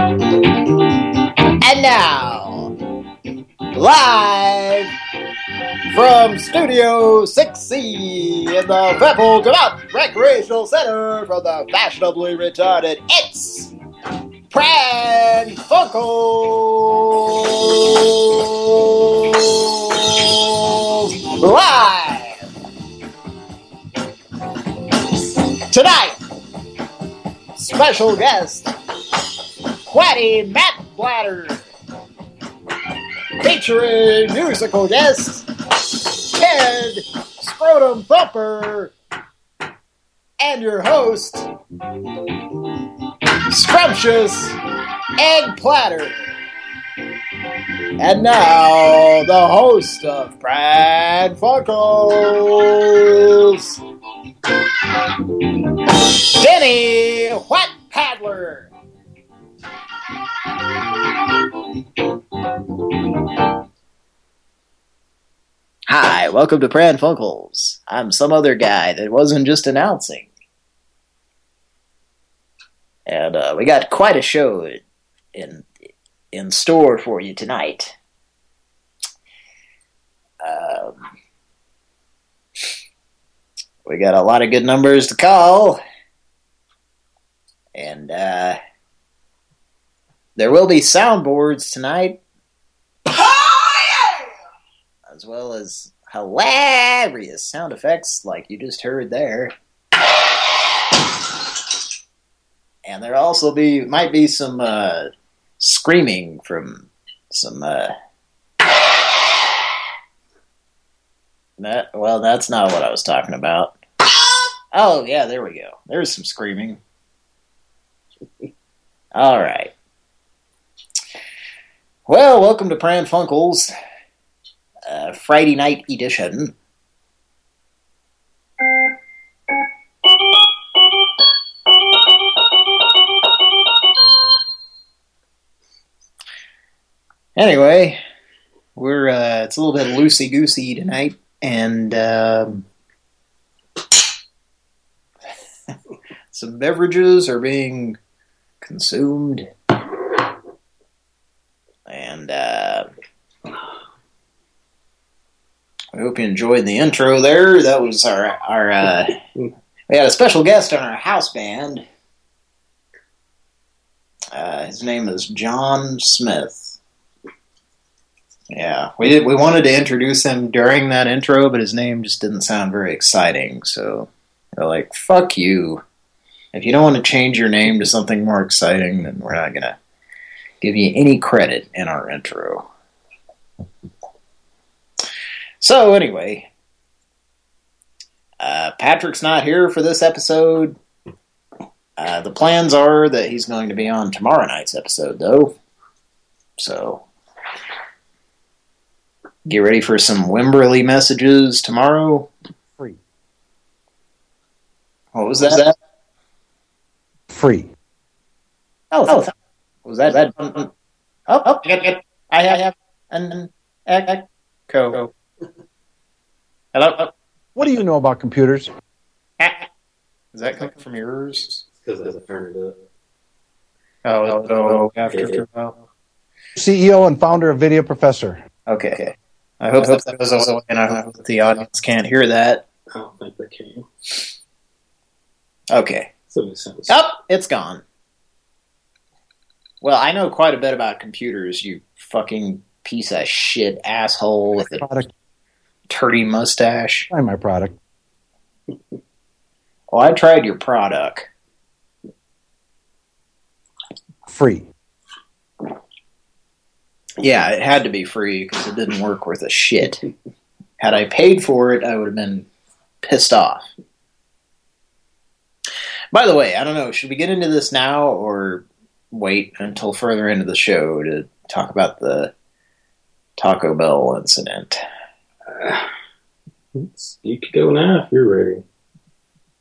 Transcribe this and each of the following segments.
And now, live from Studio 6C in the Pebble Canuck Recreational Center from the fashionably retarded It's Pran Funkels live tonight. Special guest, Quatty Matt Blatter, featuring musical guest Ted Scrotum Thumper, and your host, Scrumptious Egg Platter. And now, the host of Brad Funkles, Denny What Paddler. Hi, welcome to Pran Funkels. I'm some other guy that wasn't just announcing. And uh, we got quite a show in in store for you tonight. Um, we got a lot of good numbers to call. And uh, there will be soundboards tonight. As well as hilarious sound effects like you just heard there. And there also be might be some uh, screaming from some uh, that well that's not what I was talking about. Oh yeah, there we go. There's some screaming. All right. Well, welcome to Pran Funkels, uh, Friday night edition. Anyway, we're uh, it's a little bit loosey goosey tonight, and um, some beverages are being consumed, and uh, I hope you enjoyed the intro there. That was our our uh, we had a special guest on our house band. Uh, his name is John Smith. Yeah, we did. We wanted to introduce him during that intro, but his name just didn't sound very exciting. So we're like, "Fuck you." If you don't want to change your name to something more exciting, then we're not gonna give you any credit in our intro. So anyway, uh, Patrick's not here for this episode. Uh, the plans are that he's going to be on tomorrow night's episode, though. So get ready for some Wimberly messages tomorrow. Free. What was that? Free. Oh, oh was that that? Oh, oh, I, I have an echo. Hello. What do you know about computers? Is that coming from yours? Because I turned it up. Oh, oh, oh after a while. CEO and founder of Video Professor. Okay. I hope that goes away, and I hope the audience can't hear that. I don't think they can. Okay. So it sounds. Oh, it's gone. Well, I know quite a bit about computers, you fucking piece of shit asshole with a Product. Turdy mustache. Try my product. Well, I tried your product. Free. Yeah, it had to be free because it didn't work worth a shit. Had I paid for it, I would have been pissed off. By the way, I don't know, should we get into this now or wait until further into the show to talk about the Taco Bell incident? You could go now if you're ready.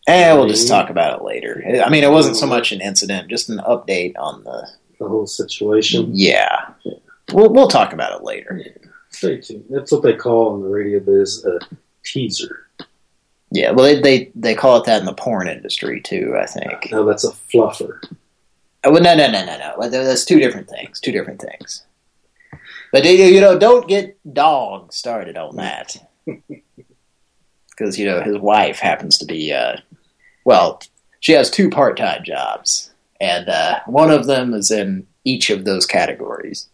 Eh, we'll just talk about it later. I mean, it wasn't so much an incident, just an update on the... The whole situation. Yeah. We'll, we'll talk about it later. Stay tuned. That's what they call in the radio biz a teaser. Yeah, well, they, they, they call it that in the porn industry, too, I think. No, that's a fluffer. Oh, well, no, no, no, no, no. That's two different things. Two different things. But you know, don't get dog started on that, because you know his wife happens to be uh, well, she has two part-time jobs, and uh, one of them is in each of those categories.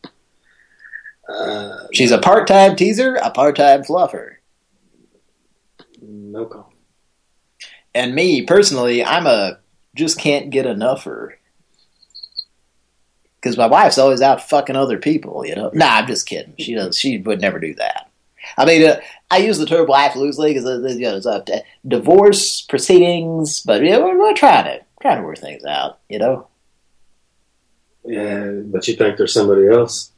Uh, She's a part-time teaser, a part-time fluffer, no comment. and me personally, I'm a just can't get enougher. Because my wife's always out fucking other people, you know. Nah, I'm just kidding. She does. She would never do that. I mean, uh, I use the term wife loosely because you know, it's uh, divorce proceedings, but you know, we're, we're trying to trying to work things out, you know. Yeah, but you think there's somebody else?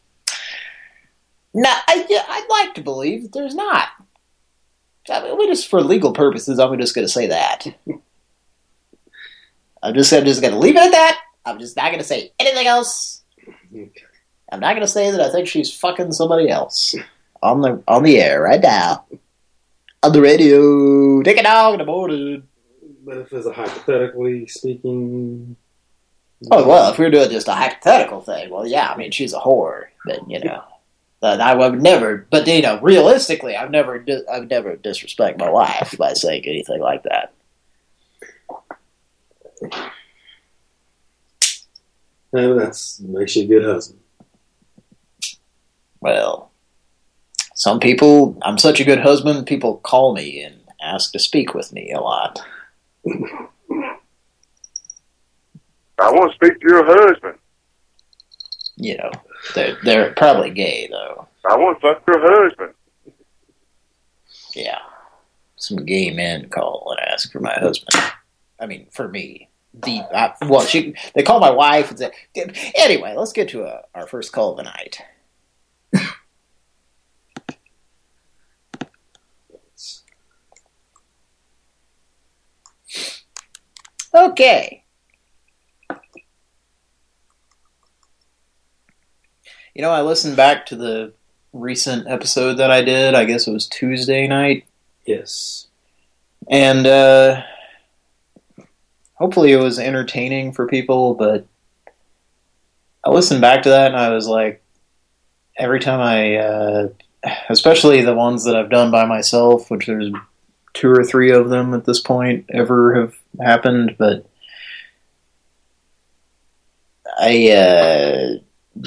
No, I, yeah, I'd like to believe that there's not. I mean, we just for legal purposes, I'm just going to say that. I'm just, I'm just going to leave it at that. I'm just not going to say anything else. Okay. I'm not going to say that I think she's fucking somebody else on the on the air right now, on the radio. Take a dog in the morning. But if it's a hypothetically speaking, Oh well, if we're doing just a hypothetical thing, well, yeah, I mean she's a whore, but you know, that I would never. But you know, realistically, I've never, I've never disrespect my wife by saying anything like that. Eh, that's makes you a good husband. Well, some people, I'm such a good husband. People call me and ask to speak with me a lot. I want to speak to your husband. You know, they're they're probably gay though. I want to fuck your husband. Yeah, some gay men call and ask for my husband. I mean, for me. The uh, well, she they call my wife and say. Anyway, let's get to uh our first call of the night. Okay. You know, I listened back to the recent episode that I did. I guess it was Tuesday night. Yes. And uh, hopefully it was entertaining for people, but I listened back to that and I was like, every time I, uh, especially the ones that I've done by myself, which there's two or three of them at this point ever have happened, but I, uh,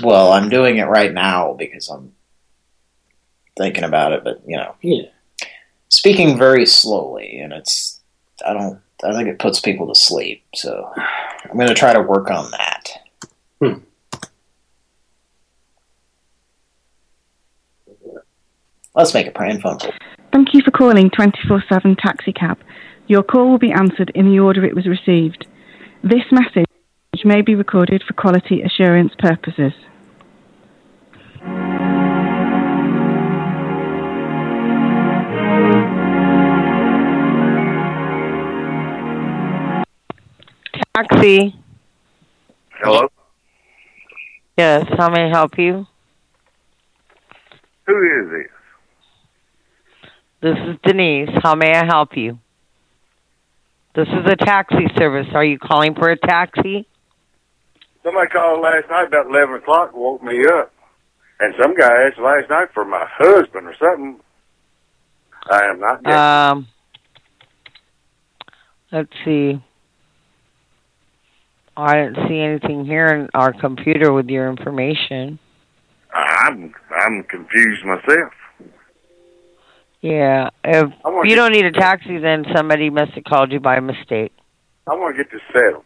well, I'm doing it right now because I'm thinking about it, but you know, Yeah. speaking very slowly, and it's I don't I think it puts people to sleep. So I'm going to try to work on that. Hmm. Let's make a prank phone call. Thank you for calling 24-7 Taxi Cab. Your call will be answered in the order it was received. This message may be recorded for quality assurance purposes. Taxi. Hello? Yes, how may I help you? Who is this? This is Denise. How may I help you? This is a taxi service. Are you calling for a taxi? Somebody called last night about 11 o'clock woke me up. And some guy asked last night for my husband or something. I am not guessing. Um, let's see. I didn't see anything here in our computer with your information. I'm I'm confused myself. Yeah, if you don't need a taxi, then somebody must have called you by mistake. I want to get this settled.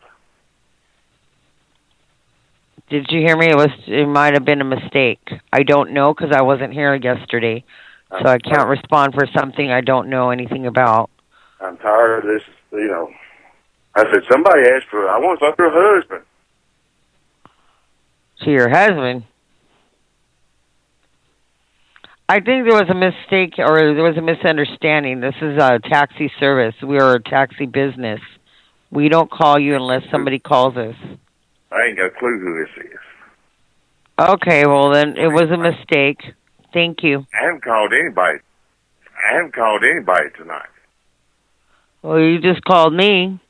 Did you hear me? It was. It might have been a mistake. I don't know because I wasn't here yesterday, so I can't respond for something I don't know anything about. I'm tired of this, you know. I said, somebody asked for, I want to fuck her husband. To your husband. I think there was a mistake or there was a misunderstanding. This is a taxi service. We are a taxi business. We don't call you unless somebody calls us. I ain't got a clue who this is. Okay, well then it was a mistake. Thank you. I haven't called anybody. I haven't called anybody tonight. Well, you just called me.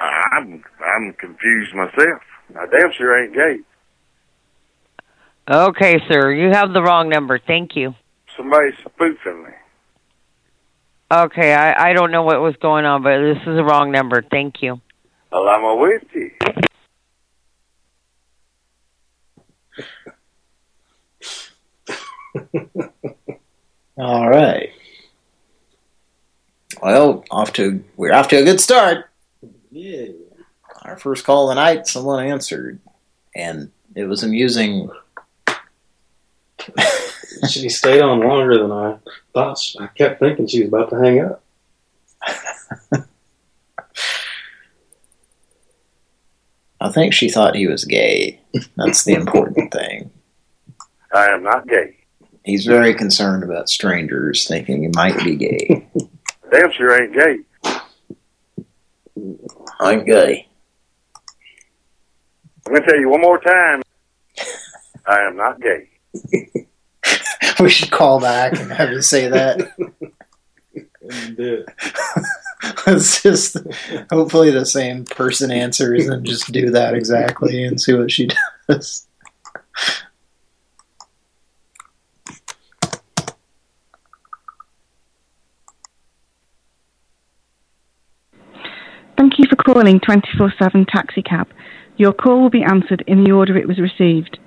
I'm I'm confused myself. I damn sure ain't gay. Okay, sir. You have the wrong number. Thank you. Somebody's spoofing me. Okay, I, I don't know what was going on, but this is the wrong number. Thank you. Well, I'm with you. All right. Well, off to we're off to a good start. Yeah. Our first call of the night, someone answered, and it was amusing. She stayed on longer than I thought. She, I kept thinking she was about to hang up. I think she thought he was gay. That's the important thing. I am not gay. He's very concerned about strangers thinking he might be gay. Damn sure ain't gay. I'm gay. I'm gonna tell you one more time. I am not gay. we should call back and have you say that. Let's just hopefully the same person answers and just do that exactly and see what she does. Thank you for calling 24-7 Taxi Cab. Your call will be answered in the order it was received.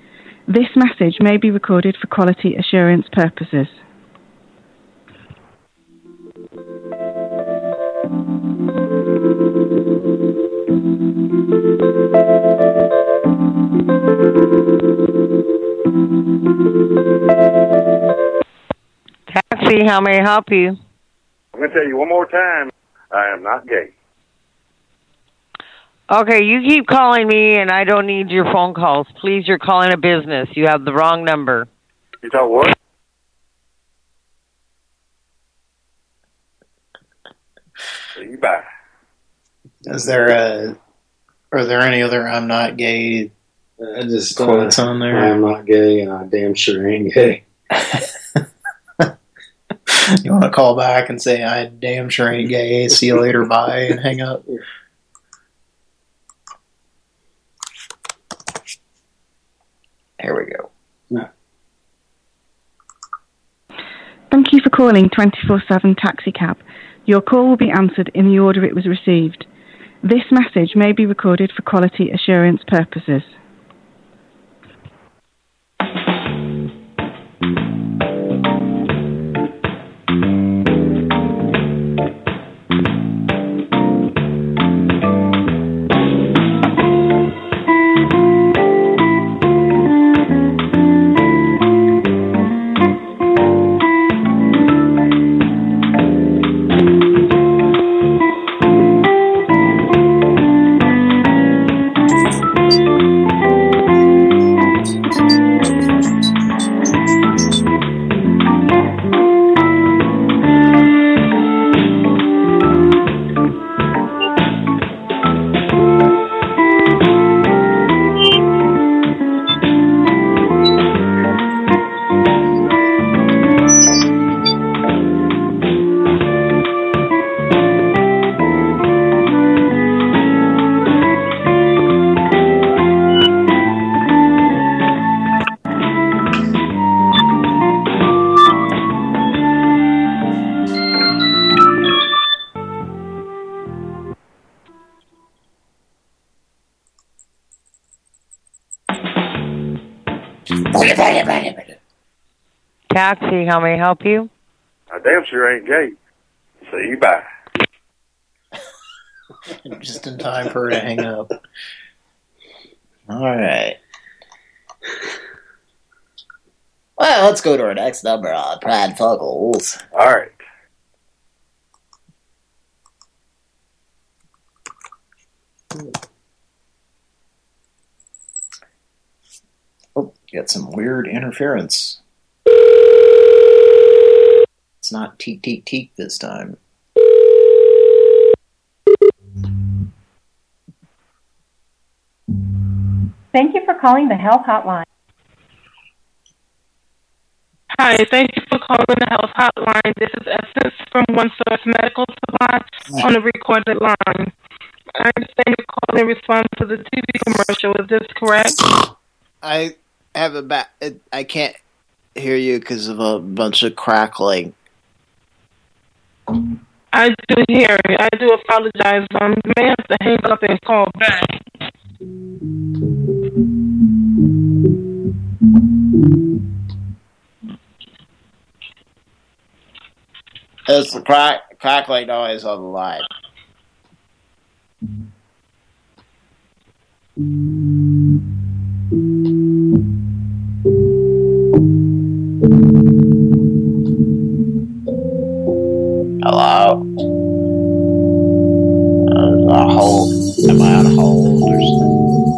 This message may be recorded for quality assurance purposes. Taxi, how may I help you? I'm gonna tell you one more time. I am not gay. Okay, you keep calling me, and I don't need your phone calls. Please, you're calling a business. You have the wrong number. You thought what? See you bye. Is there a are there any other I'm not gay I just uh, quotes on there? I'm not gay, and I damn sure ain't gay. You want to call back and say I damn sure ain't gay, see you later, bye, and hang up? Here we go. Thank you for calling 24-7 Taxi Cab. Your call will be answered in the order it was received. This message may be recorded for quality assurance purposes. Taxi, how may I help you? I damn sure ain't gay. See you bye. Just in time for her to hang up. All right. Well, let's go to our next number uh, on Pride Fuggles. All right. Oh, got some weird interference. It's not teak teak teak this time. Thank you for calling the Health Hotline. Hi, thank you for calling the health hotline. This is Essence from One Source Medical Supply on the recorded line. I understand you're calling in response to the TV commercial. Is this correct? I have a ba I can't hear you because of a bunch of crackling. I do hear it. I do apologize. Um, you may have to hang up and call back. It's the crack crackling noise on the line. Hello? Uh, a hold. Am I on hold or something?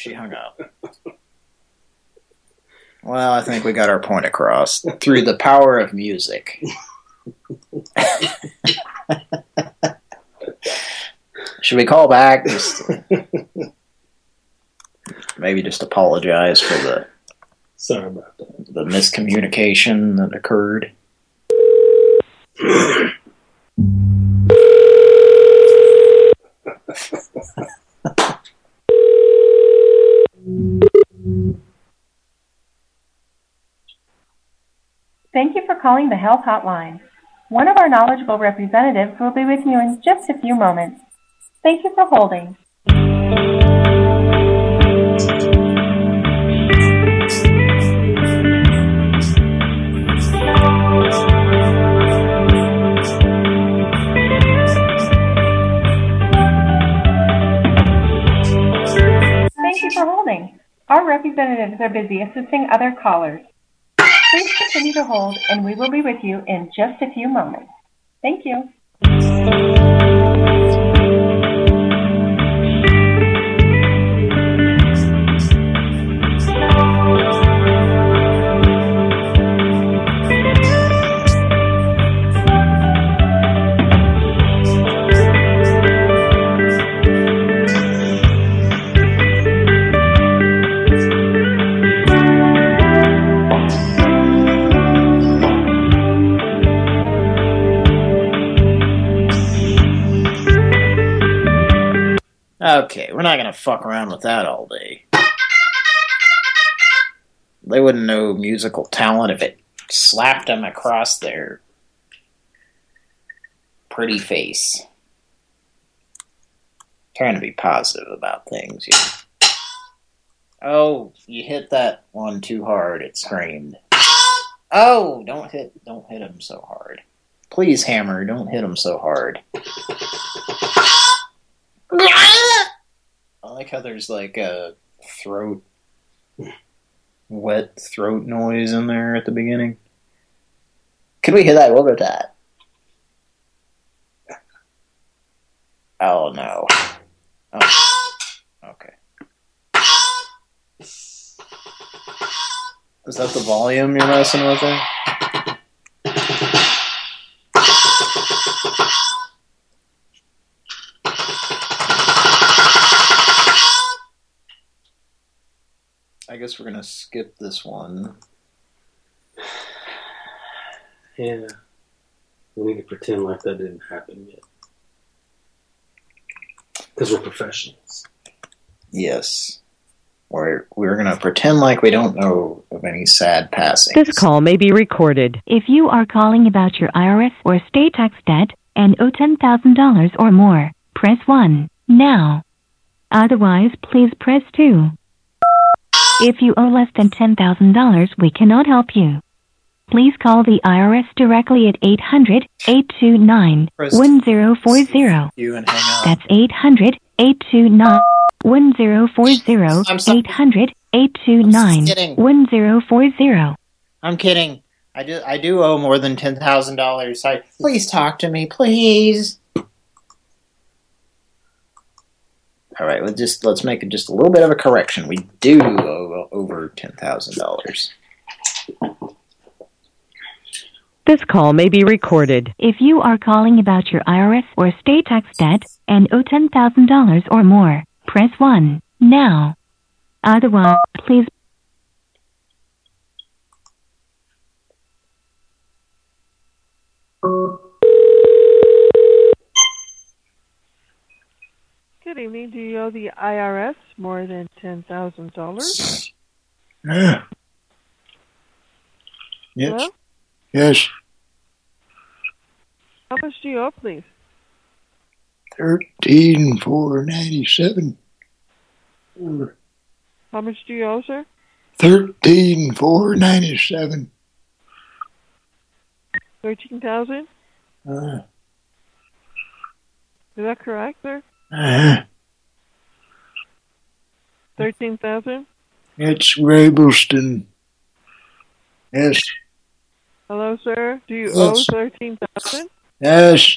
She hung up. Well, I think we got our point across through the power of music. Should we call back? Just maybe just apologize for the Sorry about that. the miscommunication that occurred. Thank you for calling the Health Hotline. One of our knowledgeable representatives will be with you in just a few moments. Thank you for holding. For holding. Our representatives are busy assisting other callers. Please continue to hold, and we will be with you in just a few moments. Thank you. Okay, we're not gonna fuck around with that all day. They wouldn't know musical talent if it slapped them across their pretty face. Trying to be positive about things. You know. Oh, you hit that one too hard. It screamed. Oh, don't hit, don't hit him so hard. Please, Hammer, don't hit him so hard. I like how there's like a throat, wet throat noise in there at the beginning. Can we hear that? About that? Oh no. Oh. Okay. Is that the volume you're messing with there? Guess we're gonna skip this one. Yeah. We need to pretend like that didn't happen yet. Because we're professionals. Yes. We're, we're going to pretend like we don't know of any sad passings. This call may be recorded. If you are calling about your IRS or state tax debt and owe $10,000 or more, press 1 now. Otherwise, please press 2. If you owe less than $10,000, we cannot help you. Please call the IRS directly at 800 829 1040. You and hang up. That's 800 829 1040. I'm 800 829 kidding. 1040. I'm kidding. I do I do owe more than ten thousand dollars. I please talk to me, please. All right, let's just let's make just a little bit of a correction. We do owe over ten thousand dollars. This call may be recorded. If you are calling about your IRS or state tax debt and owe $10,000 or more, press 1 now. Otherwise, please Good evening. Do you owe the IRS more than ten thousand dollars? Yeah. Yes. Hello? Yes. How much do you owe, please? Thirteen four ninety seven. How much do you owe, sir? Thirteen four ninety seven. Thirteen thousand. Uh, Is that correct, sir? Uh, Thirteen thousand. it's Rabelston. Yes. Hello, sir. Do you Yes. owe thirteen thousand? Yes.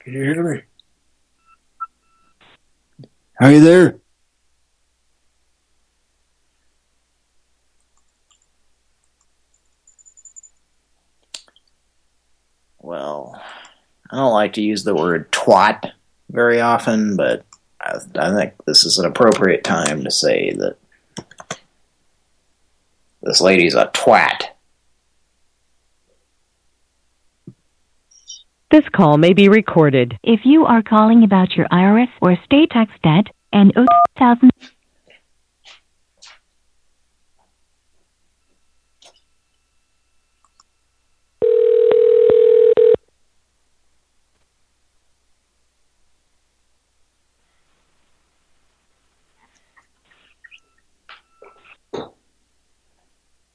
Can you hear me? Are you there? Well, I don't like to use the word twat very often, but I, I think this is an appropriate time to say that this lady's a twat. This call may be recorded. If you are calling about your IRS or state tax debt and owe $10,000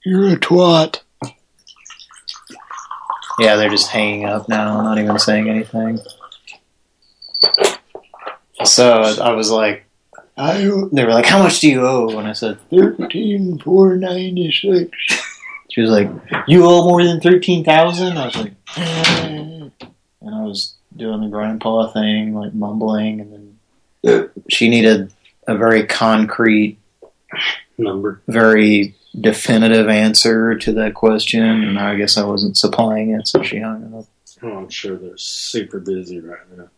You're a twat. Yeah, they're just hanging up now, not even saying anything. So I was like, I, they were like, how much do you owe? And I said, thirteen four ninety six. She was like, you owe more than thirteen thousand? I was like, "Eh." and I was doing the grandpa thing, like mumbling, and then she needed a very concrete Number. very definitive answer to that question, and I guess I wasn't supplying it, so she hung up. Oh, I'm sure they're super busy right now.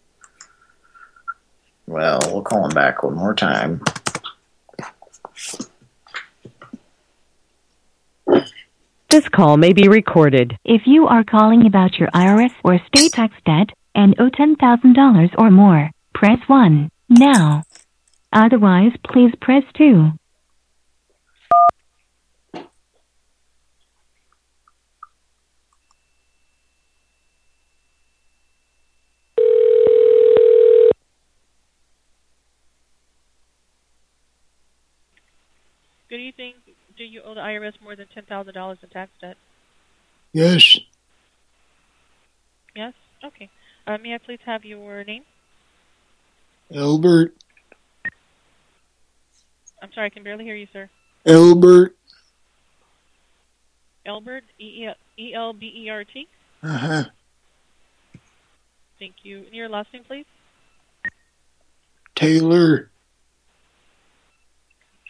Well, we'll call him back one more time. This call may be recorded. If you are calling about your IRS or state tax debt and owe $10,000 or more, press 1 now. Otherwise, please press 2. Good evening. Do you owe the IRS more than $10,000 in tax debt? Yes, Yes? Okay. Uh, may I please have your name? Albert, I'm sorry, I can barely hear you, sir. Albert. Elbert, E E L B E R T. Uh huh. Thank you. And your last name, please? Taylor.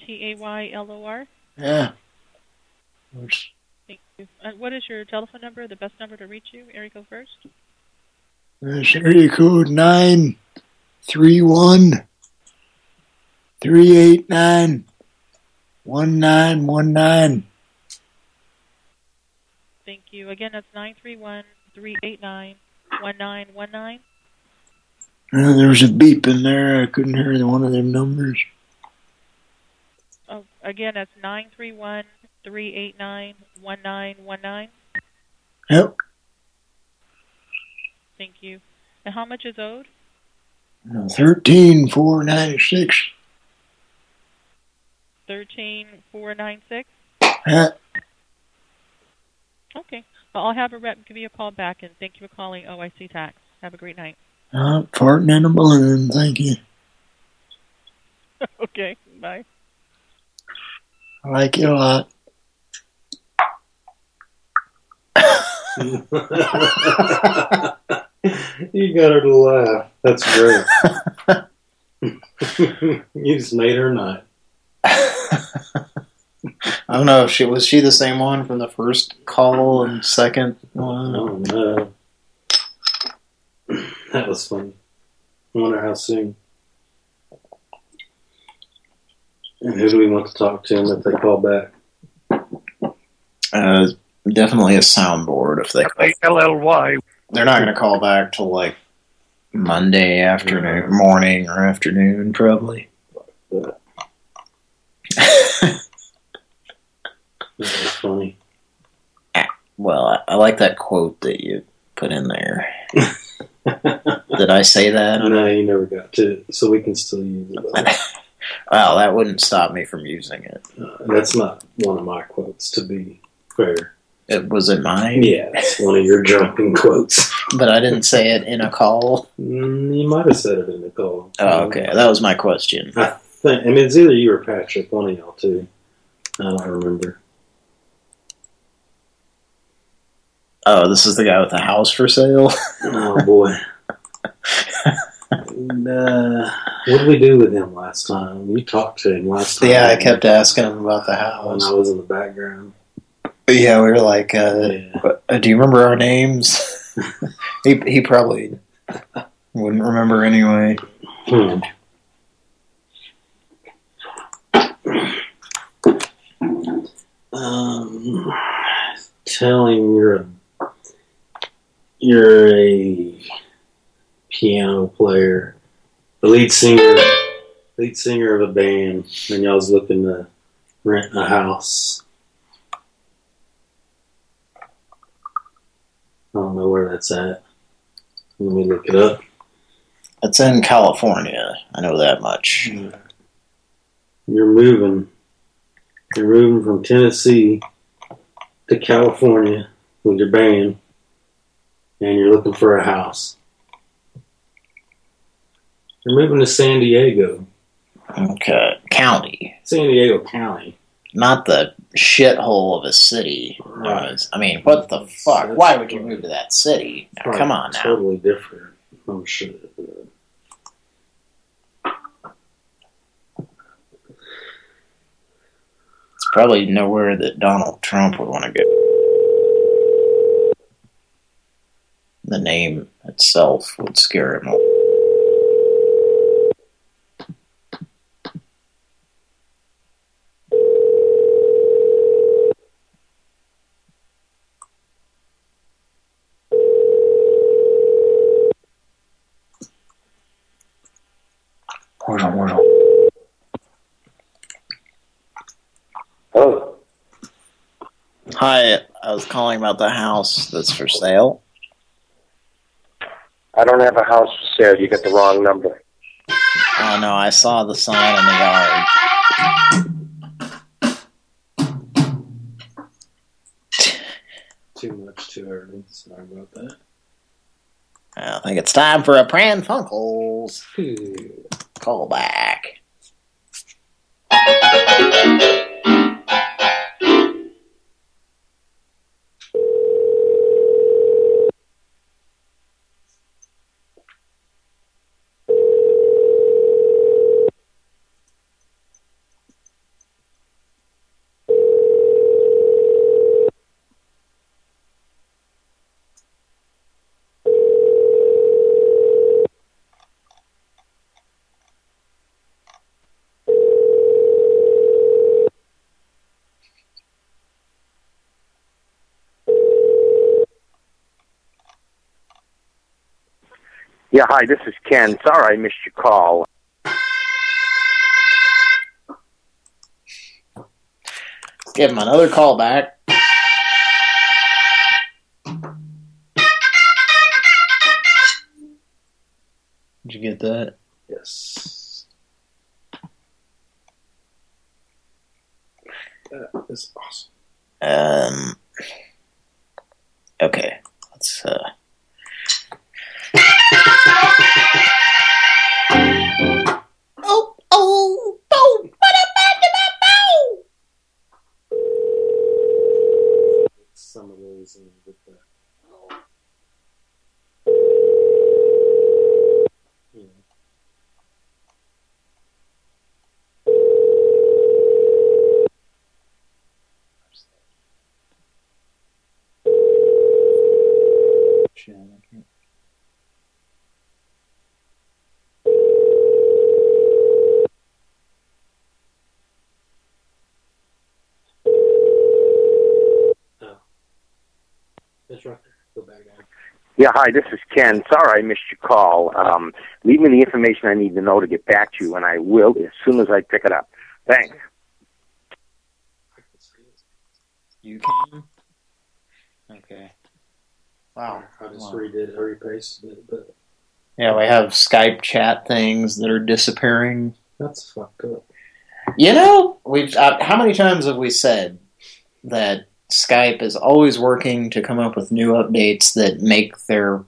T A Y L O R. Yeah. Thank you. Uh, what is your telephone number, the best number to reach you? Area code first. That's area code nine three one three eight nine one nine one nine. Thank you. Again, that's nine three one three eight nine one nine one nine. Uh, there was a beep in there. I couldn't hear one of them numbers. Again, that's nine three one three eight nine one nine one nine. Yep. Thank you. And how much is owed? Thirteen four ninety six. Thirteen four nine six. Yeah. Okay. Well, I'll have a rep give you a call back, and thank you for calling OIC Tax. Have a great night. Uh, farting in a balloon. Thank you. okay. Bye. I like you a lot. you got her to laugh. That's great. you just made her night. I don't know if she was she the same one from the first call and second one. Oh no, that was funny. I wonder how soon. And who do we want to talk to if they call back? Uh, definitely a soundboard if they. call. LLY. They're not going to call back till like Monday afternoon, morning or afternoon, probably. That was funny. Well, I, I like that quote that you put in there. Did I say that? No, you never got to it, so we can still use it. Well, that wouldn't stop me from using it. Uh, that's not one of my quotes, to be fair. It was it mine? Yeah, it's one of your jumping quotes. But I didn't say it in a call. Mm, you might have said it in the call. Oh, okay. That was my question. I think. I mean, it's either you or Patrick, one of y'all too. I don't remember. Oh, this is the guy with the house for sale? Oh boy. And, uh, what did we do with him last time? We talked to him last time. yeah, I kept asking him about the when house. I was in the background. Yeah, we were like, uh, what- uh, do you remember our names? he he probably wouldn't remember anyway. Hmm. Um, tell him you're a you're a piano player, the lead singer, lead singer of a band, and y'all's looking to rent a house. I don't know where that's at. Let me look it up. It's in California. I know that much. Hmm. You're moving. You're moving from Tennessee to California with your band, and you're looking for a house. You're moving to San Diego, Okay, county, San Diego County. not the shithole of a city. Right. I mean, what the fuck? Why would you move to that city? Now, come on now. Totally different. Oh, I'm sure. It's probably nowhere that Donald Trump would want to go. The name itself would scare him. Where's on, where's on? Oh, Hi, I was calling about the house that's for sale. I don't have a house for sale. You got the wrong number. Oh no, I saw the sign in the yard. Too much too early. Sorry about that. I think it's time for a Pran Funkels call back. Yeah, hi, this is Ken. Sorry I missed your call. Give him another call back. Hi, this is Ken. Sorry I missed your call. Um, leave me the information I need to know to get back to you, and I will as soon as I pick it up. Thanks. You can. Okay. Wow. I just Wow. redid, I repasted it, but Yeah, we have Skype chat things that are disappearing. that's fucked up. You know, we've uh, how many times have we said that Skype is always working to come up with new updates that make their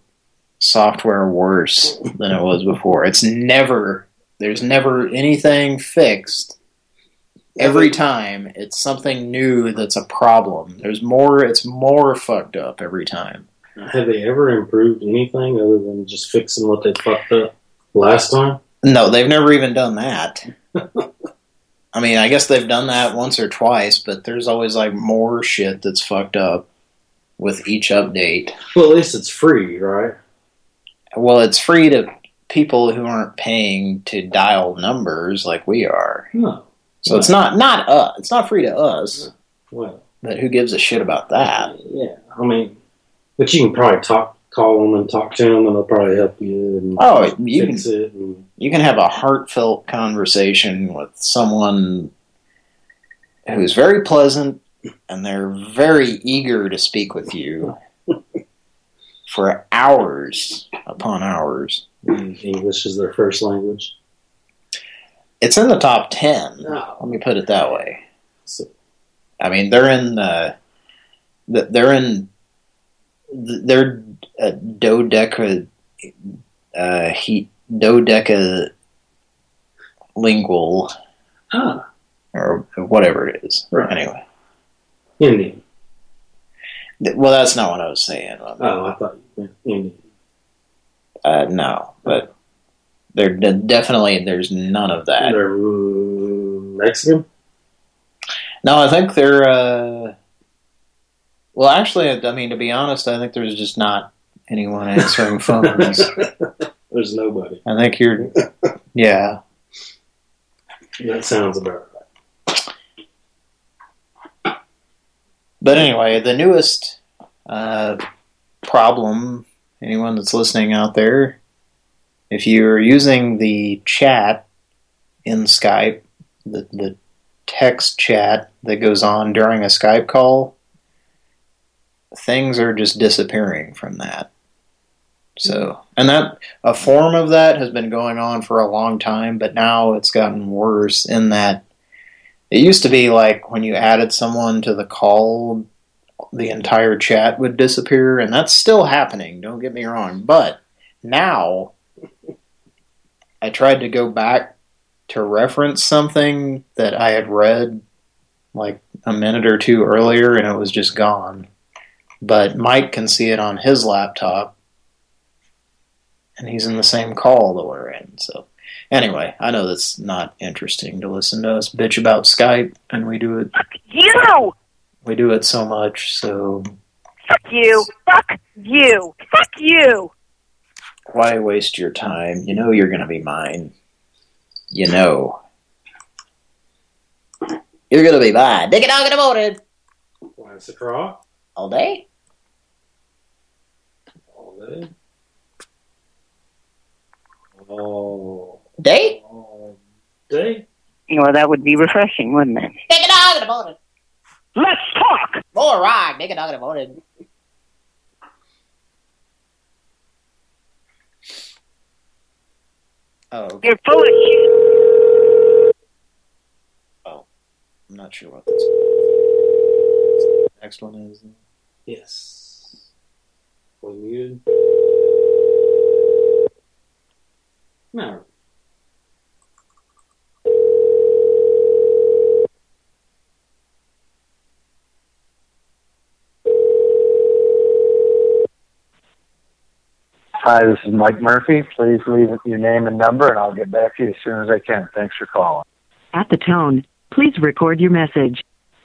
software worse than it was before. It's never there's never anything fixed. Every time it's something new that's a problem. There's more it's more fucked up every time. Have they ever improved anything other than just fixing what they fucked up last time? No, they've never even done that. I mean, I guess they've done that once or twice, but there's always like more shit that's fucked up with each update. Well, at least it's free, right? Well, it's free to people who aren't paying to dial numbers like we are. No. So it's not not us. It's not free to us. Well, But who gives a shit about that? yeah. I mean, but you can probably talk, call them and talk to them, and they'll probably help you and Oh, you can. And, you can have a heartfelt conversation with someone who's very pleasant and they're very eager to speak with you for hours upon hours. English is their first language. It's in the top 10. No. Let me put it that way. So- I mean, they're in uh, th- they're in they're uh, dodeca uh, he dodeca lingual Ah, or whatever it is. Right. Anyway, Indian. Well, that's not what I was saying. Oh, I thought you meant Indian. Uh, no, but there de- definitely there's none of that. They're mm, Mexican. No, I think they're. Uh, well, actually, I mean to be honest, I think there's just not anyone answering phones. There's nobody. I think you're. Yeah, That sounds about right. but anyway, the newest uh, problem. Anyone that's listening out there, if you're using the chat in Skype, the the text chat that goes on during a Skype call, things are just disappearing from that. So, and that a form of that has been going on for a long time, but now it's gotten worse in that it used to be like when you added someone to the call, the entire chat would disappear, and that's still happening, don't get me wrong. But now, I tried to go back to reference something that I had read like a minute or two earlier, and it was just gone. But Mike can see it on his laptop, and he's in the same call that we're in. So, anyway, I know that's not interesting to listen to us bitch about Skype, and we do it. You! We do it so much, so Fuck you! Fuck you! Fuck you! why waste your time? You know you're going to be mine. You know. You're going to be mine. Dick it dog in the morning. Why it's a draw? All day? All day. Oh. Day? Oh, day? Well, that would be refreshing, wouldn't it? Take a dog in the morning. Let's talk. More ride. Take a dog in the morning. Oh. You're full of shit. Oh, I'm not sure what this. The next one is. Uh, yes. Was muted. No. Hi, this is Mike Murphy. Please leave your name and number, and I'll get back to you as soon as I can. Thanks for calling. At the tone, please record your message.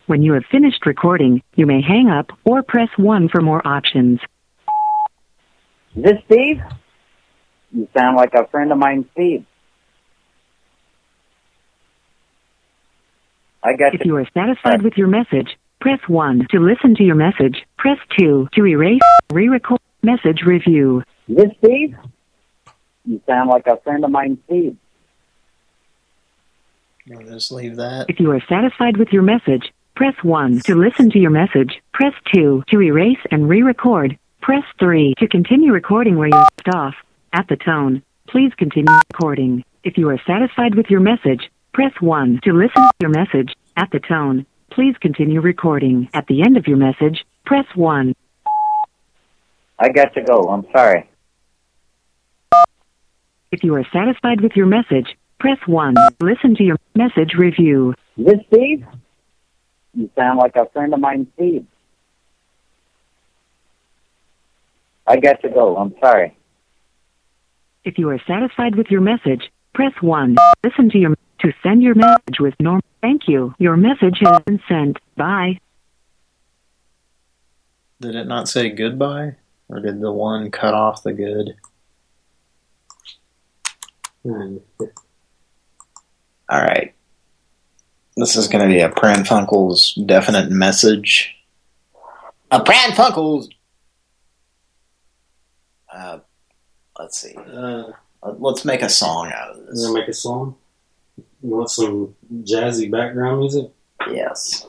When you have finished recording, you may hang up or press 1 for more options. Is this Steve? You sound like a friend of mine, Steve. I got If you are satisfied with your message, press 1 to listen to your message. Press 2 to erase, re-record, message review. Is this Steve? You sound like a friend of mine, Steve. I'll just leave that. If you are satisfied with your message, press 1 to listen to your message. Press 2 to erase and re-record. Press 3 to continue recording where you left off. At the tone, please continue recording. If you are satisfied with your message, press 1 to listen to your message. At the tone, please continue recording. At the end of your message, press 1. I got to go. I'm sorry. If you are satisfied with your message, press 1. Listen to your message review. Is this Steve? You sound like a friend of mine, Steve. I got to go. I'm sorry. If you are satisfied with your message, press 1. Listen to your to send your message with norm. Thank you. Your message has been sent. Bye. Did it not say goodbye? Or did the one cut off the good? Hmm. Alright. This is going to be a Pran Funkels definite message. A Pran Funkels... Uh, let's see. Uh, let's make a song out of this. Make a song? You want some jazzy background music? Yes.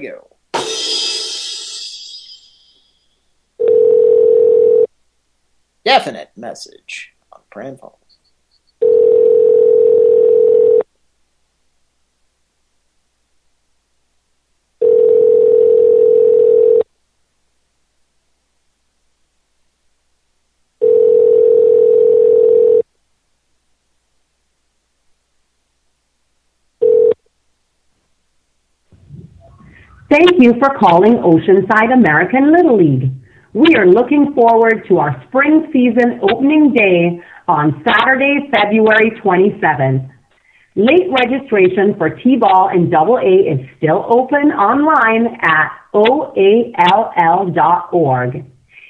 We go. Definite message on Pran Thank you for calling Oceanside American Little League. We are looking forward to our spring season opening day on Saturday, February 27th. Late registration for T-ball and Double A is still open online at oall.org.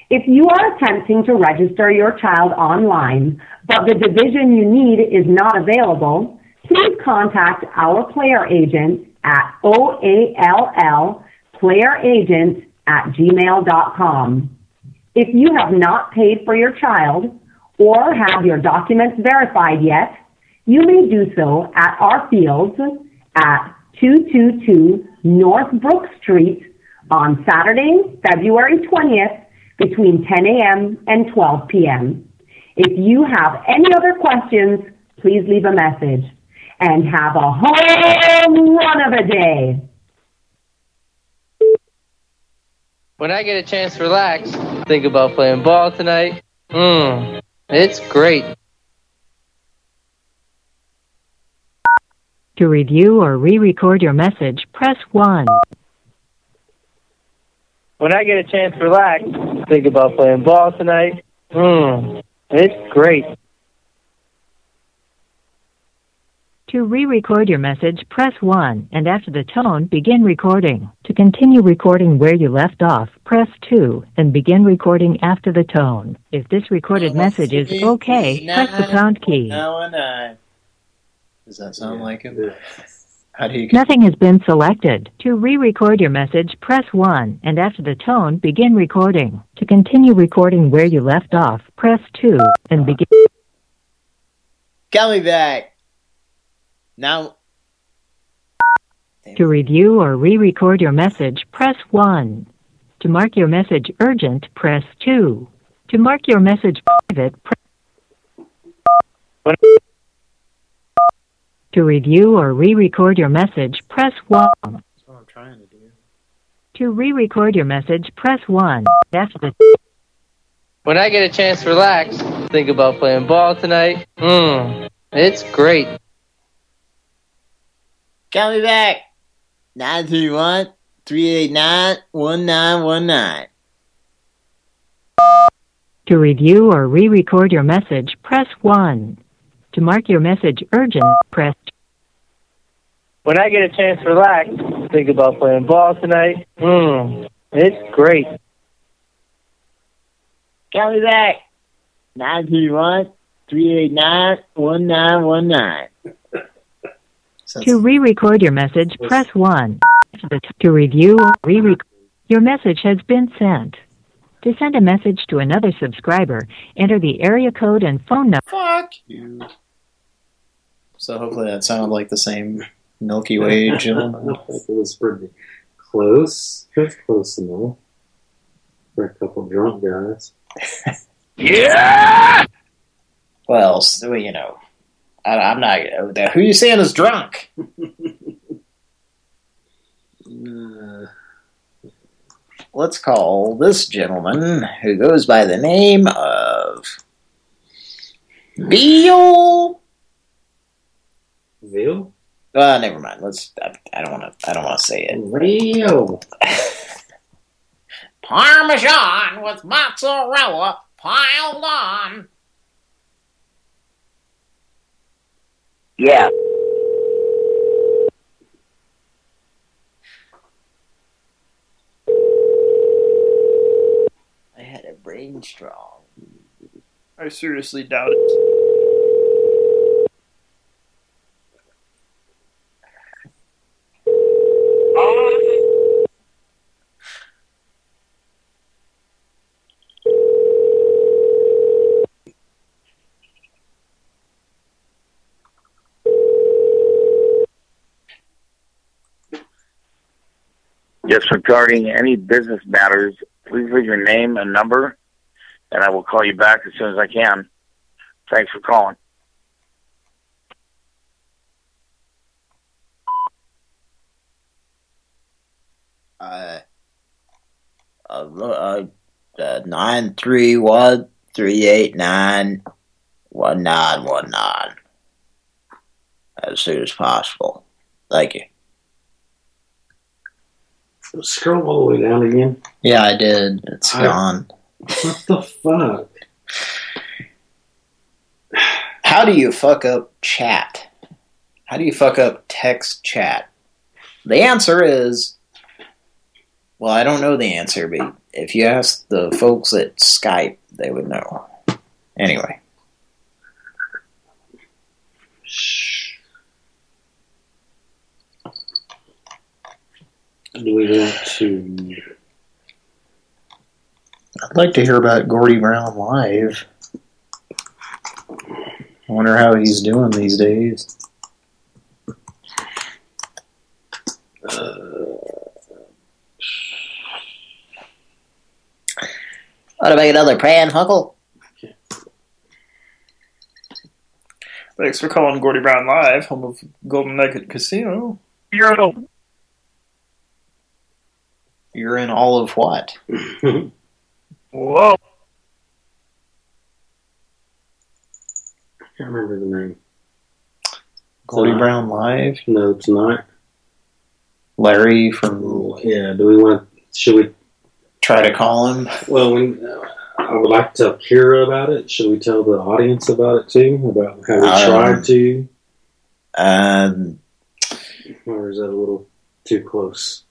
If you are attempting to register your child online, but the division you need is not available, please contact our player agent at oallplayeragents at gmail.com. If you have not paid for your child or have your documents verified yet, you may do so at our fields at 222 North Brook Street on Saturday, February 20th between 10 a.m. and 12 p.m. If you have any other questions, please leave a message and have a whole run of a day. When I get a chance to relax, think about playing ball tonight. Mmm, it's great. To review or re-record your message, press 1. When I get a chance to relax, think about playing ball tonight. Mmm, it's great. To re-record your message, press 1, and after the tone, begin recording. To continue recording where you left off, press 2, and begin recording after the tone. If this recorded message is okay, press the pound key. Now and I. Does that sound like him? How do you Nothing has been selected. To re-record your message, press 1, and after the tone, begin recording. To continue recording where you left off, press 2, and begin... Call me back. Now. To review or re-record your message, press 1. To mark your message urgent, press 2. To mark your message private, press... To review or re-record your message, press 1. That's what I'm trying to do. To re-record your message, press 1. That's the When I get a chance to relax, think about playing ball tonight. Mmm, it's great. Call me back. 931 389 1919. To review or re-record your message, press 1. To mark your message urgent, press 2. When I get a chance to relax, think about playing ball tonight. Mmm, it's great. Call me back. 931 389 1919. To re-record your message, press 1. To review or re-record, your message has been sent. To send a message to another subscriber, enter the area code and phone number. Fuck you. So hopefully that sounded like the same Milky Way gentleman. it was pretty close. It was close enough. For a couple drunk guys. Yeah! Well, so, you know, I, I'm not. Who you saying is drunk? Uh, Let's call this gentleman, who goes by the name of Veal. Veal? Uh, never mind. Let's. I, I don't want to. I don't want to say it. Veal. Parmesan with mozzarella piled on. Yeah. I had a brain strong. I seriously doubt it. Yes, regarding any business matters, please leave your name and number, and I will call you back as soon as I can. Thanks for calling. Uh, uh, uh, uh, nine three one three eight nine one nine one nine. As soon as possible. Thank you. Scroll all the way down again. Yeah, I did. It's I- gone. What the fuck? How do you fuck up chat? How do you fuck up text chat? The answer is, well, I don't know the answer, but if you ask the folks at Skype, they would know. Anyway. Do we want to... I'd like to hear about Gordy Brown live. I wonder how he's doing these days. Want to make another pran funkle? Thanks for calling Gordy Brown Live, home of Golden Nugget Casino. You're You're in all of what? Whoa. I can't remember the name. Gordy Brown Live? No, it's not. Larry from... Yeah, do we want. Should we... Try to call him? Well, we, I would like to hear about it. Should we tell the audience about it too? About how we Um, tried to? Um, Or is that a little too close?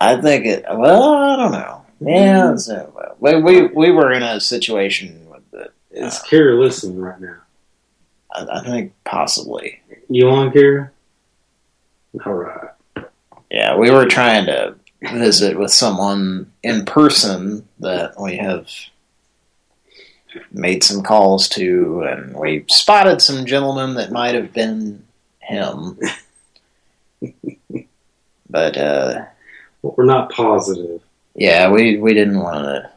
I think it. Well, I don't know. Yeah, it's, uh, we we we were in a situation with the. Is Kara listening right now? I, I think possibly. You on, Kara? All right. Yeah, we were trying to visit with someone in person that we have made some calls to, and we spotted some gentlemen that might have been him. but uh, Well, we're not positive. yeah, we we didn't want to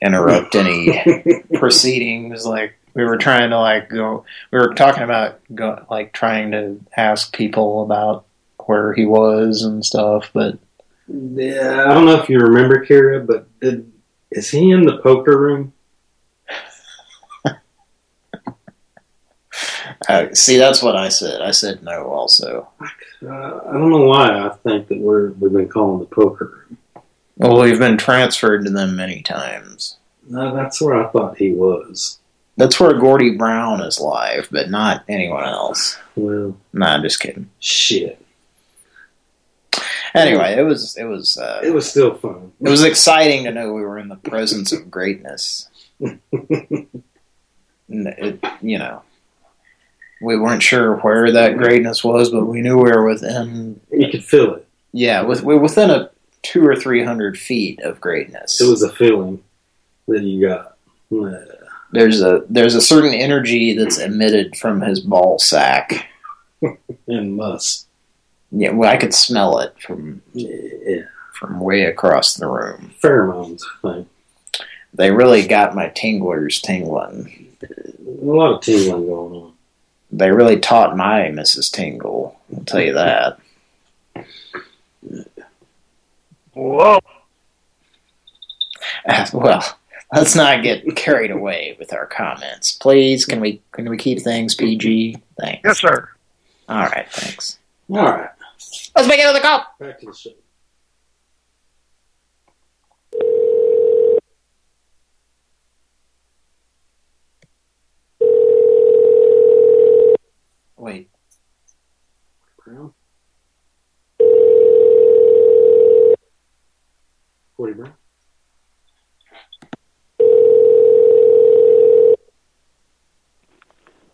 interrupt any proceedings. Like we were trying to like go. We were talking about go, like trying to ask people about where he was and stuff, but Yeah, I don't know if you remember Kira, but did, is he in the poker room? Uh, see, that's what I said. I said no. Also, Uh, I don't know why I think that we're we've been calling the poker room. well, we've been transferred to them many times. No, that's where I thought he was. That's where Gordy Brown is live, but not anyone else. Well, Nah, I'm just kidding. shit. Anyway, it was it was uh, It was still fun. it was exciting to know we were in the presence of greatness. It, you know, we weren't sure where that greatness was, but we knew we were within. You could feel it. Yeah, with we're within a two or three hundred feet of greatness. It was a feeling that you got. There's a there's a certain energy that's emitted from his ball sack. and must. Yeah, well, I could smell it from Yeah, from way across the room. pheromones. I think. They really got my tinglers tingling. A lot of tingling going on. They really taught my Mrs. Tingle. I'll tell you that. Whoa. Well, let's not get carried away with our comments, please. Can we can we keep things PG? Thanks. Yes, sir. All right, thanks. All right, Let's make another call. back to the show. Wait. Brown. Forty Brown.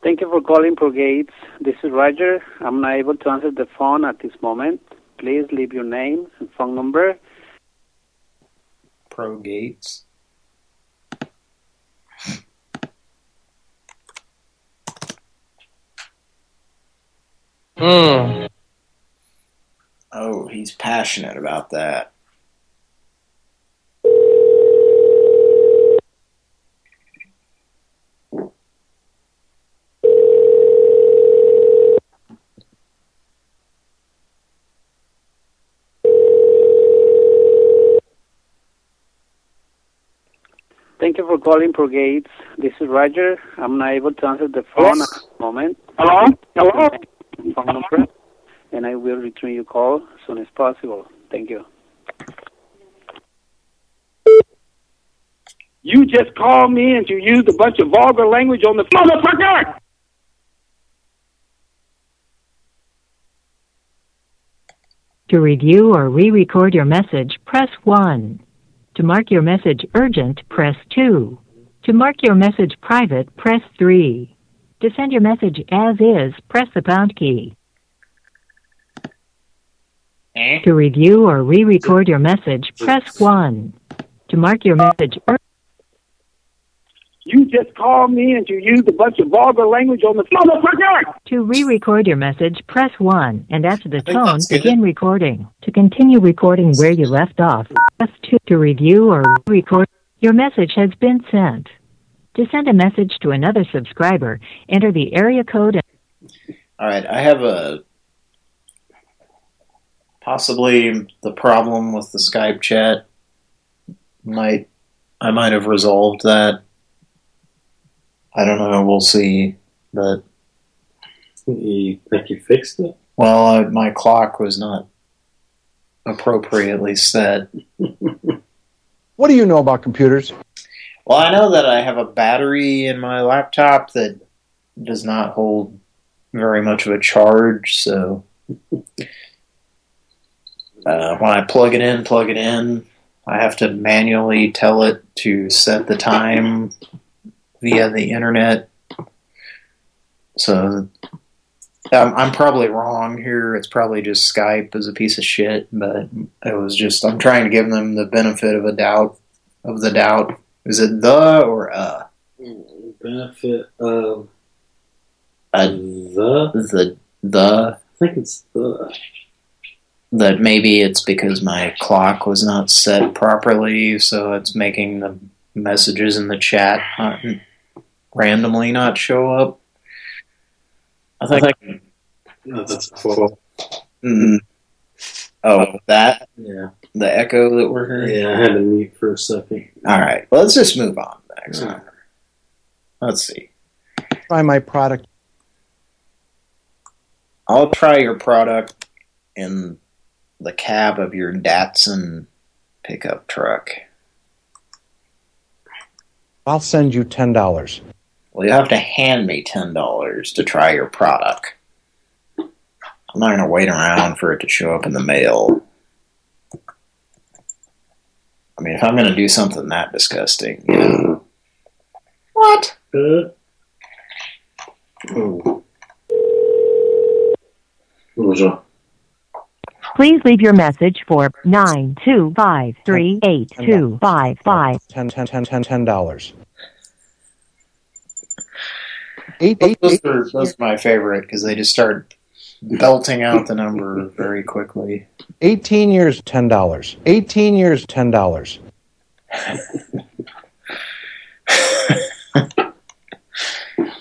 Thank you for calling Pro Gates. This is Roger. I'm not able to answer the phone at this moment. Please leave your name and phone number. Pro Gates. Hmm. Oh, he's passionate about that. Thank you for calling Pro Gates. This is Roger. I'm not able to answer the phone at the moment. Hello? Hello? Phone number, and I will return your call as soon as possible. Thank you. You just called me and you used a bunch of vulgar language on the motherfucker! To review or re-record your message, press 1. To mark your message urgent, press 2. To mark your message private, press 3. To send your message as is, press the pound key. Eh? To review or re-record your message, press 1. To mark your message urgent, You just called me and you used a bunch of vulgar language on the motherfucker! To re-record your message, press 1, and after the tone, that's good. begin recording. To continue recording where you left off, press 2 to review or re record. Your message has been sent. To send a message to another subscriber, enter the area code and All right, I have a possibly the problem with the Skype chat. Might I might have resolved that. I don't know. We'll see. But You think you fixed it? well, I, my clock was not appropriately set. What do you know about computers? Well, I know that I have a battery in my laptop that does not hold very much of a charge, so uh, when I plug it in, plug it in, I have to manually tell it to set the time via the internet. So I'm, I'm probably wrong here. It's probably just Skype is a piece of shit, but it was just I'm trying to give them the benefit of a doubt of the doubt. Is it the or uh? Benefit of Uh, the the the I think it's the that maybe it's because my clock was not set properly, so it's making the messages in the chat not, randomly not show up. I think. no, that's cool. Mm, oh, that Yeah. The echo that we're hearing. Yeah, I had to mute for a second. All right, well, let's just move on. Next. Let's see. Try my product. I'll try your product in the cab of your Datsun pickup truck. I'll send you ten dollars. Well, you have to hand me ten dollars to try your product. I'm not going to wait around for it to show up in the mail. I mean, if I'm going to do something that disgusting, you know. What? Uh, oh. What was that? Please leave your message for nine two five three eight two five five. Ten, ten, ten, ten, ten dollars. Eight, eight, Those are, those are my favorite because they just start belting out the number very quickly. 18 years, ten dollars. 18 years, ten dollars.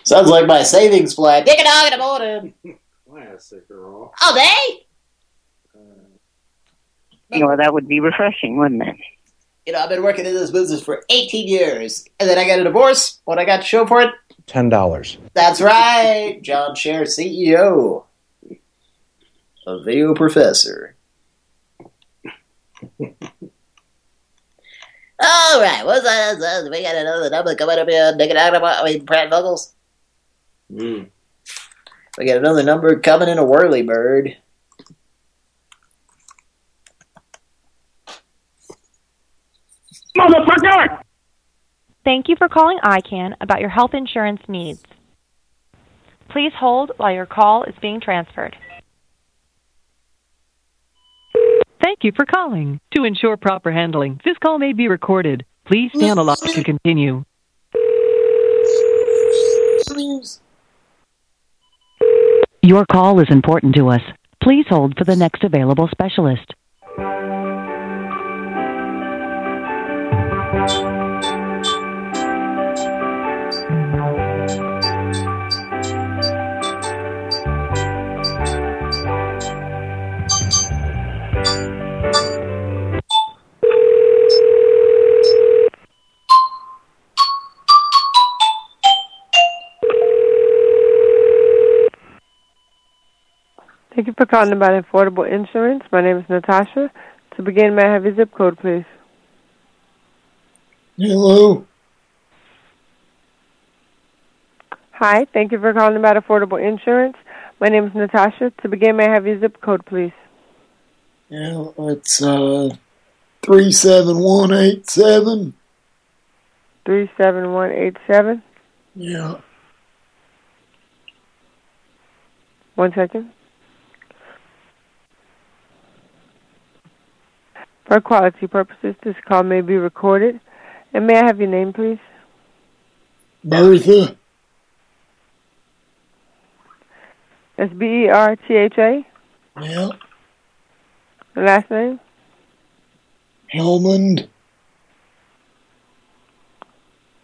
Sounds like my savings plan. Dick a dog in the morning. Classic raw. All day. You know, that would be refreshing, wouldn't it? You know, I've been working in this business for 18 years, and then I got a divorce. What I got to show for it? Ten dollars. That's right, John Scherer, CEO of Video Professor. All right, what's that? that- We got another number coming up here. Dick it out of I mean, Pratt Vocals. Mm. We got another number coming in a whirly bird. Motherfucker! Thank you for calling ICANN about your health insurance needs. Please hold while your call is being transferred. Thank you for calling. To ensure proper handling, this call may be recorded. Please on the line to continue. Please. Your call is important to us. Please hold for the next available specialist. You for calling about affordable insurance. My name is Natasha. To begin, may I have your zip code, please? Hello. Hi, thank you for calling about affordable insurance. My name is Natasha. To begin, may I have your zip code, please? Yeah, it's uh three seven one eight seven. 37187. Yeah. One second. For quality purposes, this call may be recorded. And may I have your name, please? Bertha. That's B E R T H A. Yeah. The last name? Helmond.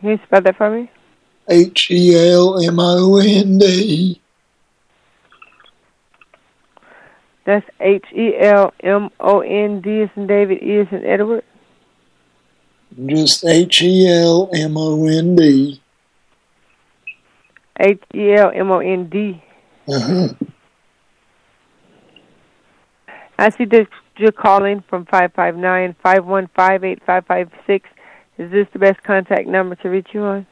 Can you spell that for me? H E L M O N D. That's H E L M O N D as in David, E as in Edward. Just H E L M O N D. H E L M O N D. Uh huh. I see that you're calling from 559-515-8556. Is this the best contact number to reach you on?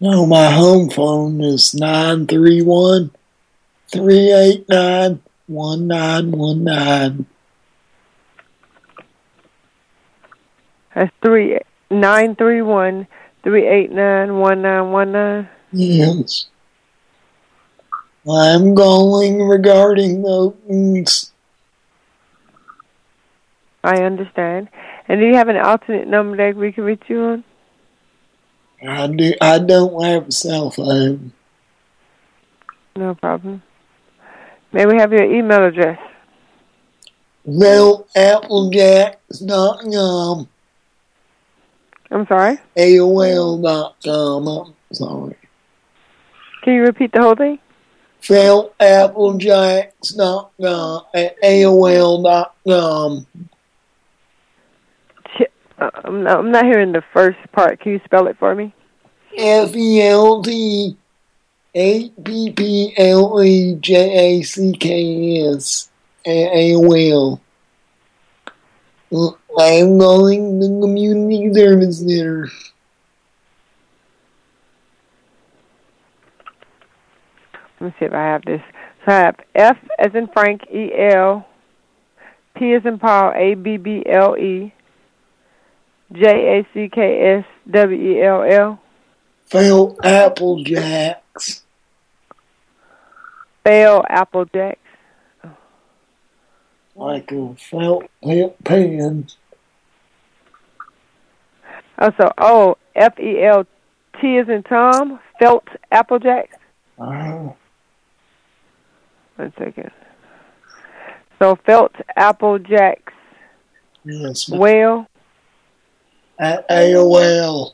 No, my home phone is nine three one three eight nine one nine one nine. That's three nine three one three eight nine one nine one nine. Yes. I'm calling regarding those. I understand. And do you have an alternate number that we can reach you on? I do. I don't have a cell phone. No problem. May we have your email address? Well, applejacks.com. I'm sorry? AOL.com. I'm sorry. Can you repeat the whole thing? Phil Applejacks.com at AOL.com. Uh, I'm not, I'm not hearing the first part. Can you spell it for me? F E L T A P P L E J A C K S at AOL. I'm calling the community service center. Let me see if I have this. So I have F as in Frank, E L, P as in Paul, A B B L E, J A C K S W E L L. Phil Applejacks. Fail Applejacks. Like a felt pen. Oh, so oh F E L T is in Tom, Felt Applejacks. Oh. Uh-huh. One second. So Felt Applejacks. Yes. Well, At AOL.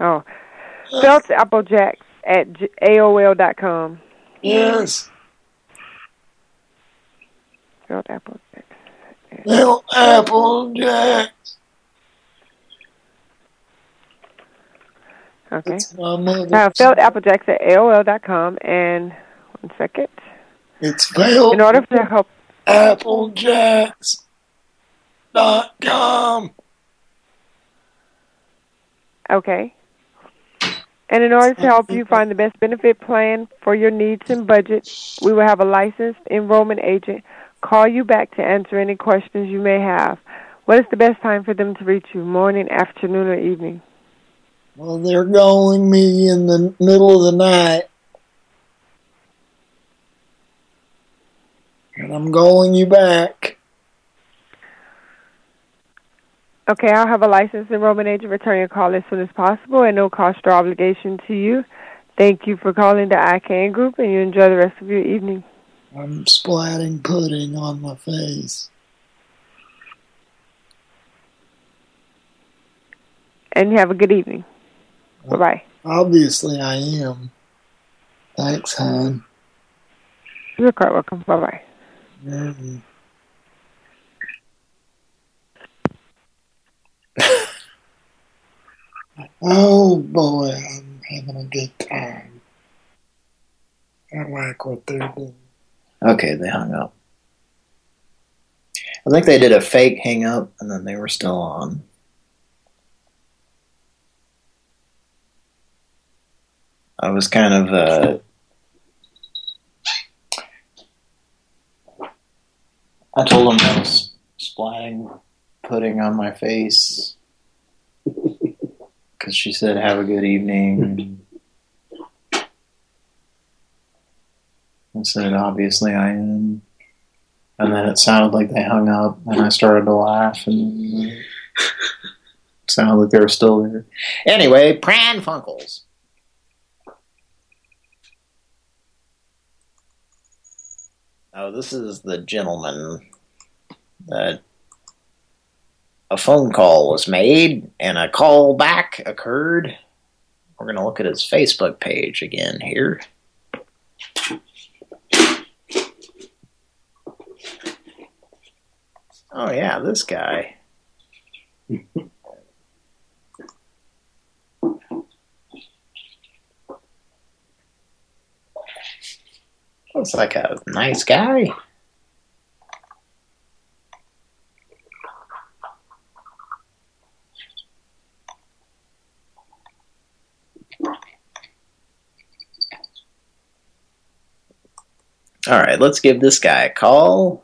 oh, Felt apple Applejacks at J- AOL dot com. Yes. Felt Applejacks. Phil Applejacks. Okay. My mother. Uh, Felt Applejacks at AOL dot com and one second. It's Phil In order to help Applejacks. Dot com. Okay. And in order to help you find the best benefit plan for your needs and budget, we will have a licensed enrollment agent call you back to answer any questions you may have. What is the best time for them to reach you, morning, afternoon, or evening? Well, they're calling me in the middle of the night. And I'm calling you back. Okay, I'll have a licensed enrollment agent return your call as soon as possible at no cost or obligation to you. Thank you for calling the ICANN group and you enjoy the rest of your evening. I'm splatting pudding on my face. And you have a good evening. Bye-bye. Obviously I am. Thanks, hon. You're quite welcome. Bye-bye. Mm-hmm. Oh boy, I'm having a good time. I like what they're doing. Okay, they hung up. I think they did a fake hang up and then they were still on. I was kind of uh I told them I was splatting pudding on my face because she said have a good evening. I said obviously I am. And then it sounded like they hung up and I started to laugh and it sounded like they were still there. Anyway, Pran Funkels. Oh, this is the gentleman that a phone call was made and a call back occurred. We're going to look at his Facebook page again here. Oh yeah, this guy. Looks like a nice guy. All right, let's give this guy a call.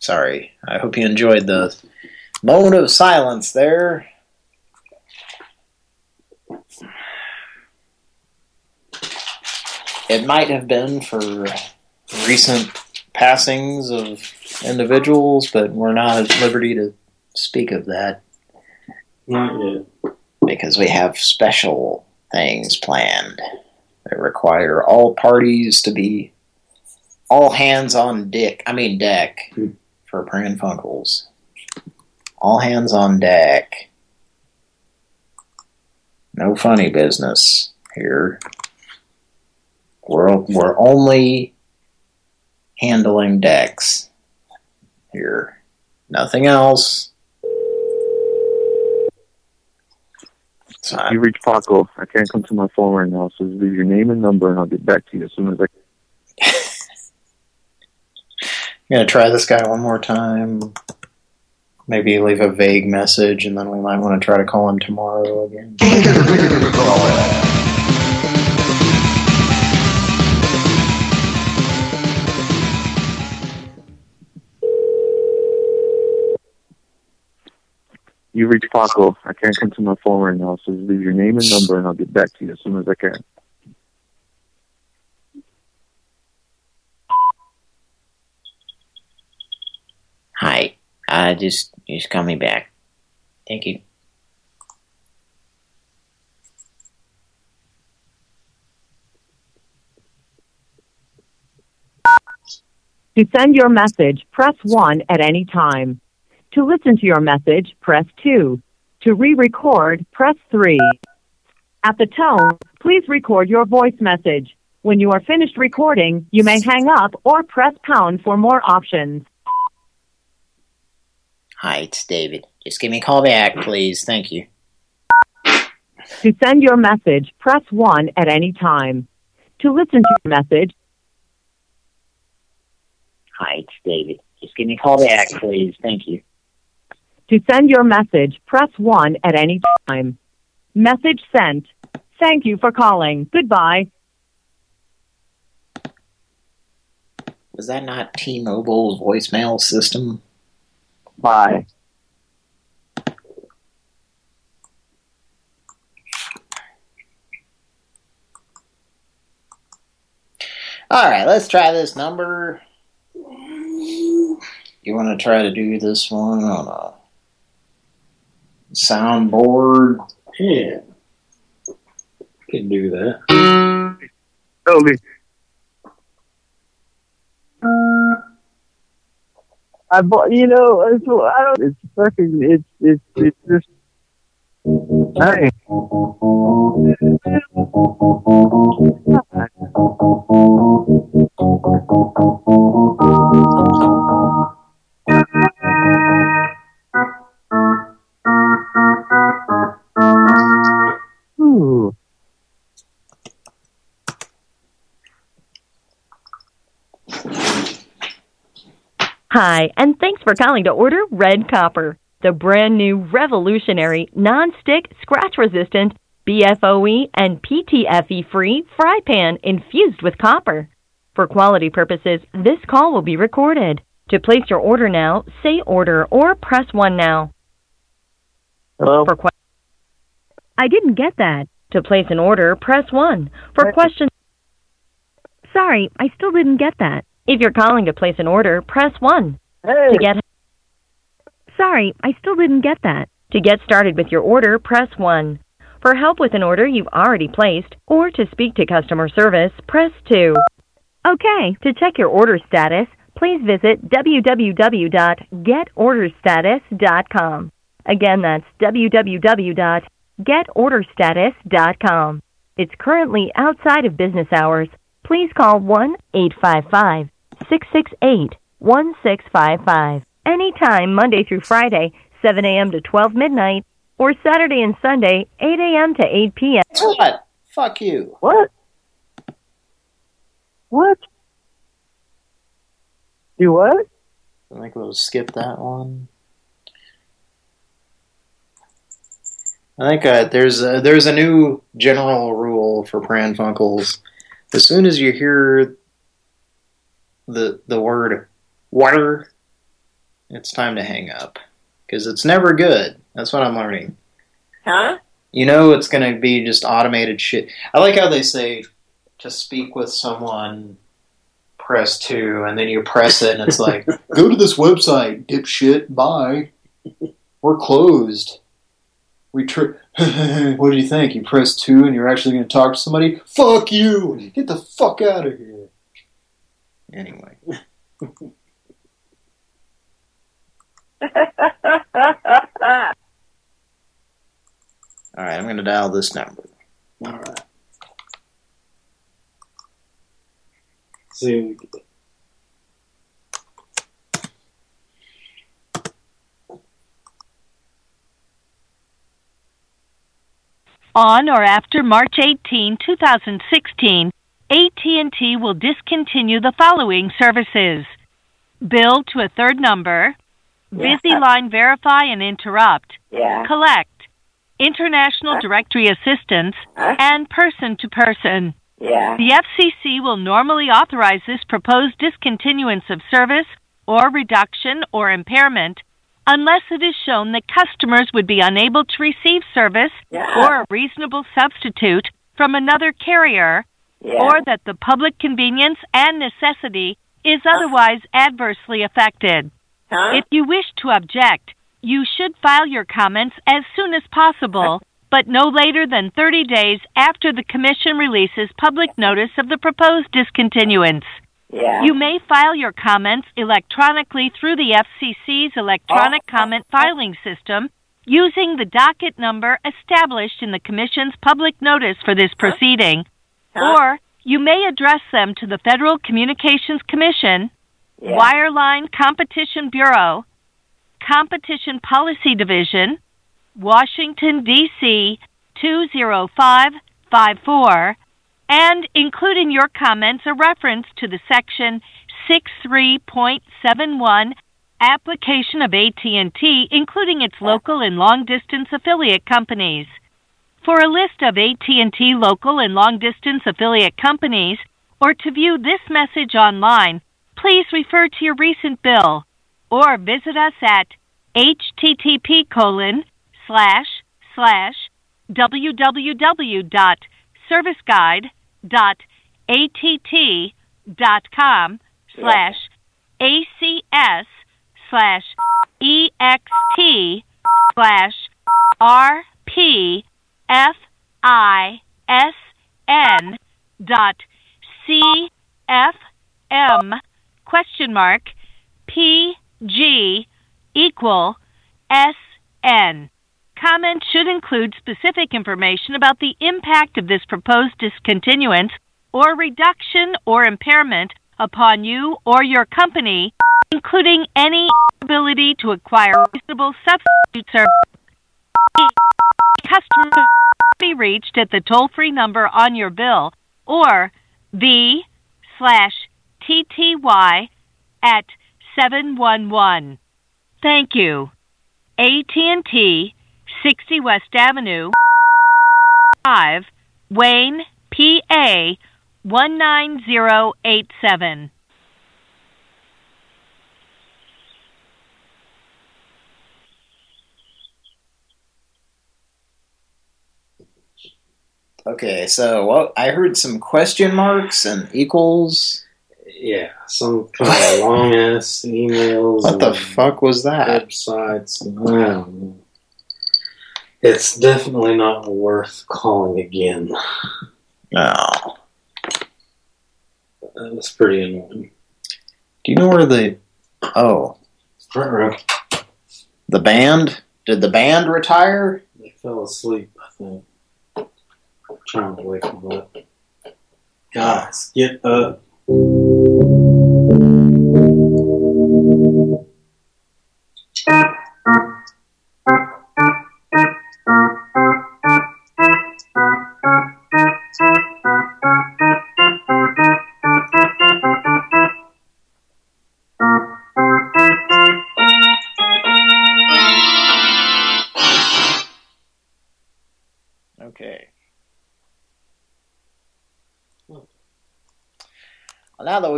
Sorry, I hope you enjoyed the moment of silence there. It might have been for recent passings of individuals, but we're not at liberty to speak of that. Not yet. Because we have special things planned that require all parties to be all hands on dick. I mean deck hmm. for Pran Funkels. All hands on deck. No funny business here. We're we're only handling decks here. Nothing else. You reach Paco. I can't come to my phone right now, so leave your name and number, and I'll get back to you as soon as I. Gonna try this guy one more time. Maybe leave a vague message, and then we might want to try to call him tomorrow again. You reach Paco. I can't come to my phone right now, so leave your name and number, and I'll get back to you as soon as I can. Hi. Uh, just just call me back. Thank you. To send your message, press 1 at any time. To listen to your message, press 2. To re-record, press 3. At the tone, please record your voice message. When you are finished recording, you may hang up or press pound for more options. Hi, it's David. Just give me a call back, please. Thank you. To send your message, press 1 at any time. To listen to your message, Hi, it's David. Just give me a call back, please. Thank you. To send your message, press 1 at any time. Message sent. Thank you for calling. Goodbye. Was that not T-Mobile's voicemail system? Bye. All right, let's try this number. You want to try to do this one on a soundboard? Yeah. Can do that. Toby. I bought, you know, it's, I don't, it's fucking, it's, it's, it's just, hey. Hi, and thanks for calling to order Red Copper, the brand new revolutionary non-stick, scratch-resistant, PFOA and PTFE-free fry pan infused with copper. For quality purposes, this call will be recorded. To place your order now, say order or press 1 now. Hello? For que- I didn't get that. To place an order, press 1. For questions Sorry, I still didn't get that. If you're calling to place an order, press 1. Hey. To get Sorry, I still didn't get that. To get started with your order, press 1. For help with an order you've already placed or to speak to customer service, press 2. Okay, to check your order status, please visit www.getorderstatus.com. Again, that's www.getorderstatus.com. It's currently outside of business hours. Please call 1 855 668 1655 anytime Monday through Friday, 7 a.m. to 12 midnight, or Saturday and Sunday, 8 a.m. to 8 p.m. What? Fuck you. What? What? Do what? I think we'll skip that one. I think uh, there's a, there's a new general rule for Pran Funkels. As soon as you hear the the word water, it's time to hang up because it's never good. That's what I'm learning. Huh? You know, it's going to be just automated shit. I like how they say to speak with someone, press two, and then you press it, and it's like, go to this website, dipshit. Bye. We're closed. We tr what do you think? You press two, and you're actually going to talk to somebody? Fuck you! Get the fuck out of here. Anyway. All right, I'm going to dial this number. All right. See. On or after March 18, 2016, AT&T will discontinue the following services. Bill to a third number, Yeah. busy line verify and interrupt, Yeah. collect, international directory assistance, and person to person. Yeah. The FCC will normally authorize this proposed discontinuance of service or reduction or impairment unless it is shown that customers would be unable to receive service Yeah. or a reasonable substitute from another carrier Yeah. or that the public convenience and necessity is otherwise adversely affected. Huh? If you wish to object, you should file your comments as soon as possible, but no later than 30 days after the Commission releases public notice of the proposed discontinuance. Yeah. You may file your comments electronically through the FCC's electronic oh. comment filing system using the docket number established in the Commission's public notice for this proceeding, or you may address them to the Federal Communications Commission, Yeah. Wireline Competition Bureau, Competition Policy Division, Washington, D.C. 20554, and include in your comments a reference to the section 63.71 application of AT&T, including its local and long-distance affiliate companies. For a list of AT&T local and long-distance affiliate companies, or to view this message online, please refer to your recent bill or visit us at http colon slash slash www.serviceguide.att.com slash acs slash ext slash rpfisn dot cfm question mark pg equal sn. Comments should include specific information about the impact of this proposed discontinuance or reduction or impairment upon you or your company, including any ability to acquire reasonable substitute service. Customers may be reached at the toll-free number on your bill or V slash TTY at 711. Thank you. AT&T, 60 West Avenue, 5, Wayne, PA, 19087. Okay, so what I heard some question marks and equals. Yeah, some kind of long ass emails. What the fuck was that? Websites. And, I don't know. It's definitely not worth calling again. No. That was pretty annoying. Do you know where the... Oh. Front row. The band? Did the band retire? They fell asleep, I think. Trying to wake them up. Guys, get up.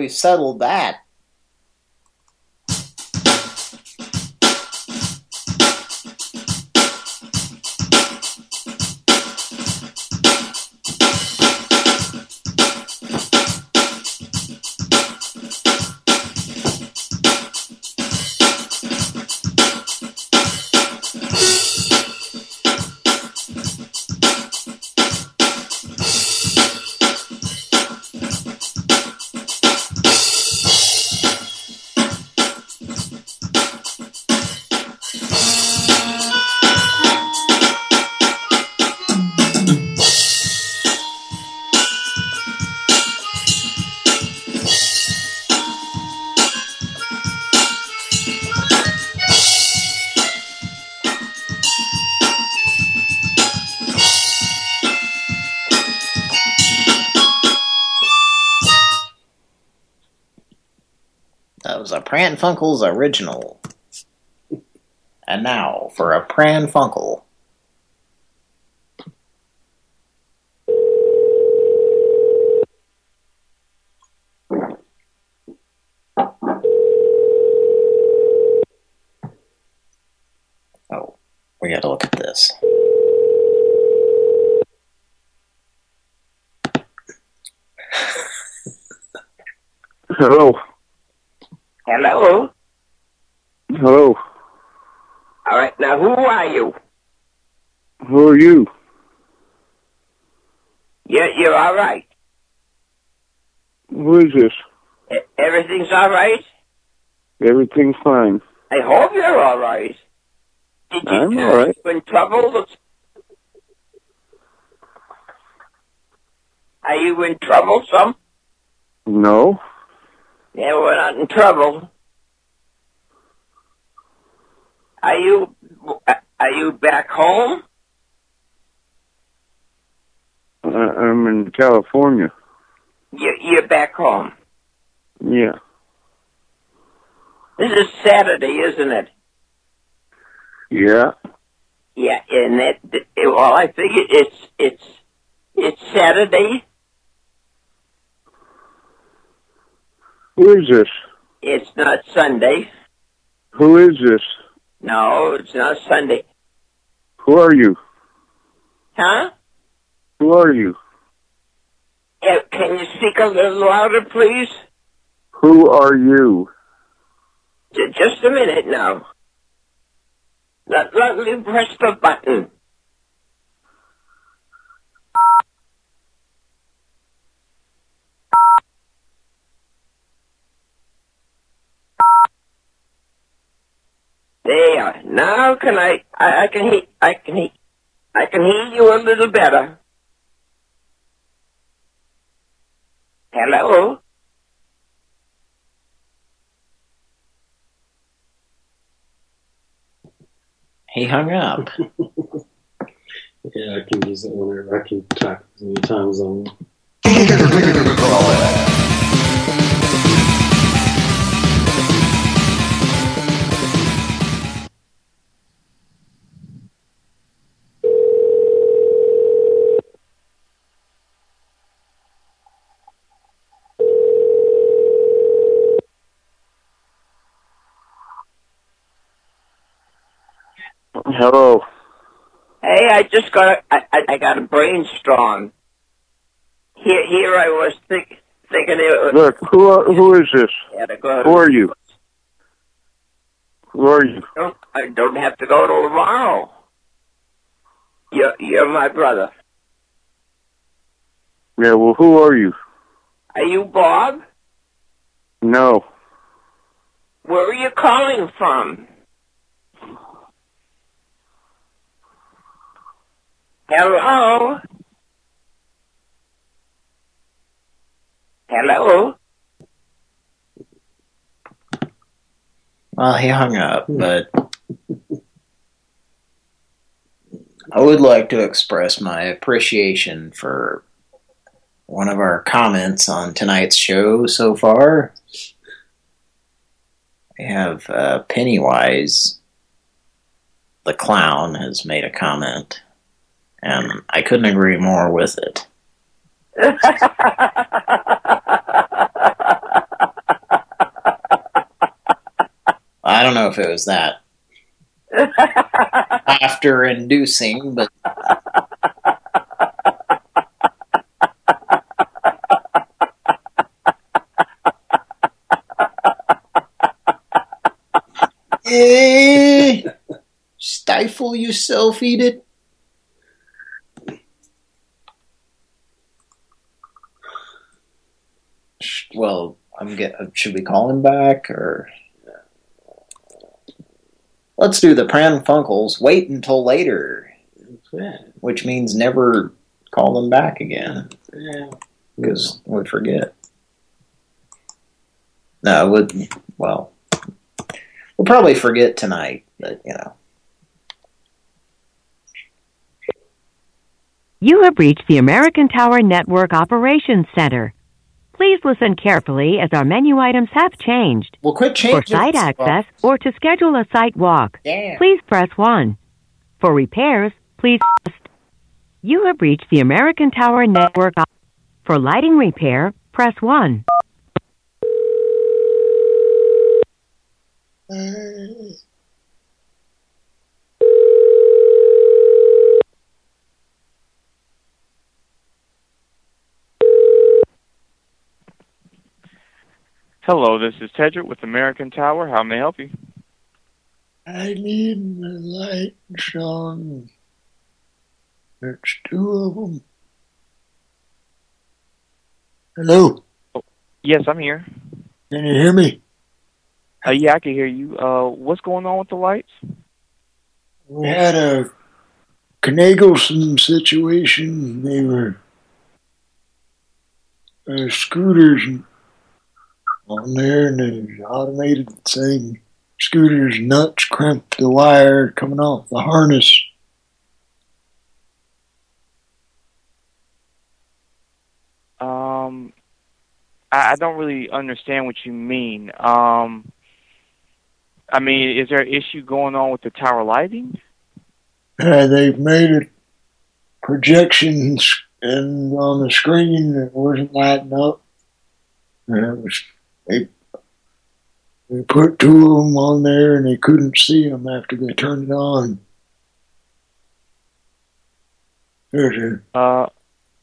Well, now that Funkels original. And now for a Pran Funkel. Oh, we got to look at this. Hello. Hello? Hello. All right, now who are you? Who are you? You're, you're all right. Who is this? Everything's all right? Everything's fine. I hope you're all right. Did you I'm all right. you in trouble? Are you in trouble, some? No. Yeah, we're not in trouble. Are you are you back home? I'm in California. You you're back home. Yeah. This is Saturday, isn't it? Yeah. Yeah, and that well, I figure it's it's it's Saturday. Who is this? It's not Sunday. Who is this? No, it's not Sunday. Who are you? Huh? Who are you? Yeah, can you speak a little louder, please? Who are you? J- just a minute now. Let, let me press the button. There. Now can I? I, I can hear. I can hear. I can hear you a little better. Hello. He hung up. Yeah, I can use it whenever I can talk as many times on. Hello. Hey, I just got a, I, I- I got a brainstorm. Here, here I was think, thinking it was. Look, who are, who is this? Go Who are you? Who are you? Don't- I don't have to go till tomorrow. You're, you're my brother. Yeah, well, who are you? Are you Bob? No. Where are you calling from? Hello? Hello? Well, he hung up, but I would like to express my appreciation for one of our comments on tonight's show so far. We have uh, Pennywise, the clown, has made a comment, and I couldn't agree more with it. I don't know if it was that after inducing, but eh, stifle yourself, eat it. Sh- Well, I'm get. Should we call him back or? Let's do the Pran Funkels. Wait until later, which means never call them back again Yeah. because we forget. No, we well, we'll probably forget tonight, but you know. You have reached the American Tower Network Operations Center. Please listen carefully as our menu items have changed. Well, quit For site access or to schedule a site walk, Yeah. please press 1. For repairs, please press You have reached the American Tower Network. For lighting repair, press 1. Uh, Hello, this is Tedrick with American Tower. How may I help you? I need the light shone. There's two of them. Hello, Yes, I'm here. can you hear me? Uh, yeah, I can hear you. Uh, what's going on with the lights? We had a Knagelson situation. They were uh, scooters on there, and the automated thing. Scooters nuts crimped the wire coming off the harness. Um, I, I don't really understand what you mean. Um, I mean, is there an issue going on with the tower lighting? Uh, they've made a projections and on the screen it wasn't lighting up. And it was they they put two of them on there and they couldn't see them after they turned it on. There's a Uh,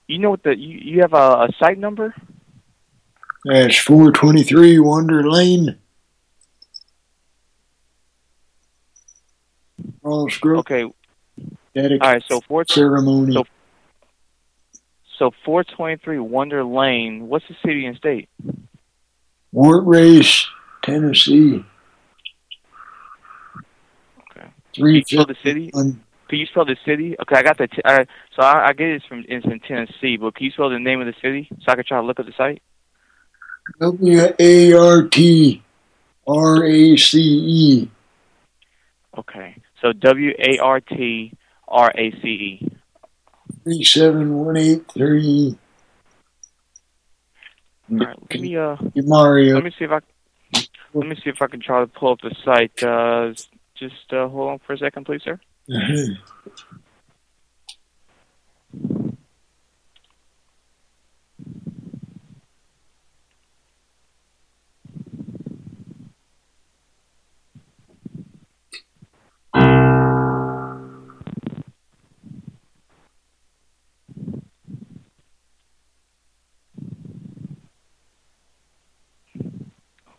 you know what the you, you have a, a site number? that's 423 Wonder Lane. Ross Grove. Okay. All Dedic- right. So four ceremony. So, so four twenty three Wonder Lane. What's the city and state? Wartrace, Tennessee. Okay. Three Spell the city. Can you spell the city? Okay, I got the. T- uh, so I, I get it's from it's in Tennessee, but can you spell the name of the city so I can try to look at the site? W A R T R A C E. Okay. So W A R T R A C E. Three seven one eight three. Right. Let me uh. Mario. Let me see if I. Let me see if I can try to pull up the site. Uh, just uh, hold on for a second, please, sir.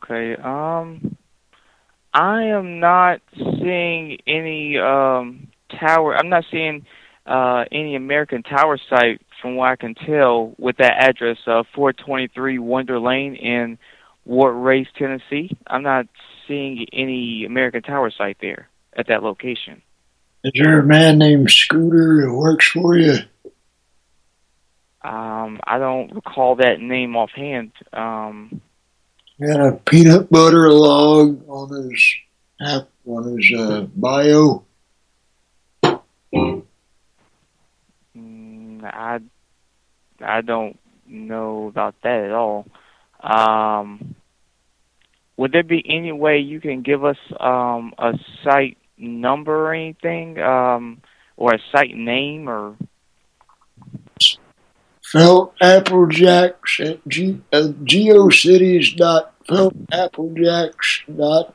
Okay. Um, I am not seeing any um tower. I'm not seeing uh any American Tower site from what I can tell with that address, uh, 423 Wonder Lane in Wartrace, Tennessee. I'm not seeing any American Tower site there at that location. Is there a man named Scooter who works for you? Um, I don't recall that name offhand. Um, Got a peanut butter log on his app on his uh, bio. Mm, I I don't know about that at all. Um, would there be any way you can give us um, a site number or anything, um, or a site name, or Felt Applejacks at G, uh, geocities dot feltappleJacks dot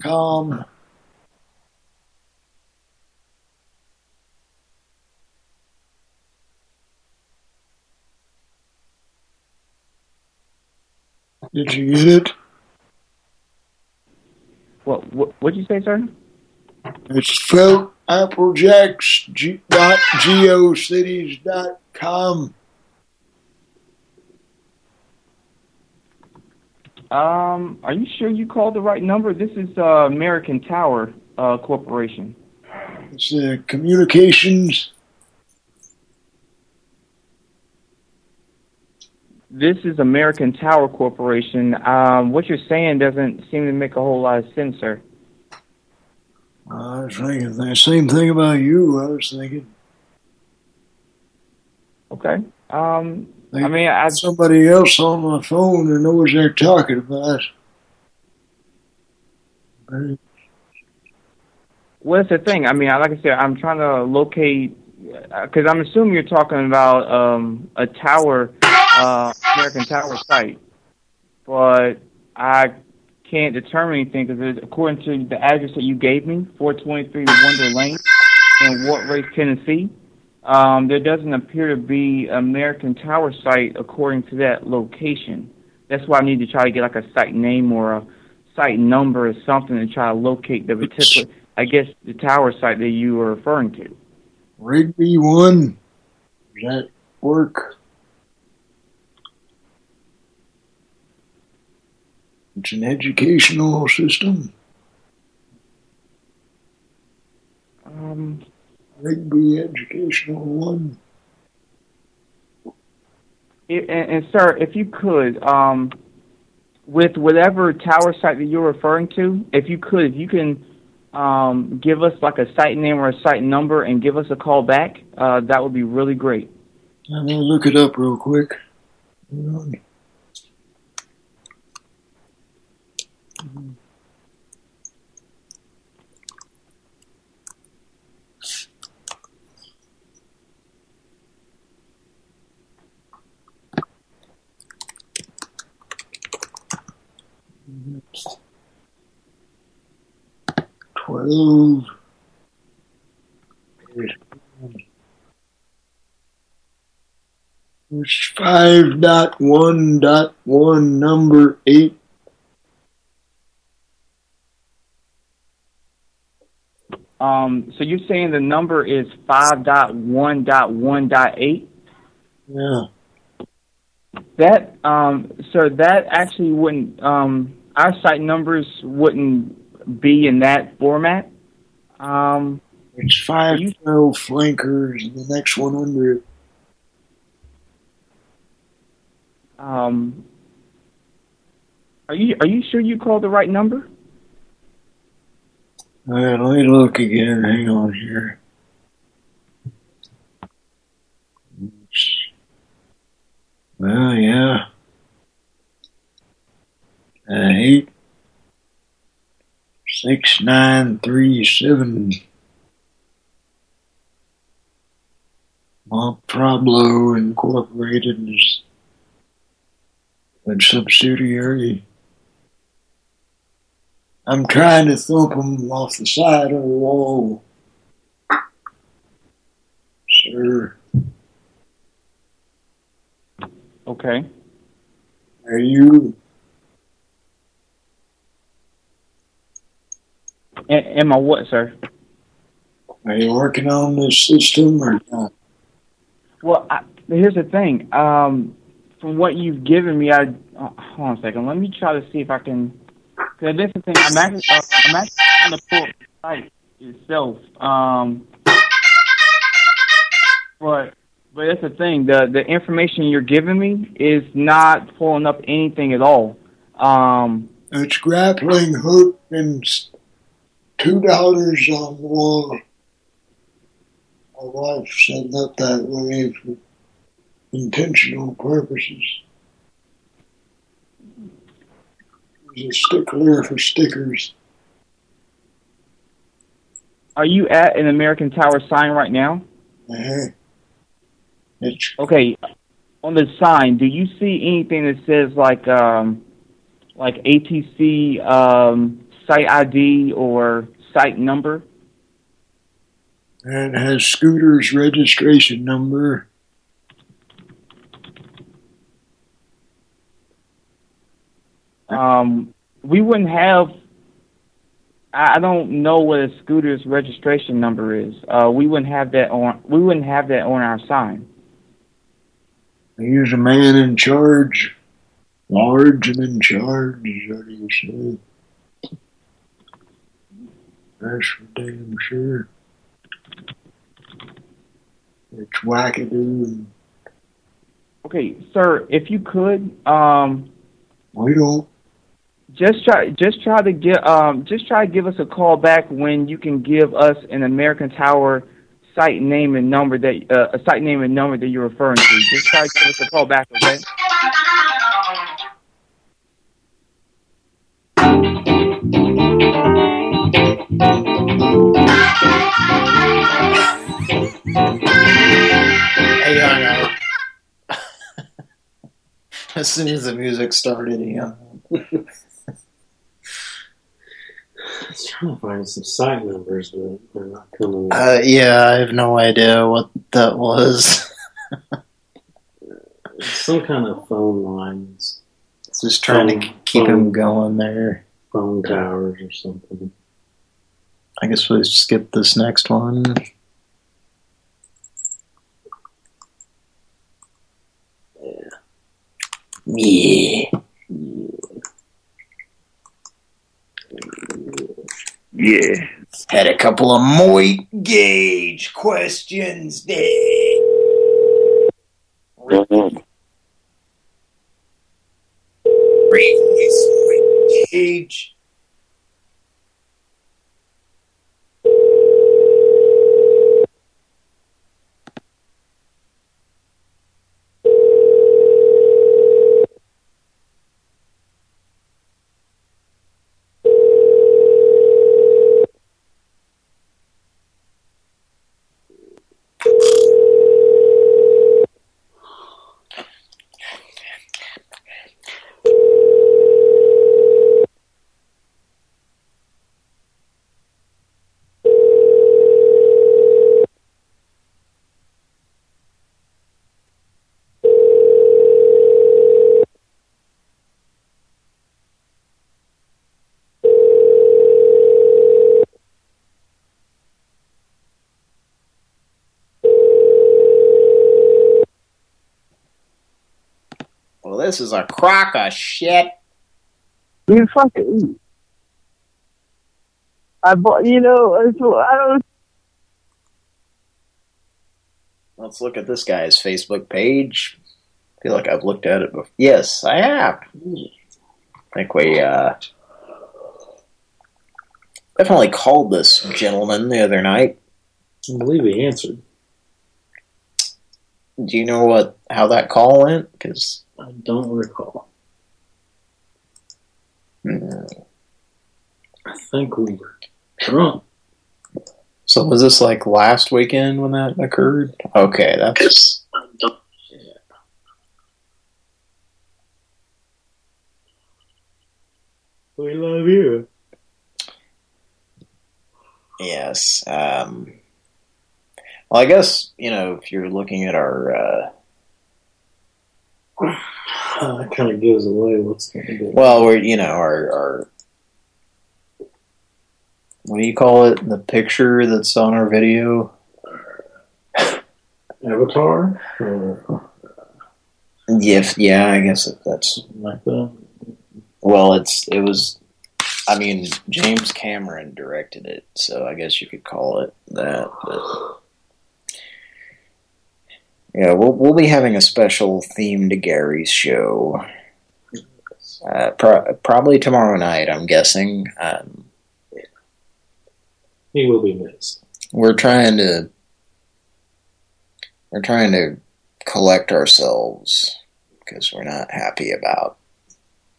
com. Did you get it? what? What would you say, sir? It's felt applejacks dot geocities dot com. Um, are you sure you called the right number? This is uh, American Tower uh, Corporation. It's uh, communications. This is American Tower Corporation. Um, what you're saying doesn't seem to make a whole lot of sense, sir. I was thinking the same thing about you. I was thinking. Okay. Um, I mean, I, somebody else on my phone who knows they're talking about. Right. What's the thing? I mean, like I said, I'm trying to locate because I'm assuming you're talking about um, a tower, uh, American Tower site, but I can't determine anything because according to the address that you gave me, 423 Wonder Lane in Wartrace, Tennessee, um, there doesn't appear to be American Tower site according to that location. That's why I need to try to get like a site name or a site number or something to try to locate the particular, I guess, the tower site that you were referring to. Rigby one. Does that work? It's an educational system. Um, Rigby Educational One. It, and, and sir, if you could, um, with whatever tower site that you're referring to, if you could, if you can um, give us like a site name or a site number and give us a call back, uh, that would be really great. I'm gonna look it up real quick. Twelve. It's five dot one dot one number eight. Um, so you're saying the number is five dot one dot one dot eight? Yeah. That um, sir, that actually wouldn't um, our site numbers wouldn't be in that format. Um, It's five twelve flankers and the next one under it. um, are you are you sure you called the right number? Alright, let me look again. Hang on here. Well, yeah. Uh, eight six nine three seven. Mont Problo Incorporated is a subsidiary. I'm trying to thump them off the side of the wall. Sir, Okay. are you? Am I what, sir? Are you working on this system or not? Well, I, here's the thing. Um, from what you've given me, I uh, hold on a second. Let me try to see if I can. Cause that's the thing. I'm actually, uh, I'm actually trying to pull the site itself. Um, but but that's the thing. The the information you're giving me is not pulling up anything at all. Um, It's grappling hook and two dollars on the wall. My wife set it up that way for intentional purposes. She's a stickler for stickers. are you at an American Tower sign right now? Uh-huh. It's Okay. On the sign, do you see anything that says like um like ATC um site ID or site number? it has Scooter's registration number. Um we wouldn't have I don't know what a scooter's registration number is. Uh we wouldn't have that on we wouldn't have that on our sign. He's a man in charge, large and in charge. What do you say? That's for damn sure. It's wackadoo. Okay, sir, if you could um we don't. just try just try to get um just try to give us a call back when you can give us an American Tower site name and number that uh, a site name and number that you're referring to. Just try to give us a call back, okay? As soon as the music started, hung. I was trying to find some site numbers, but they're not coming. Uh, yeah, I have no idea what that was. some kind of phone lines. Just trying to keep him going there. Phone towers or something. I guess we'll skip this next one. Yeah. Yeah. Had a couple of Moit Gauge questions there. Revoice Moit Gauge. This is a crock of shit. You fucking. I bought, you know, I don't. Let's look at this guy's Facebook page. I feel like I've looked at it before. Yes, I have. I think we uh, definitely called this gentleman the other night. I believe he answered. Do you know what how that call went? Because I don't recall. I think we were drunk. So was this like last weekend when that occurred? Okay, that's We love you. yes. Um, well, I guess you know if you're looking at our Uh, that kind of gives away what's going to be. well, we're you know our our what do you call it? The picture that's on our video. Avatar? Or Yeah, yeah, I guess that- that's like that? Well, it's it was. I mean, James Cameron directed it, so I guess you could call it that. But yeah, we'll we'll be having a special theme to Gary's show. Uh, pro probably tomorrow night, I'm guessing. Um, He will be missed. we're trying to we're trying to collect ourselves because we're not happy about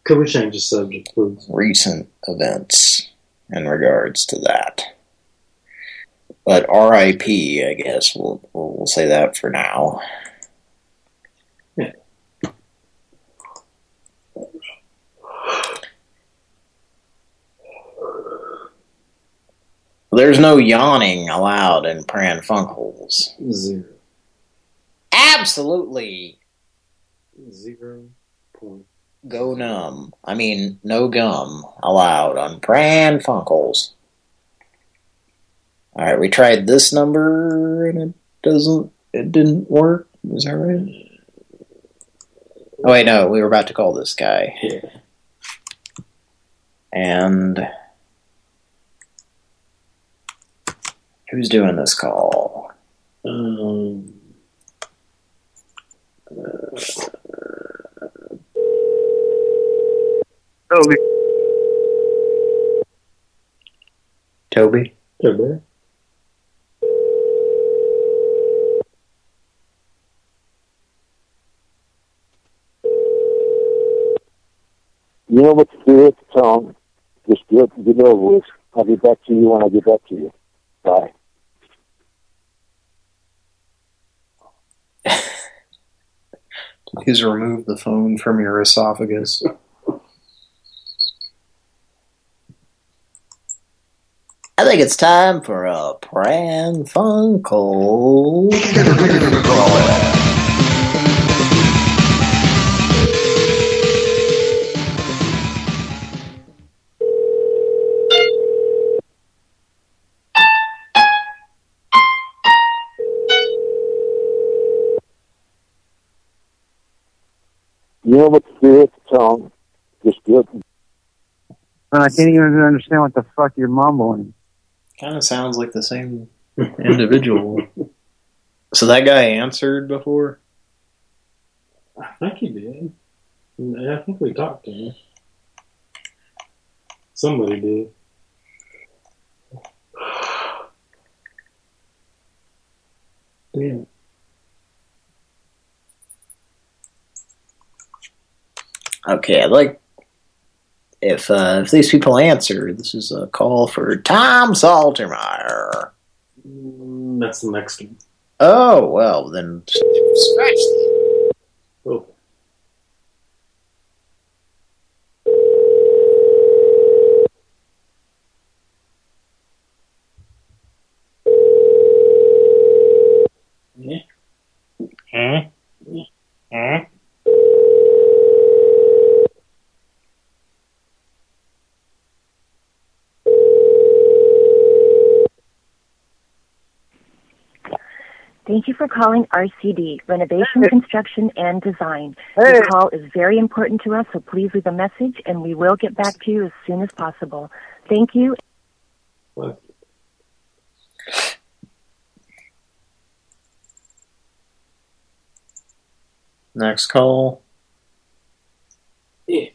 Could we change the subject, please? recent events in regards to that. But RIP, I guess we'll we'll, we'll say that for now. Yeah. There's no yawning allowed in Pran Funkels. Zero. Absolutely Zero point. go numb. I mean, no gum allowed on Pran Funkels. All right, we tried this number and it doesn't. It didn't work. Is that right? Oh wait, no. We were about to call this guy. Yeah. And who's doing this call? Um, Toby. Toby. Toby. You know what to do. with the them. Just do it. Get it over with. I'll get back to you when I get back to you. Bye. Please remove the phone from your esophagus. I think it's time for a Pran Funkel. You know what to do. Tell them. Just do it. And I can't even understand what the fuck you're mumbling. Kind of sounds like the same individual. so that guy answered before? I think he did. I think we talked to him. Somebody did. Damn. Okay, I'd like if uh, if these people answer, this is a call for Tom Saltermeyer. Mm, That's the next one. Oh well, then scratch. Oh. Huh? Huh? Thank you for calling RCD, Renovation, Construction, and Design. Hey. Your call is very important to us, so please leave a message and we will get back to you as soon as possible. Thank you. Next call. Yeah.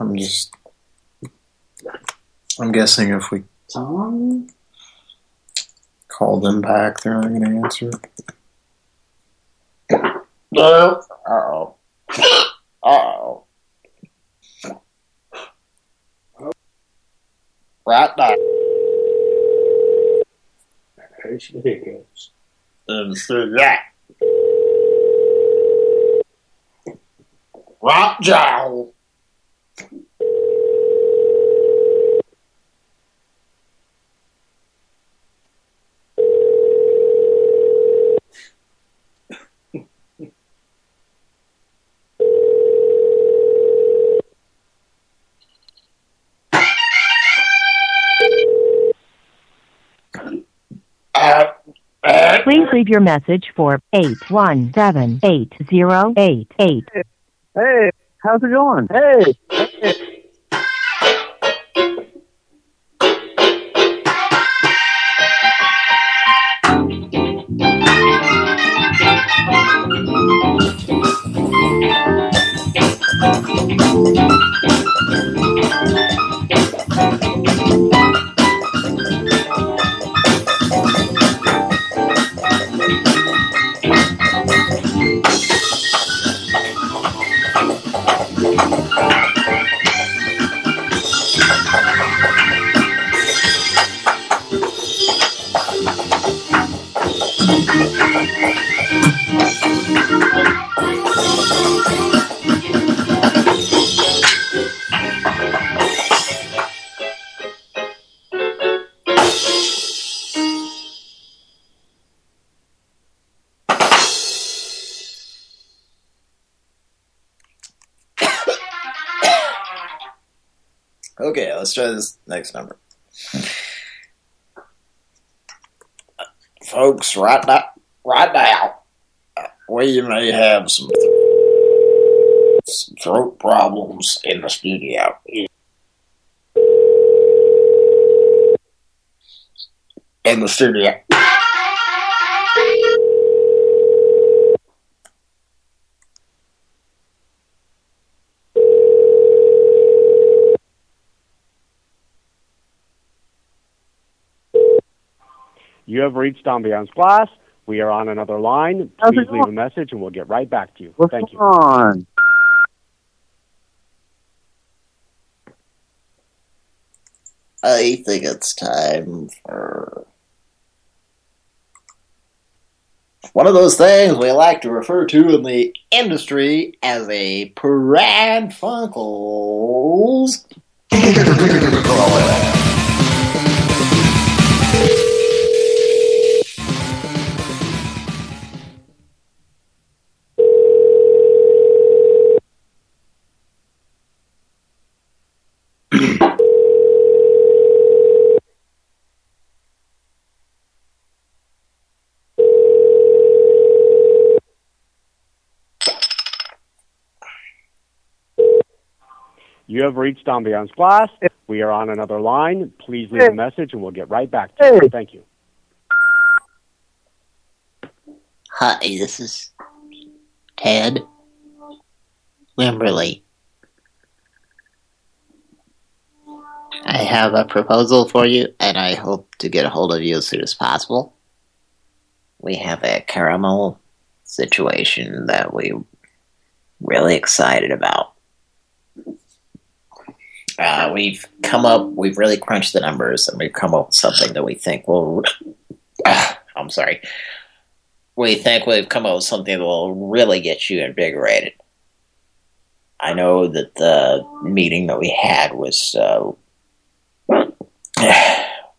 I'm just. I'm guessing if we Tom? call them back, they're not going to answer. No. Uh oh. Uh oh. Right now. There she goes. And so that. Right jowl. Please leave your message for 817-8088. Hey, how's it going? Hey. Right now, right now, we may have some, some throat problems in the studio. In the studio. You have reached Ambiance Glass. We are on another line. How's Please leave a message and we'll get right back to you. What's Thank you. going on? I think it's time for one of those things we like to refer to in the industry as a Pran Funkels. You have reached Ambiance Glass. We are on another line. Please leave a message and we'll get right back to you. Thank you. Hi, this is Ted Limberly. I have a proposal for you, and I hope to get a hold of you as soon as possible. We have a caramel situation that we're really excited about. Uh, we've come up, we've really crunched the numbers, and we've come up with something that we think will. I'm sorry. We think we've come up with something that will really get you invigorated. I know that the meeting that we had was uh,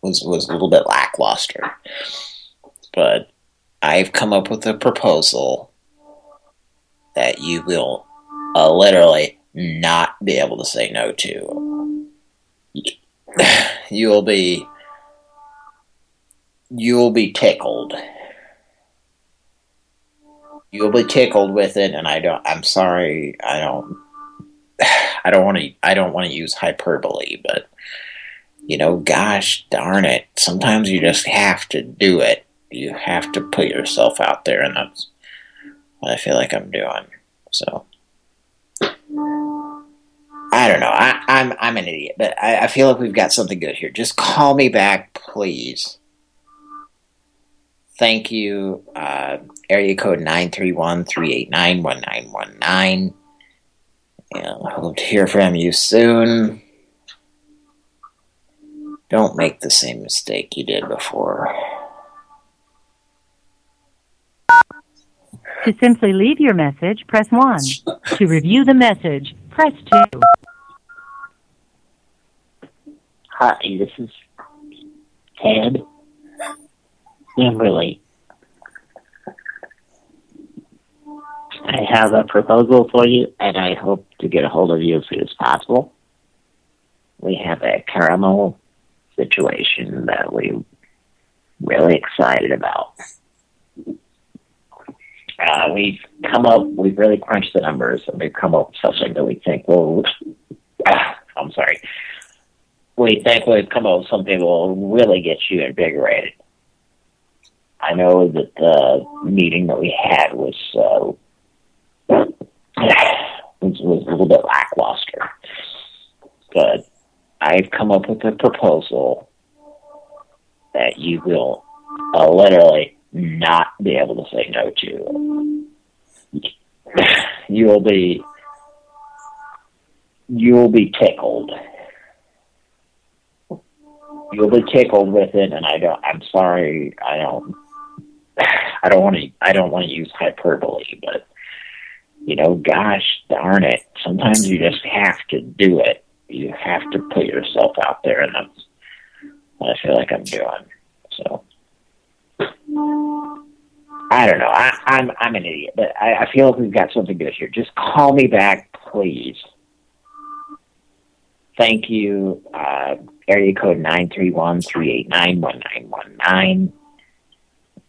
was was a little bit lackluster, but I've come up with a proposal that you will uh, literally not be able to say no to. You'll be you'll be tickled. You'll be tickled with it, and I don't. I'm sorry. I don't. I don't want to. I don't want to use hyperbole, but you know, gosh darn it. Sometimes you just have to do it. You have to put yourself out there, and that's what I feel like I'm doing. So. I don't know. I, I'm I'm an idiot, but I, I feel like we've got something good here. Just call me back, please. Thank you. Uh, area code 931-389-1919. And I hope to hear from you soon. Don't make the same mistake you did before. To simply leave your message, press 1. to review the message, press 2. Hi, this is Ted Kimberly. I have a proposal for you, and I hope to get a hold of you as soon as possible. We have a caramel situation that we're really excited about. Uh, we've come up, we've really crunched the numbers, and we've come up with something that we think will, I'm sorry, we think we've come up with something that will really get you invigorated. I know that the meeting that we had was uh, was, was a little bit lackluster, but I've come up with a proposal that you will uh, literally not be able to say no to. You will be you will be tickled. You'll be tickled with it, and I don't. I'm sorry. I don't. I don't want to. I don't want to use hyperbole, but you know, gosh darn it. Sometimes you just have to do it. You have to put yourself out there, and that's what I feel like I'm doing. So. I don't know. I, I'm I'm an idiot, but I, I feel like we've got something good here. Just call me back, please. Thank you. Uh, area code nine three one three eight nine one nine one nine.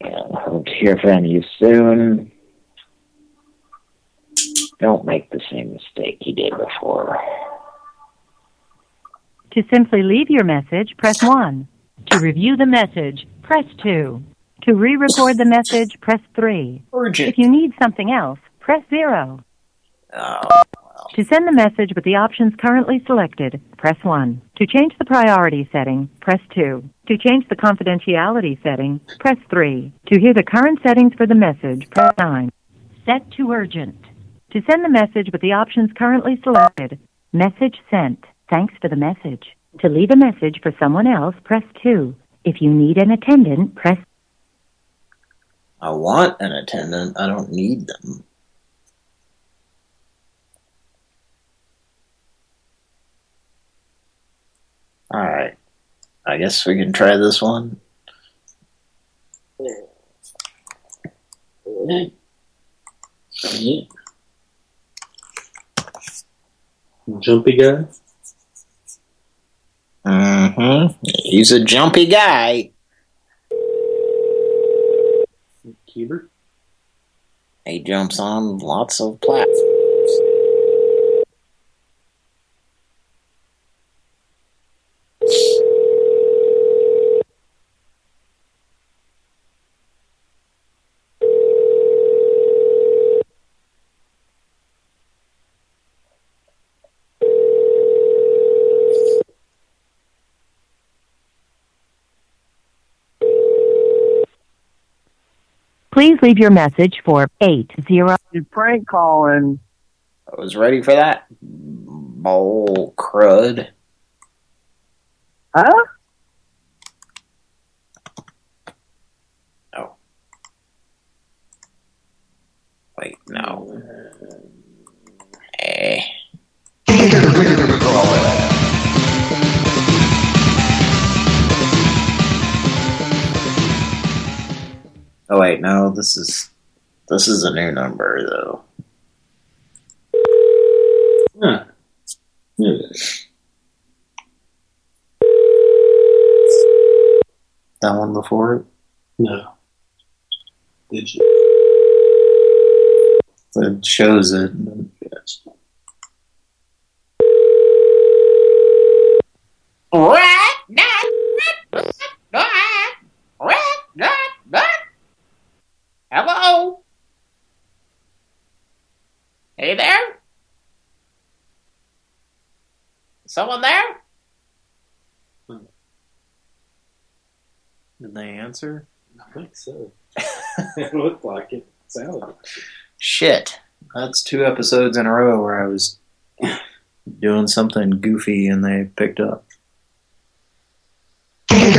Hope to hear from you soon. Don't make the same mistake you did before. To simply leave your message, press 1. To review the message, press 2. To re-record the message, press 3. Urgent. If you need something else, press 0. To send the message with the options currently selected, press 1. To change the priority setting, press 2. To change the confidentiality setting, press 3. To hear the current settings for the message, press 9. Set to urgent. To send the message with the options currently selected, message sent. Thanks for the message. To leave a message for someone else, press 2. If you need an attendant, press I want an attendant. I don't need them. All right. I guess we can try this one. Jumpy guy? Mm-hmm. He's a jumpy guy. He jumps on lots of platforms. Leave your message for 80. You prank calling. I was ready for that. Bull crud. Huh? Oh. Wait, no. Eh. Oh wait, no, this is this is a new number though. Huh. There it is. That one before it? No. Did you? It shows it. Yes. Hello? Hey there? Someone there? Did they answer? I think so. it looked like it. Sounded like it. Shit. That's two episodes in a row where I was doing something goofy and they picked up. Thank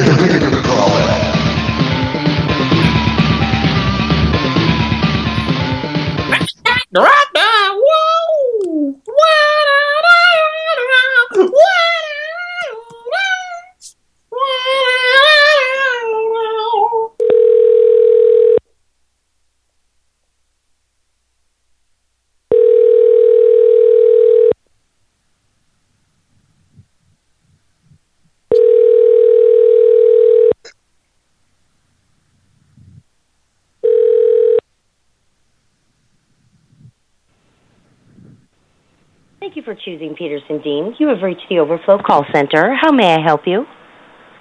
choosing Peterson Dean. You have reached the Overflow Call Center. How may I help you?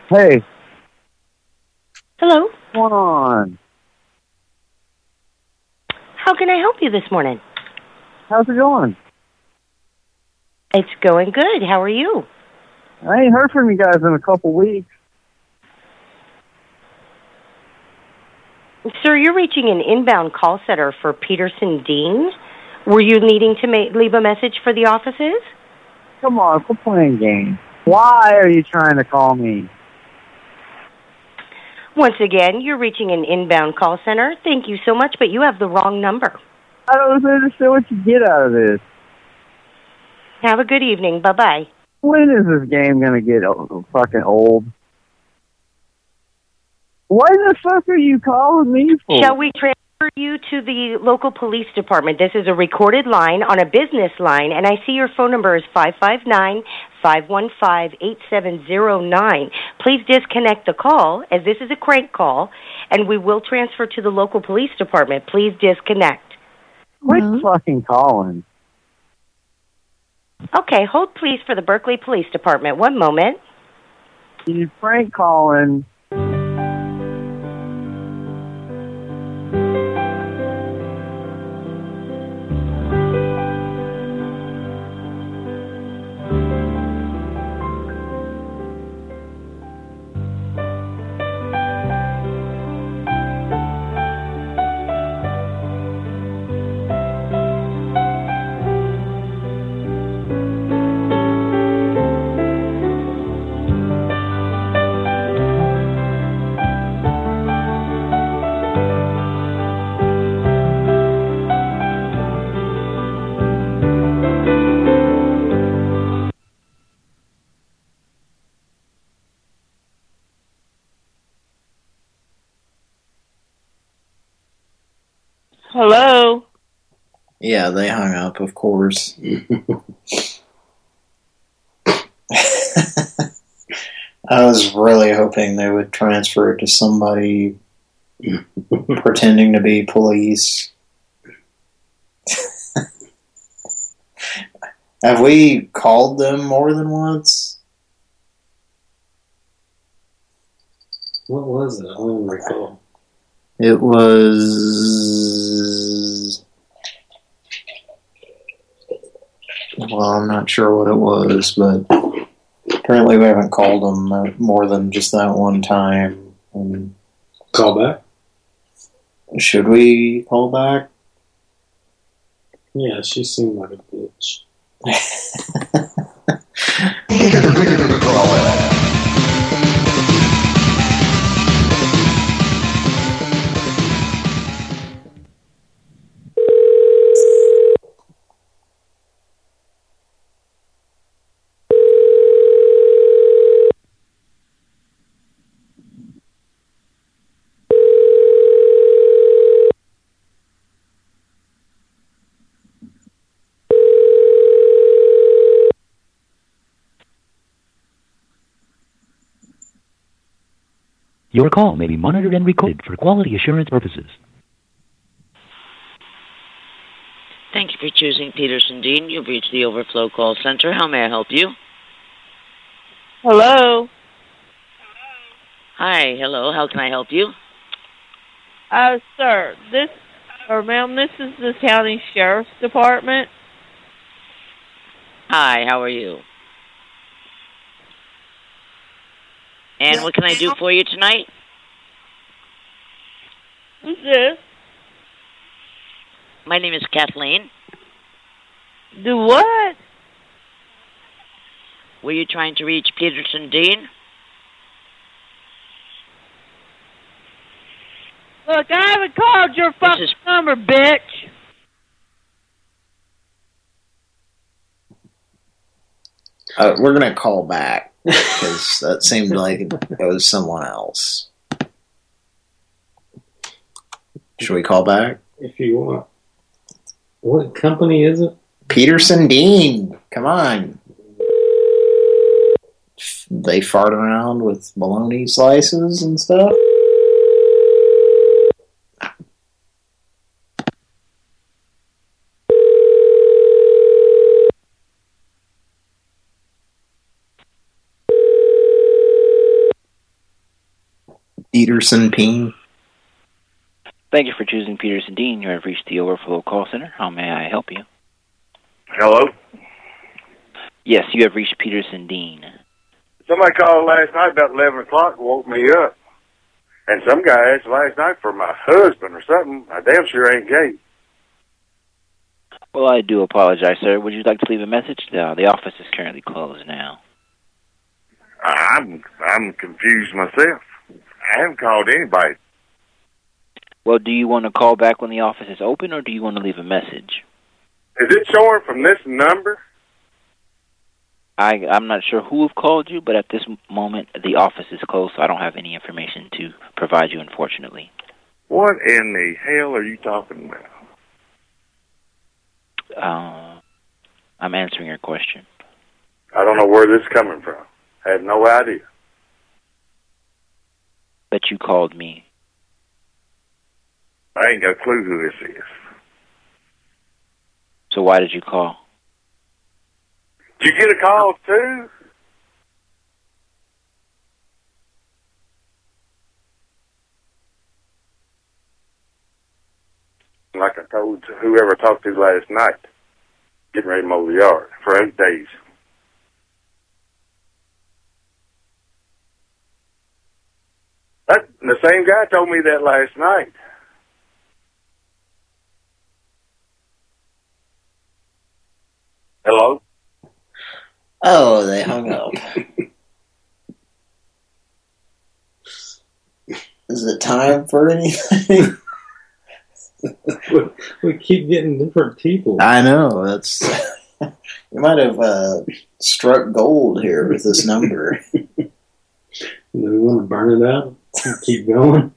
Hey, Hello? what's going on? How can I help you this morning? How's it going? It's going good. How are you? I ain't heard from you guys in a couple weeks. Sir, you're reaching an inbound call center for Peterson Dean. Were you needing to ma- leave a message for the offices? Come on, quit playing games. Why are you trying to call me? Once again, you're reaching an inbound call center. Thank you so much, but you have the wrong number. I don't understand what you get out of this. Have a good evening. Bye bye. When is this game gonna get o- fucking old? Why the fuck are you calling me for? Shall we transfer you to the local police department? This is a recorded line on a business line, and I see your phone number is five five nine five one five eight seven zero nine. Please disconnect the call, as this is a crank call, and we will transfer to the local police department. Please disconnect. Quit mm-hmm. fucking calling. Okay, hold please for the Berkeley Police Department. One moment. You prank calling. Yeah, they hung up, of course. I was really hoping they would transfer it to somebody pretending to be police. Have we called them more than once? What was it? I don't recall. It was... Well, I'm not sure what it was, but apparently we haven't called them uh, more than just that one time. And Call back? Should we call back? Yeah, she seemed like a bitch. Your call may be monitored and recorded for quality assurance purposes. Thank you for choosing Peterson Dean. You've reached the Overflow Call Center. How may I help you? Hello. Hi, hello. How can I help you? Uh, sir, this, or ma'am, this is the county sheriff's department. Hi, how are you? And what can I do for you tonight? Who's this? My name is Kathleen. Do what? Were you trying to reach Peterson Dean? Look, I haven't called your fucking number, bitch. Uh, we're gonna call back because that seemed like it was someone else. Should we call back? If you want. What company is it? Peterson Dean, come on. They fart around with bologna slices and stuff. Peterson Peen. Thank you for choosing Peterson Dean. You have reached the Overflow Call Center. How may I help you? Hello? Yes, you have reached Peterson Dean. Somebody called last night about 11 o'clock and woke me up. And some guy asked last night for my husband or something. I damn sure ain't gay. Well, I do apologize, sir. Would you like to leave a message? No, the office is currently closed now. I'm I'm confused myself. I haven't called anybody. Well, do you want to call back when the office is open, or do you want to leave a message? Is it showing from this number? I, I'm not sure who have called you, but at this moment, the office is closed, so I don't have any information to provide you, unfortunately. What in the hell are you talking about? Uh, I'm answering your question. I don't know where this is coming from. I have no idea. But you called me. I ain't got a clue who this is. So why did you call? Did you get a call too? Like I told whoever I talked to last night, getting ready to mow the yard for eight days. That the same guy told me that last night. Hello? Oh, they hung up. Is it time for anything? we, we keep getting different people. I know. That's we might have uh, struck gold here with this number. Do we want to burn it out? Keep going?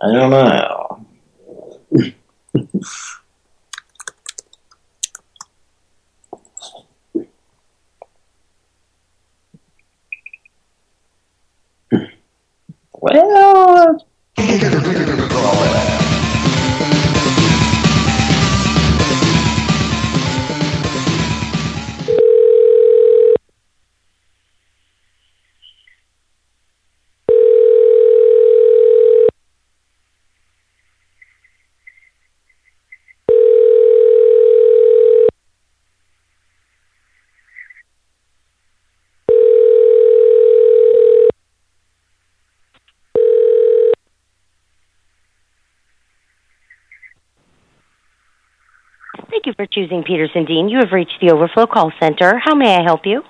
I don't know. Well, Thank you for choosing Peterson Dean. You have reached the Overflow Call Center. How may I help you?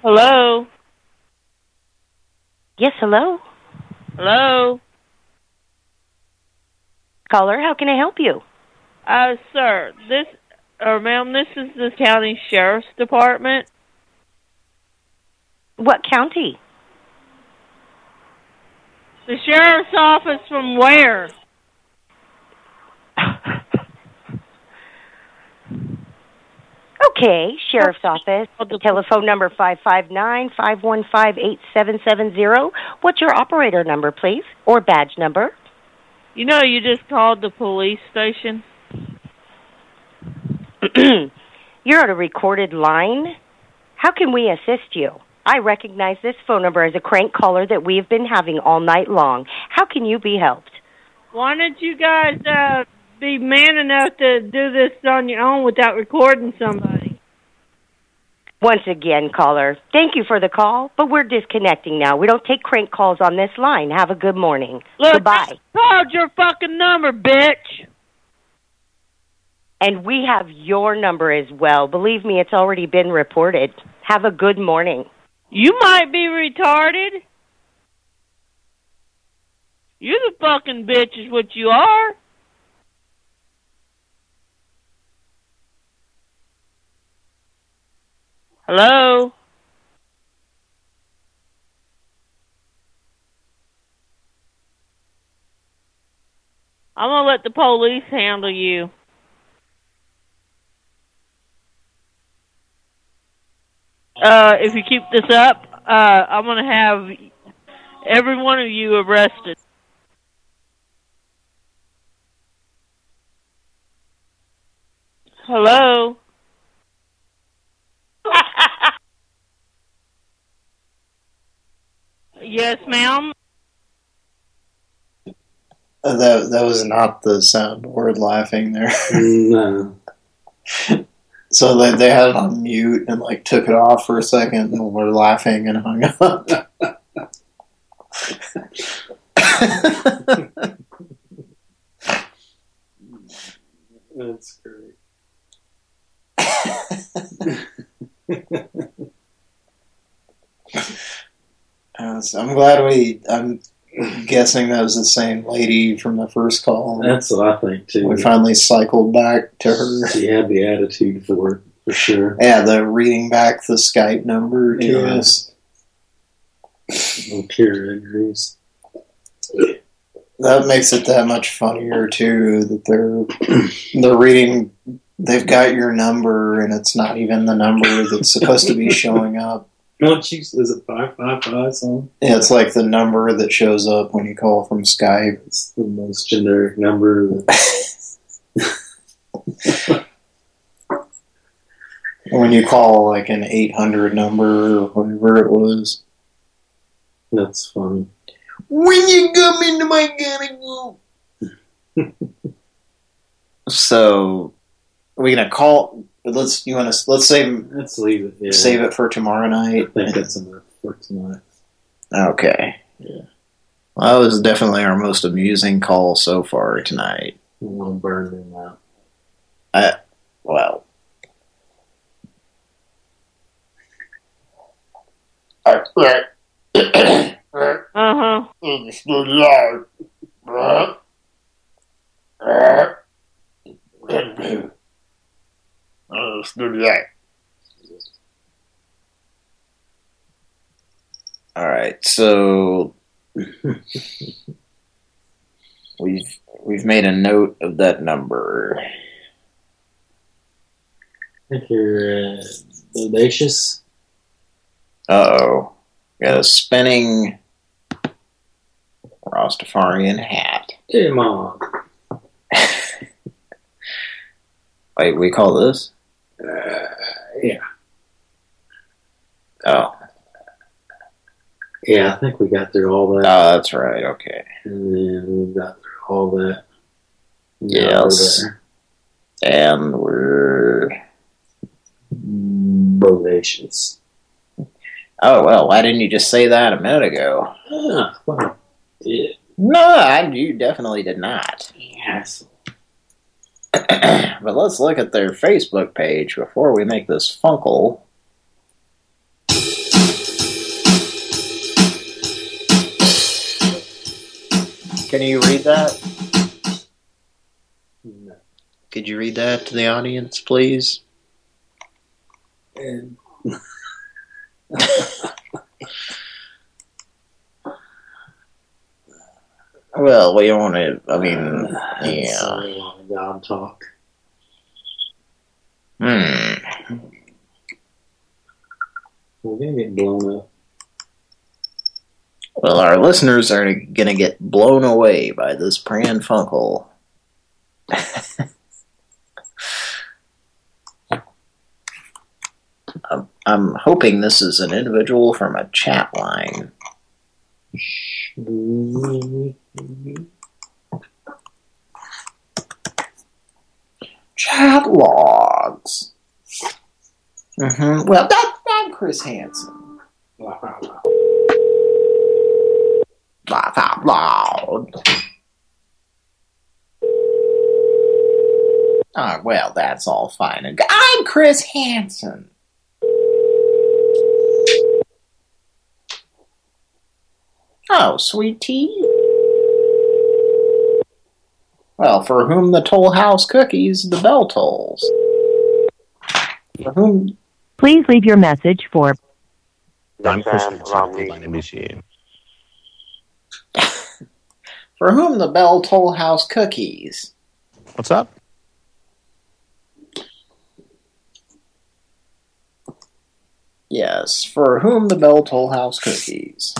Hello? Yes, hello. Hello? Caller, how can I help you? Uh, sir, this, or ma'am, this is the county sheriff's department. What county? The sheriff's office from where? Okay, Sheriff's Office. Telephone number five five nine five one five eight seven seven zero. What's your operator number, please? Or badge number? You know, you just called the police station. You're on a recorded line. How can we assist you? I recognize this phone number as a crank caller that we have been having all night long. How can you be helped? Why don't you guys uh, be man enough to do this on your own without recording somebody? Once again, caller, thank you for the call, but we're disconnecting now. We don't take crank calls on this line. Have a good morning. Look, Goodbye. I called your fucking number, bitch. And we have your number as well. Believe me, it's already been reported. Have a good morning. You might be retarded. You're the fucking bitch is what you are. Hello? I'm gonna let the police handle you. Uh, if you keep this up, uh, I'm gonna have every one of you arrested. Hello? Yes, ma'am. Uh, that that was not the soundboard laughing there. no. So they they had it on mute and like took it off for a second and were laughing and hung up. That's great. Uh, so I'm glad we. I'm guessing that was the same lady from the first call. That's what I think too. We finally cycled back to her. She had the attitude for it, for sure. Yeah, the reading back the Skype number to Yeah. us. Tear injuries. That makes it that much funnier too. That they're they're reading. They've got your number, and it's not even the number that's supposed to be showing up. Don't you? Is it five five five something? Yeah, it's like the number that shows up when you call from Skype. It's the most generic number. When you call like an 800 number or whatever it was. that's funny. When you come into my gotta go. So, are we gonna call? Let's you want to let's save Let's leave it. Yeah. save it for tomorrow night. I think that's enough for tonight. Okay. Yeah. Well, that was definitely our most amusing call so far tonight. We want to burn them out. I, well. Uh-huh. Uh that. All right, so We've we've made a note of that number. I think you're uh, audacious. Uh oh. Got a spinning Rastafarian hat. Come on. Wait, we call this? Uh, yeah. Oh. Yeah, I think we got through all that. Oh, that's right. Okay. And then we got through all that. Yes. we're And we're Bodacious. Oh well, why didn't you just say that a minute ago? Well, yeah. No, I, you definitely did not. Yes. but let's look at their Facebook page before we make this funkle. Can you read that? No. Could you read that to the audience, please? And Well, we want to. I mean, yeah. Sorry, God talk. Hmm. We're gonna get blown up. Well, our listeners are going to get blown away by this Pran Funkel. I'm, I'm hoping this is an individual from a chat line. Chat logs. Mm-hmm. Well, that, I'm Chris Hansen. Laugh out loud. Oh, well, that's all fine. and good. I'm Chris Hansen. Oh, sweet tea. Well, for whom the toll house cookies, the bell tolls. For whom... Please leave your message for I'm Chris Sam Hansen. Romney. My name is Ian. For whom the bell toll house cookies. What's up? Yes, for whom the bell toll house cookies.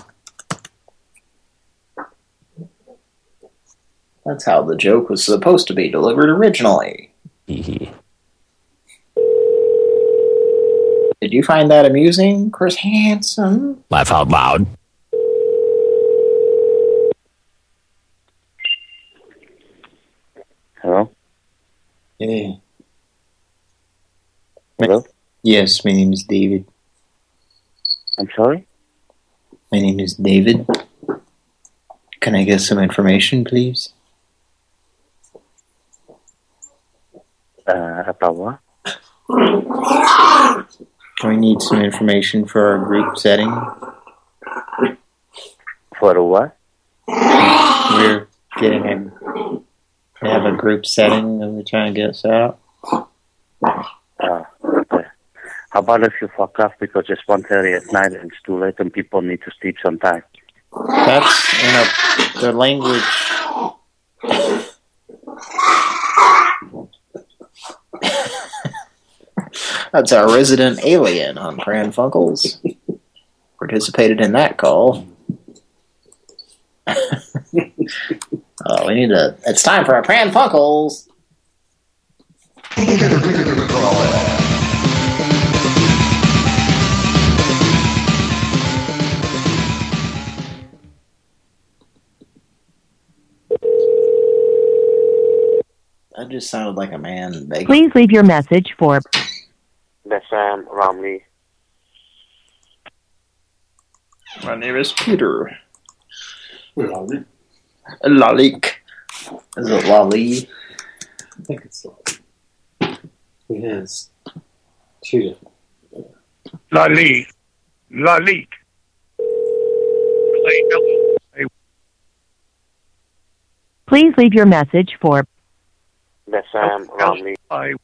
That's how the joke was supposed to be delivered originally. Did you find that amusing, Chris Hansen? Laugh out loud. Hello? Yeah. Hello? Yes, my name is David. I'm sorry? My name is David. Can I get some information, please? We need some information for our group setting. For what? We're getting a we have a group setting that we're trying to get set up. Uh, okay. How about if you fuck off because it's 1.30 at night and it's too late and people need to sleep sometime? That's in a, the language. That's our resident alien on Pran Funkels. Participated in that call. oh, we need to. It's time for our Pran Funkels. That just sounded like a man begging. Please leave your message for That's Sam Romney. My name is Peter. Lolly. Lalik. Is it Lali? I think it's Lolly. He has two different. Lali. Lalik. Say hello. Please leave your message for That's Sam Romney. I.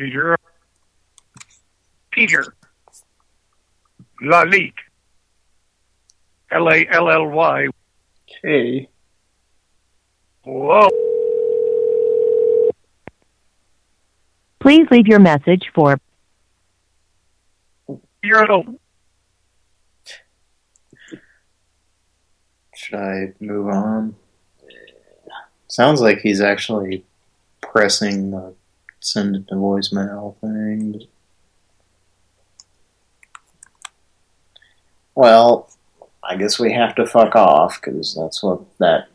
Peter. Peter. Lalik. L A L L Y. Okay. Whoa. Please leave your message for Zero. Should I move on? Sounds like he's actually pressing the send it to voicemail thing. Well, I guess we have to fuck off because that's what that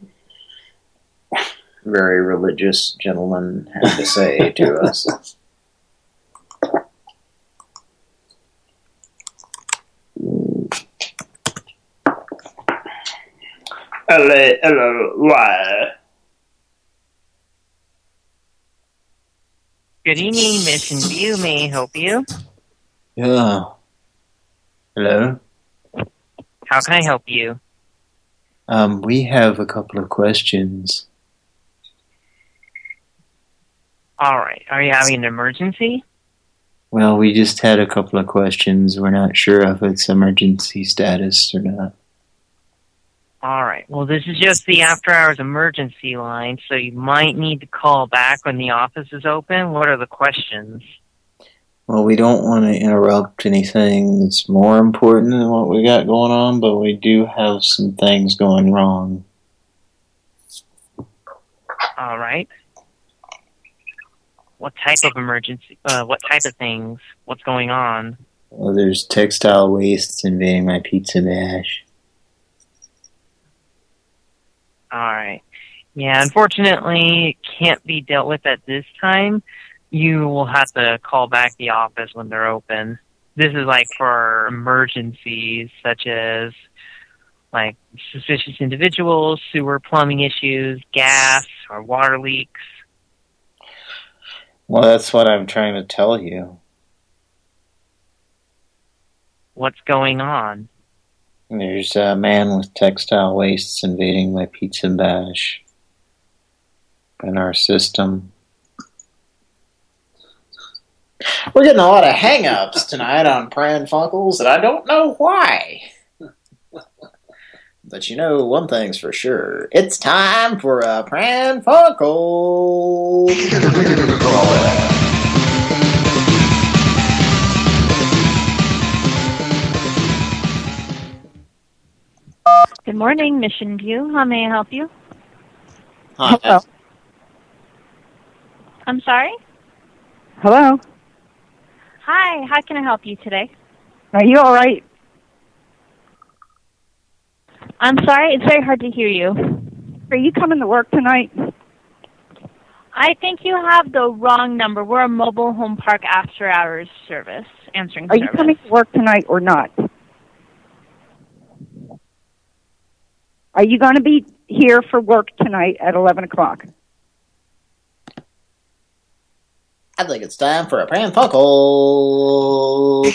very religious gentleman had to say to us. L A L L Y. Good evening, Mission View. May I help you? Yeah. Hello? How can I help you? Um, we have a couple of questions. All right. Are you having an emergency? Well, we just had a couple of questions. We're not sure if it's emergency status or not. All right. Well, this is just the after hours emergency line, so you might need to call back when the office is open. What are the questions? Well, we don't want to interrupt anything that's more important than what we got going on, but we do have some things going wrong. All right. What type of emergency? Uh, what type of things? What's going on? Well, there's textile waste invading my pizza bash. All right. Yeah, unfortunately, it can't be dealt with at this time. You will have to call back the office when they're open. This is like for emergencies such as like suspicious individuals, sewer plumbing issues, gas or water leaks. Well, that's what I'm trying to tell you. What's going on? There's a man with textile wastes invading my pizza bash in our system. We're getting a lot of hang-ups tonight on Pran Funkels, and I don't know why. But you know, one thing's for sure. It's time for a Pran Funkel. Good morning, Mission View. How may I help you? Hi. I'm sorry? Hello? Hi, how can I help you today? Are you all right? I'm sorry, it's very hard to hear you. Are you coming to work tonight? I think you have the wrong number. We're a mobile home park after hours service, answering Are you coming to work tonight or not? Are you going to be here for work tonight at 11 o'clock? I think it's time for a Pran Funkel.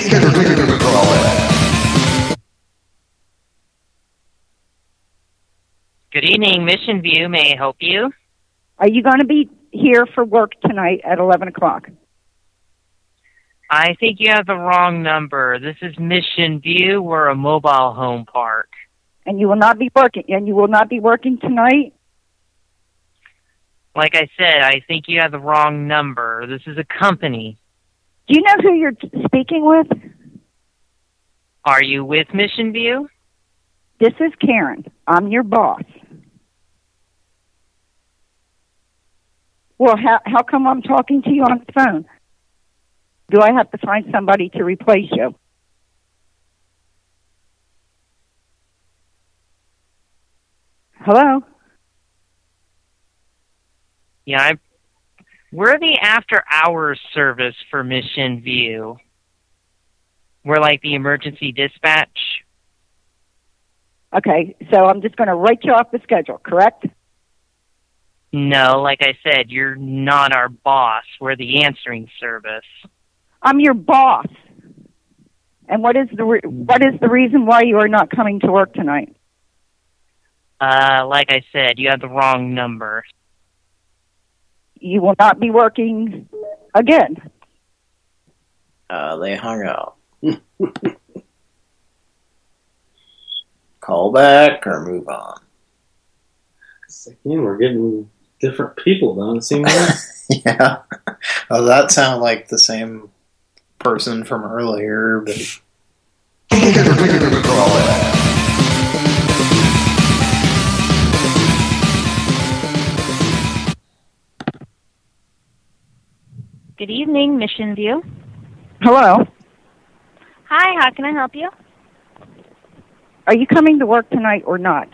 Good evening, Mission View. May I help you? Are you going to be here for work tonight at 11 o'clock? I think you have the wrong number. This is Mission View. We're a mobile home park. And you will not be working, and you will not be working tonight? Like I said, I think you have the wrong number. This is a company. Do you know who you're speaking with? Are you with Mission View? This is Karen. I'm your boss. Well, how, how come I'm talking to you on the phone? Do I have to find somebody to replace you? Hello? Yeah, I, we're the after hours service for Mission View. We're like the emergency dispatch. Okay, so I'm just going to write you off the schedule, correct? No, like I said, you're not our boss. We're the answering service. I'm your boss. And what is the re- what is the reason why you are not coming to work tonight? Uh, like I said, you have the wrong number. You will not be working again. Uh, they hung up. call back or move on? Again, we're getting different people, don't it seem like? yeah. Oh, that sounded like the same person from earlier, but... Good evening, Mission View. Hello. Hi, how can I help you? Are you coming to work tonight or not?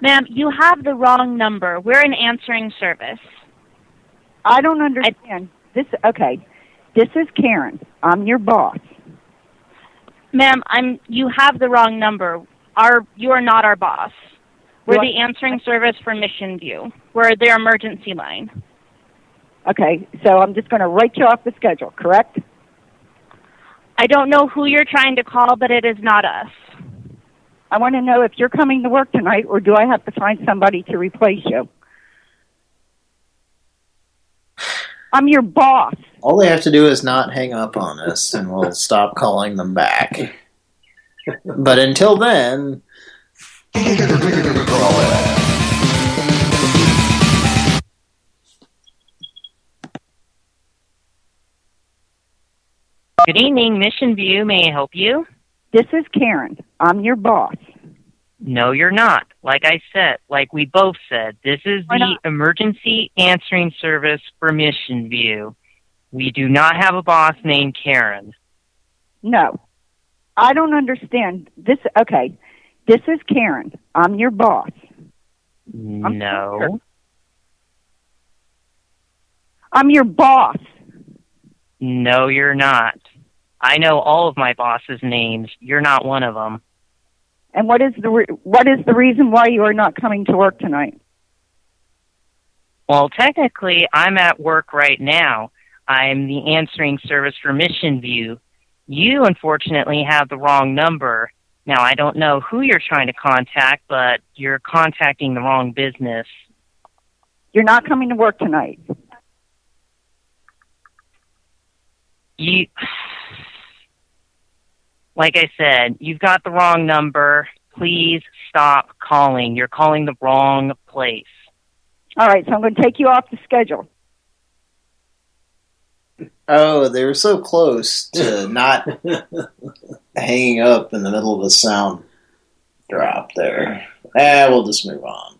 Ma'am, you have the wrong number. We're an answering service. I don't understand. This okay. This is Karen. I'm your boss. Ma'am, I'm you have the wrong number. Our you are not our boss. We're What? the answering service for Mission View. We're their emergency line. Okay, so I'm just going to write you off the schedule, correct? I don't know who you're trying to call, but it is not us. I want to know if you're coming to work tonight or do I have to find somebody to replace you? I'm your boss. All they have to do is not hang up on us, and we'll stop calling them back. But until then... Good evening, Mission View. May I help you? This is Karen. I'm your boss. No, you're not. Like I said, like we both said, this is the emergency answering service for Mission View. We do not have a boss named Karen. No. I don't understand. This okay. This is Karen. I'm your boss. No. I'm your boss. No, you're not. I know all of my boss's names. You're not one of them. And what is the re- what is the reason why you are not coming to work tonight? Well, technically, I'm at work right now. I'm the answering service for Mission View. You, unfortunately, have the wrong number. Now, I don't know who you're trying to contact, but you're contacting the wrong business. You're not coming to work tonight. You, like I said, you've got the wrong number. Please stop calling. You're calling the wrong place. All right, so I'm going to take you off the schedule. Oh, they were so close to not hanging up in the middle of a sound drop there. Eh, we'll just move on.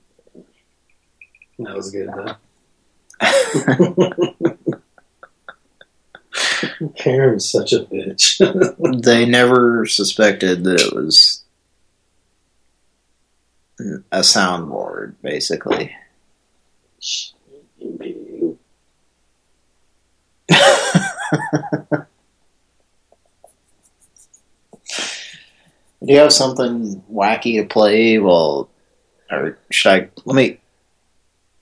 That was good, though. Karen's such a bitch. they never suspected that it was a soundboard, basically. Do you have something wacky to play? Well, or should I? Let me.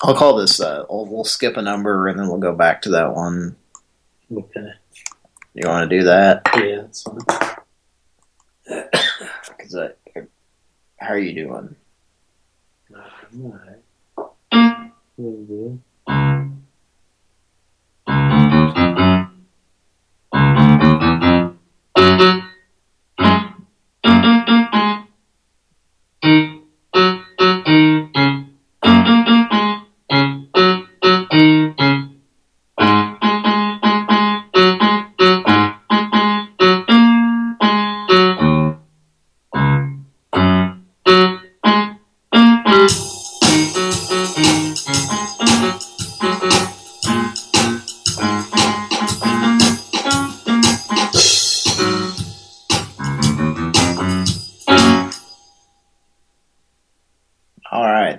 I'll call this. Uh, we'll, we'll skip a number and then we'll go back to that one. Okay. You want to do that? Yeah, that's fine. Cause I, er, how are you doing? I'm Alright. Mm.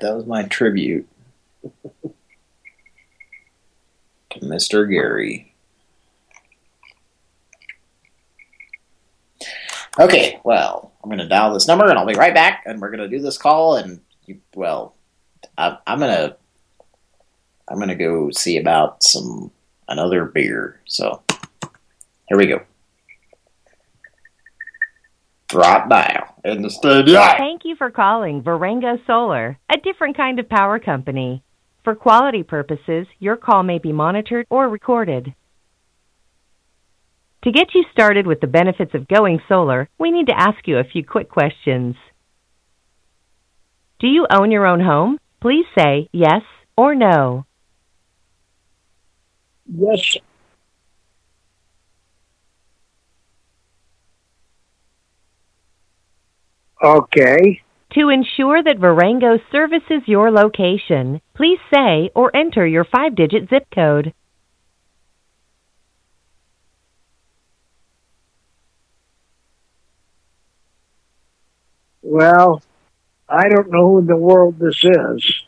That was my tribute to Mr. Gary. Okay, well, I'm going to dial this number and I'll be right back and we're going to do this call and you, well, I, I'm going to I'm going to go see about some another beer. So, here we go. Drop dial in the studio. Thank you for calling Verengo Solar, a different kind of power company. For quality purposes, your call may be monitored or recorded. To get you started with the benefits of going solar, we need to ask you a few quick questions. Do you own your own home? Please say yes or no. Yes. Okay. To ensure that Verengo services your location, please say or enter your five digit zip code. Well, I don't know who in the world this is.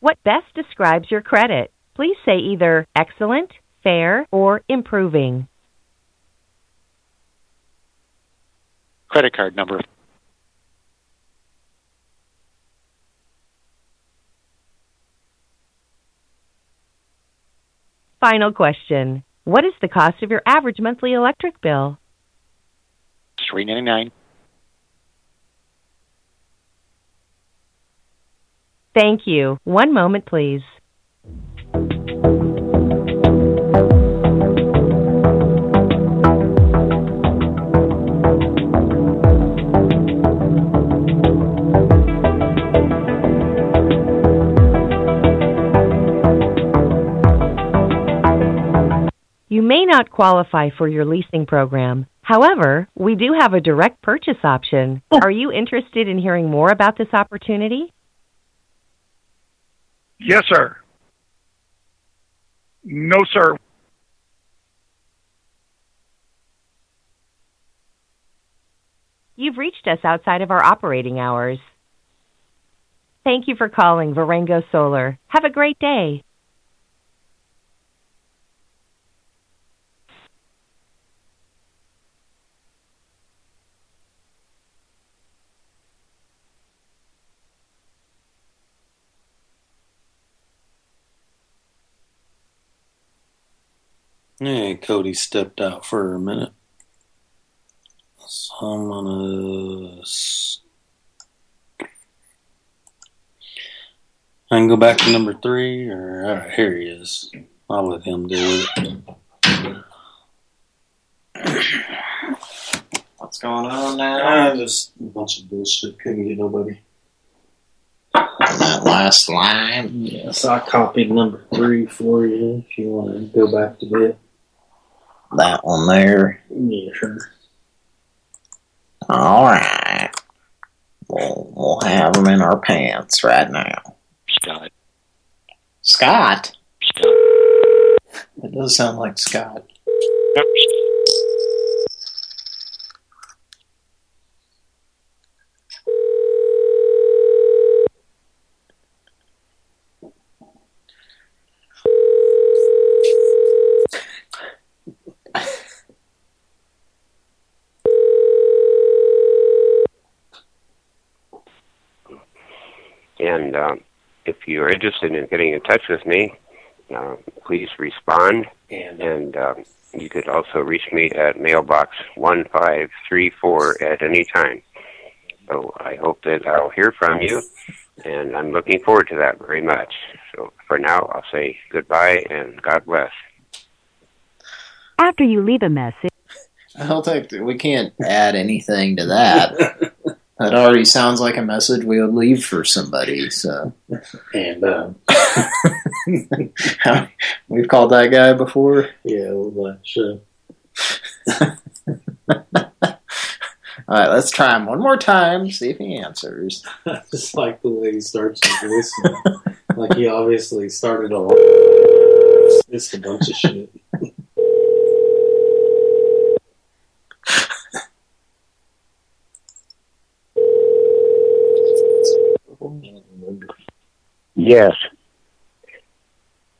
What best describes your credit? Please say either excellent, fair, or improving. Credit card number. Final question. What is the cost of your average monthly electric bill? Three ninety nine. Thank you. One moment, please. You may not qualify for your leasing program. However, we do have a direct purchase option. Oh. Are you interested in hearing more about this opportunity? Yes, sir. No, sir. You've reached us outside of our operating hours. Thank you for calling Verengo Solar. Have a great day. Yeah, Cody stepped out for a minute. So I'm gonna. s- I can go back to number three, or alright, here he is. I'll let him do it. What's going on now? Ah, just a bunch of bullshit. Couldn't get nobody. That last line. Yes, I copied number three for you if you want to go back to that. That one there. Yeah, sure. All right. We'll, we'll have them in our pants right now. Scott. Scott? Scott. It does sound like Scott. And um, if you're interested in getting in touch with me, uh, please respond. And um, you could also reach me at mailbox 1534 at any time. So I hope that I'll hear from you, and I'm looking forward to that very much. So for now, I'll say goodbye and God bless. After you leave a message, I don't think we can't add anything to that. that already sounds like a message we would leave for somebody. So, and um, we've called that guy before. Yeah, well, sure. All right, let's try him one more time. See if he answers. I just like the way he starts his voicemail. like he obviously started a It's a bunch of shit. Yes.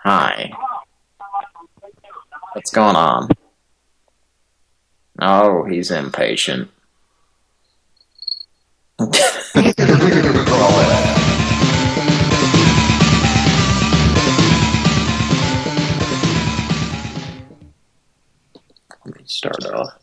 Hi. What's going on? Oh, he's impatient. Let me start off.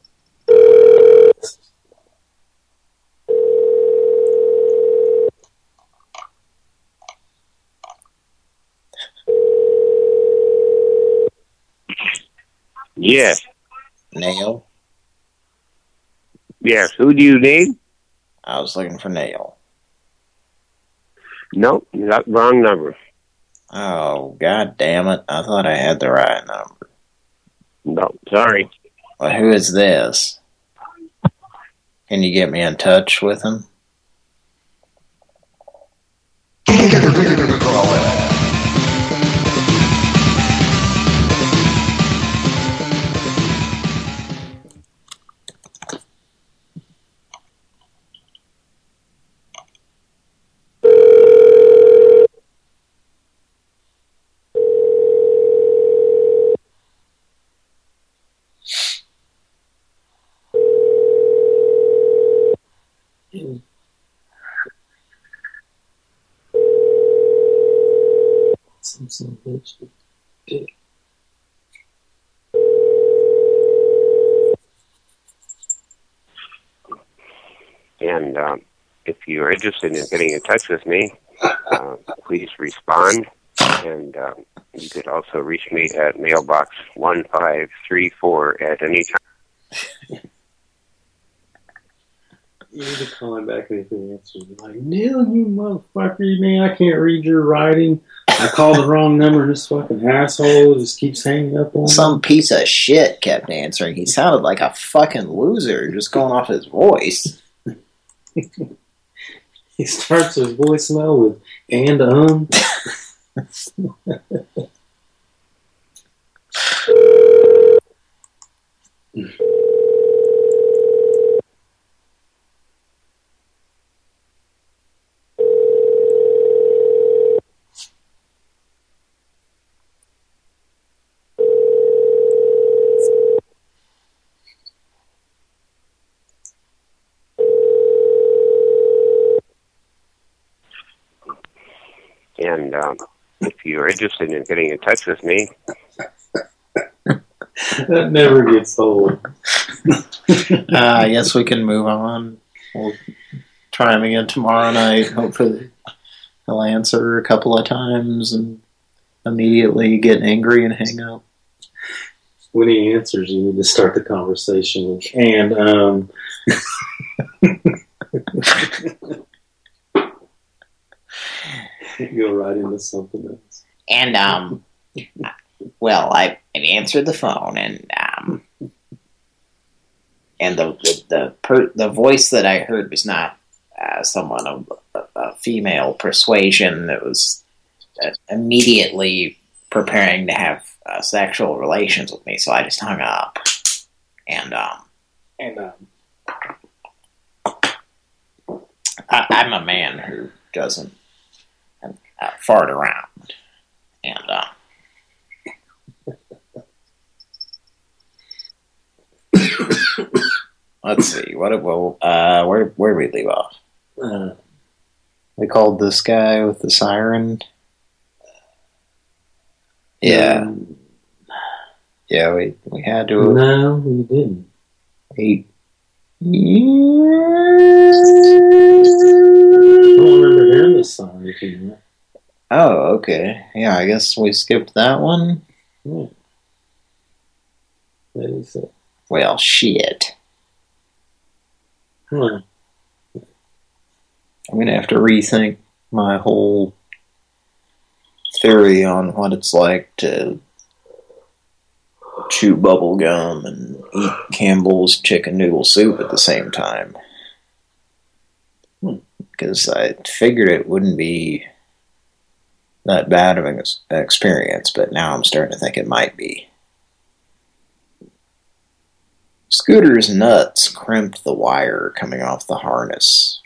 Yes. Neil? Yes. Who do you need? I was looking for Neil. Nope, you got wrong number. Oh, god damn it. I thought I had the right number. No, sorry. Well, who is this? Can you get me in touch with him? If you're interested in getting in touch with me, uh, please respond. And um, you could also reach me at mailbox 1534 at any time. You need to call him back and if he answers, be like, Neil, you motherfucker, man, I can't read your writing. I called the wrong number, and this fucking asshole just keeps hanging up on me. Some piece of shit kept answering. He sounded like a fucking loser just going off his voice. He starts his voicemail with and um. And um, if you're interested in getting in touch with me, that never gets old. uh, I guess we can move on. We'll try him again tomorrow night. Hopefully he'll answer a couple of times and immediately get angry and hang up. When he answers, you need to start the conversation and um. Go right into something else. And, um, well, I, I answered the phone and, um, and the, the, the, per, the voice that I heard was not uh, someone of a, a female persuasion that was uh, immediately preparing to have uh, sexual relations with me, so I just hung up. And, um, And um. I, I'm a man who doesn't uh, fart around. And, uh, let's see, what, well, uh, where, where we leave off? Uh, we called this guy with the siren. Yeah. Yeah, we, we had to. No, we didn't. He, I don't remember hearing the song. Oh, okay. Yeah, I guess we skipped that one. Yeah. That is it. Well, shit. Huh. I'm gonna have to rethink my whole theory on what it's like to chew bubble gum and eat Campbell's chicken noodle soup at the same time. Hmm. Because I figured it wouldn't be that bad of an ex experience, but now I'm starting to think it might be. Scooter's nuts crimped the wire coming off the harness.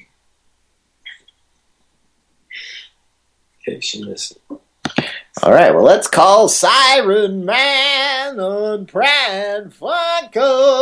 Okay, she missed. All right, well, let's call Siren Man on Pran Funkel.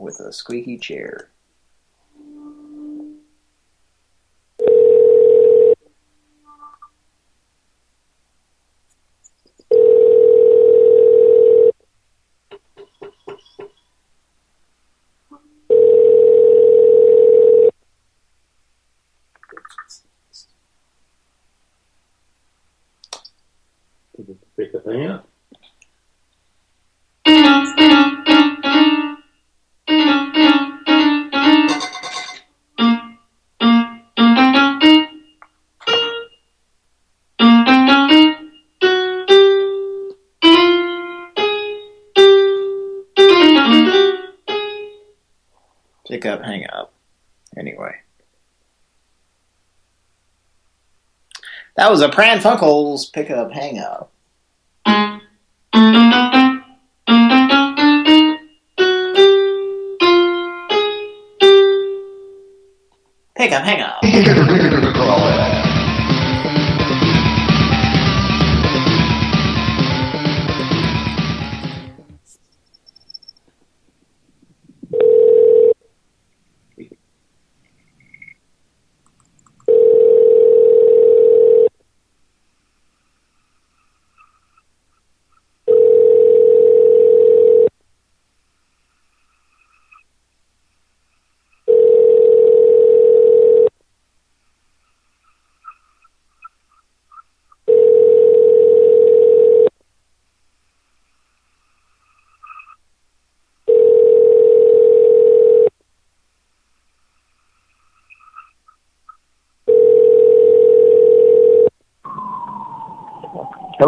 With a squeaky chair. Was a Pran Funkels pick up, hang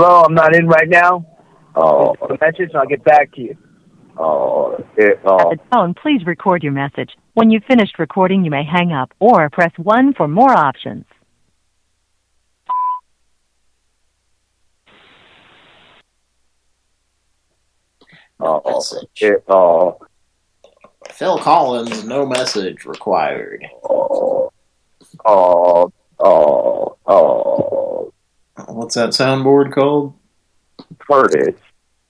Hello, I'm not in right now. Oh, a message, and I'll get back to you. Oh, it, uh. At the tone, please record your message. When you've finished recording, you may hang up or press 1 for more options. oh, it, oh, Phil Collins, no message required. oh, oh, oh, oh, What's that soundboard called? Curtis.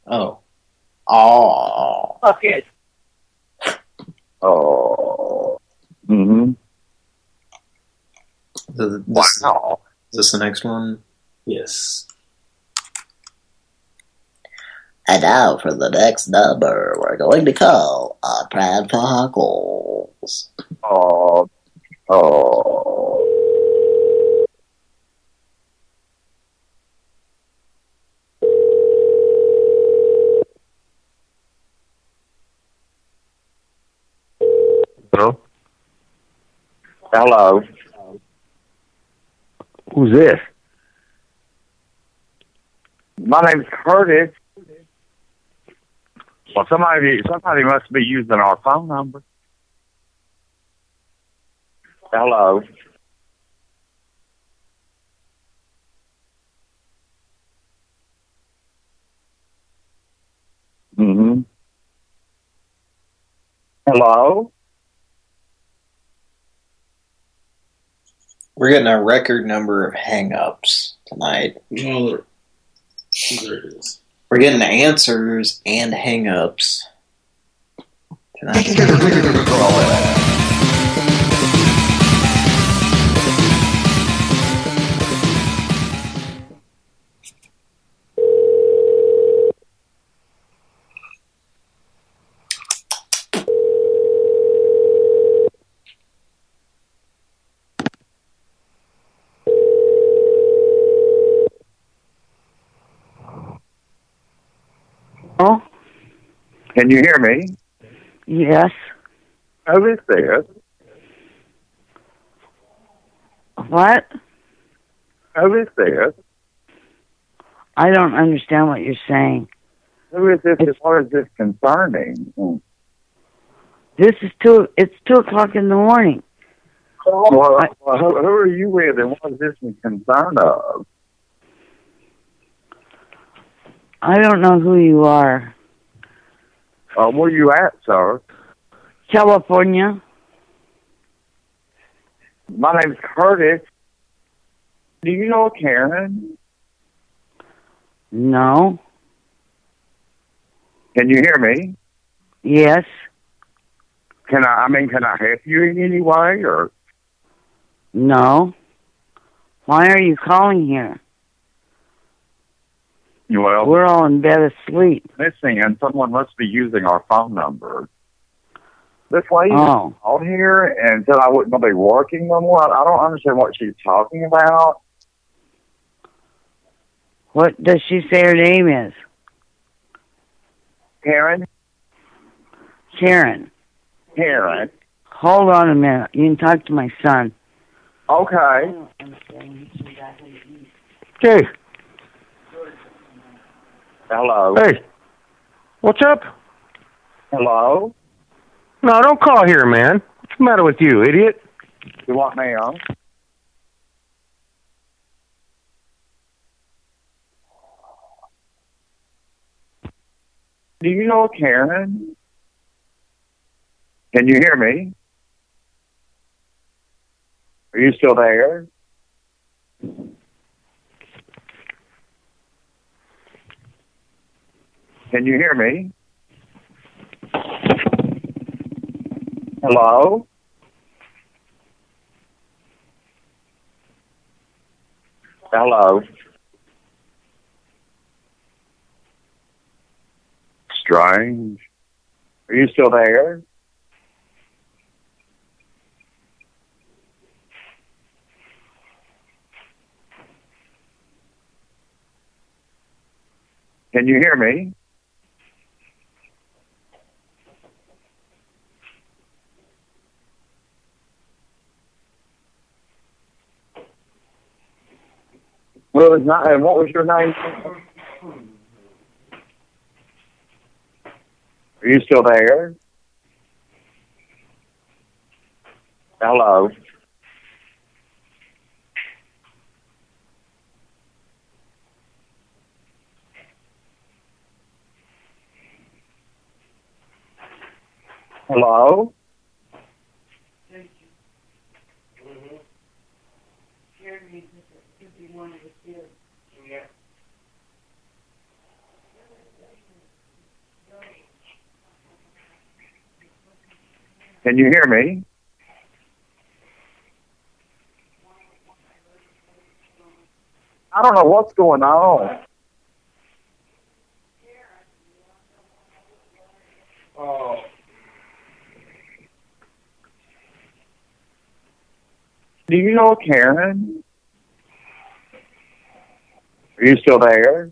Oh. Oh. Fuck it. Oh. Mm-hmm. This, wow. Is this the next one? Yes. And now for the next number, we're going to call on Pran Funkels. Oh, oh. Hello. Who's this? My name's Curtis. Well, somebody, somebody must be using our phone number. Hello. Mm-hmm. Hello. We're getting a record number of hang-ups tonight. Well, there it is. We're getting answers and hang-ups tonight. Can you hear me? Yes. Who is this? What? Who is this? I don't understand what you're saying. Who is this? As far as this concerning? This is two. It's two o'clock in the morning. Well, well, who, who are you with, and what is this concern of? I don't know who you are. Uh, where you at, sir? California. My name's Curtis. Do you know Karen? No. Can you hear me? Yes. Can I? I mean, can I help you in any way, or No. Why are you calling here? Well, We're all in bed asleep. Missing, and someone must be using our phone number. This lady Oh. called here and said I wouldn't be working no more. I don't understand what she's talking about. What does she say her name is? Karen. Karen. Karen. Hold on a minute. You can talk to my son. Okay. Hey, Hello. hey. What's up? Hello. No, don't call here, man. What's the matter with you, idiot? You want me on? Do you know Karen? Can you hear me? Are you still there? Can you hear me? Hello? Hello? Strange. Are you still there? Can you hear me? Well, it's not. And what was your name? Are you still there? Hello. Hello. Can you hear me? I don't know what's going on. Oh. Do you know Karen? Are you still there?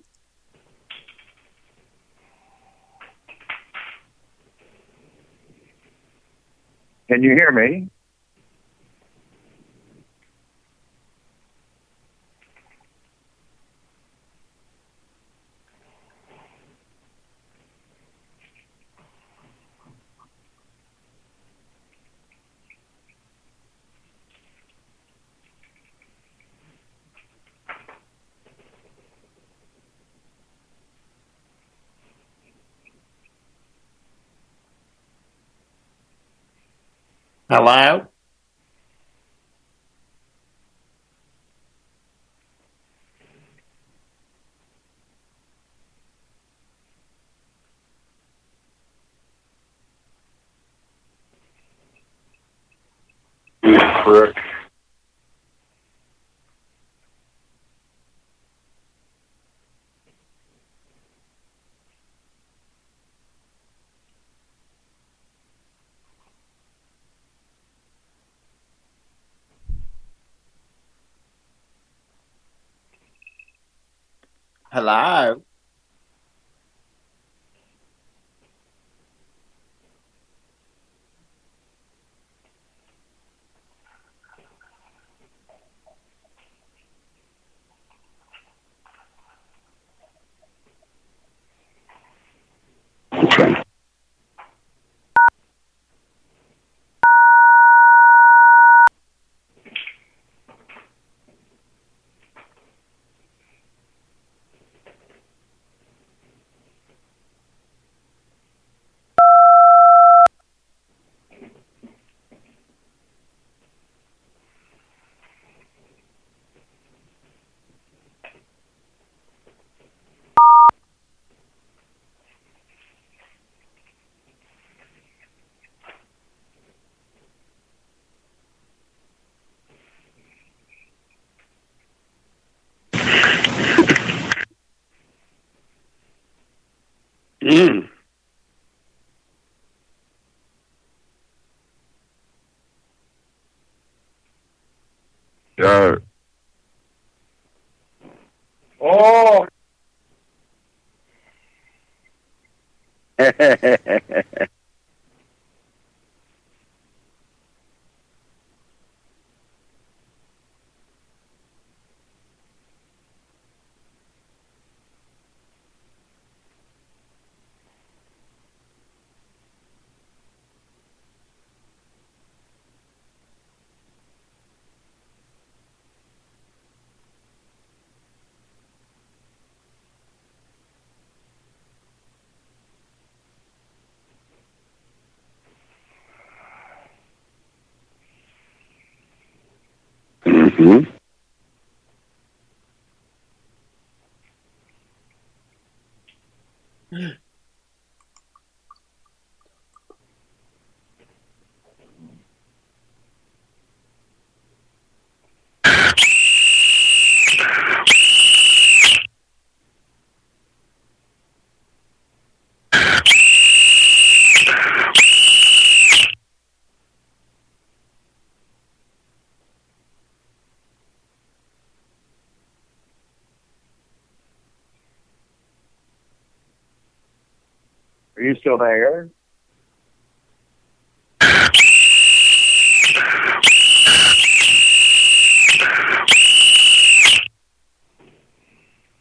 Can you hear me? Hello? You prick. Hello?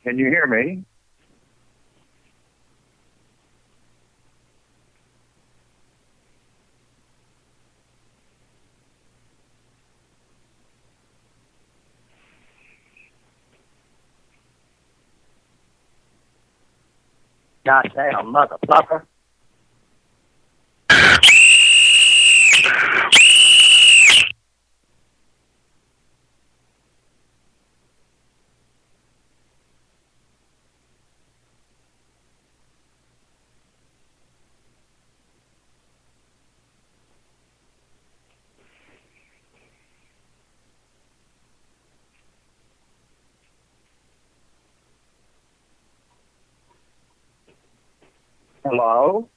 Can you hear me? Goddamn motherfucker. Hello?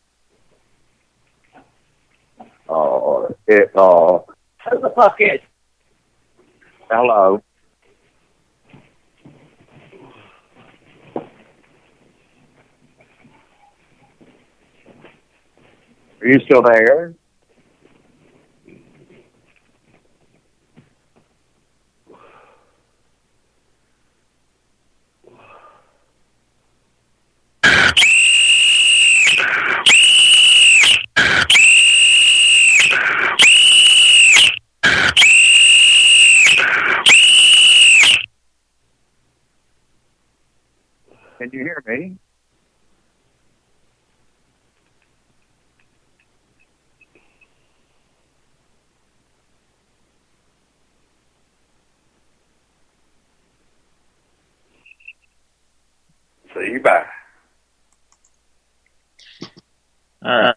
Oh, it, oh, Who the fuck is? hello? Are you still there? You hear me? See you bye. All right.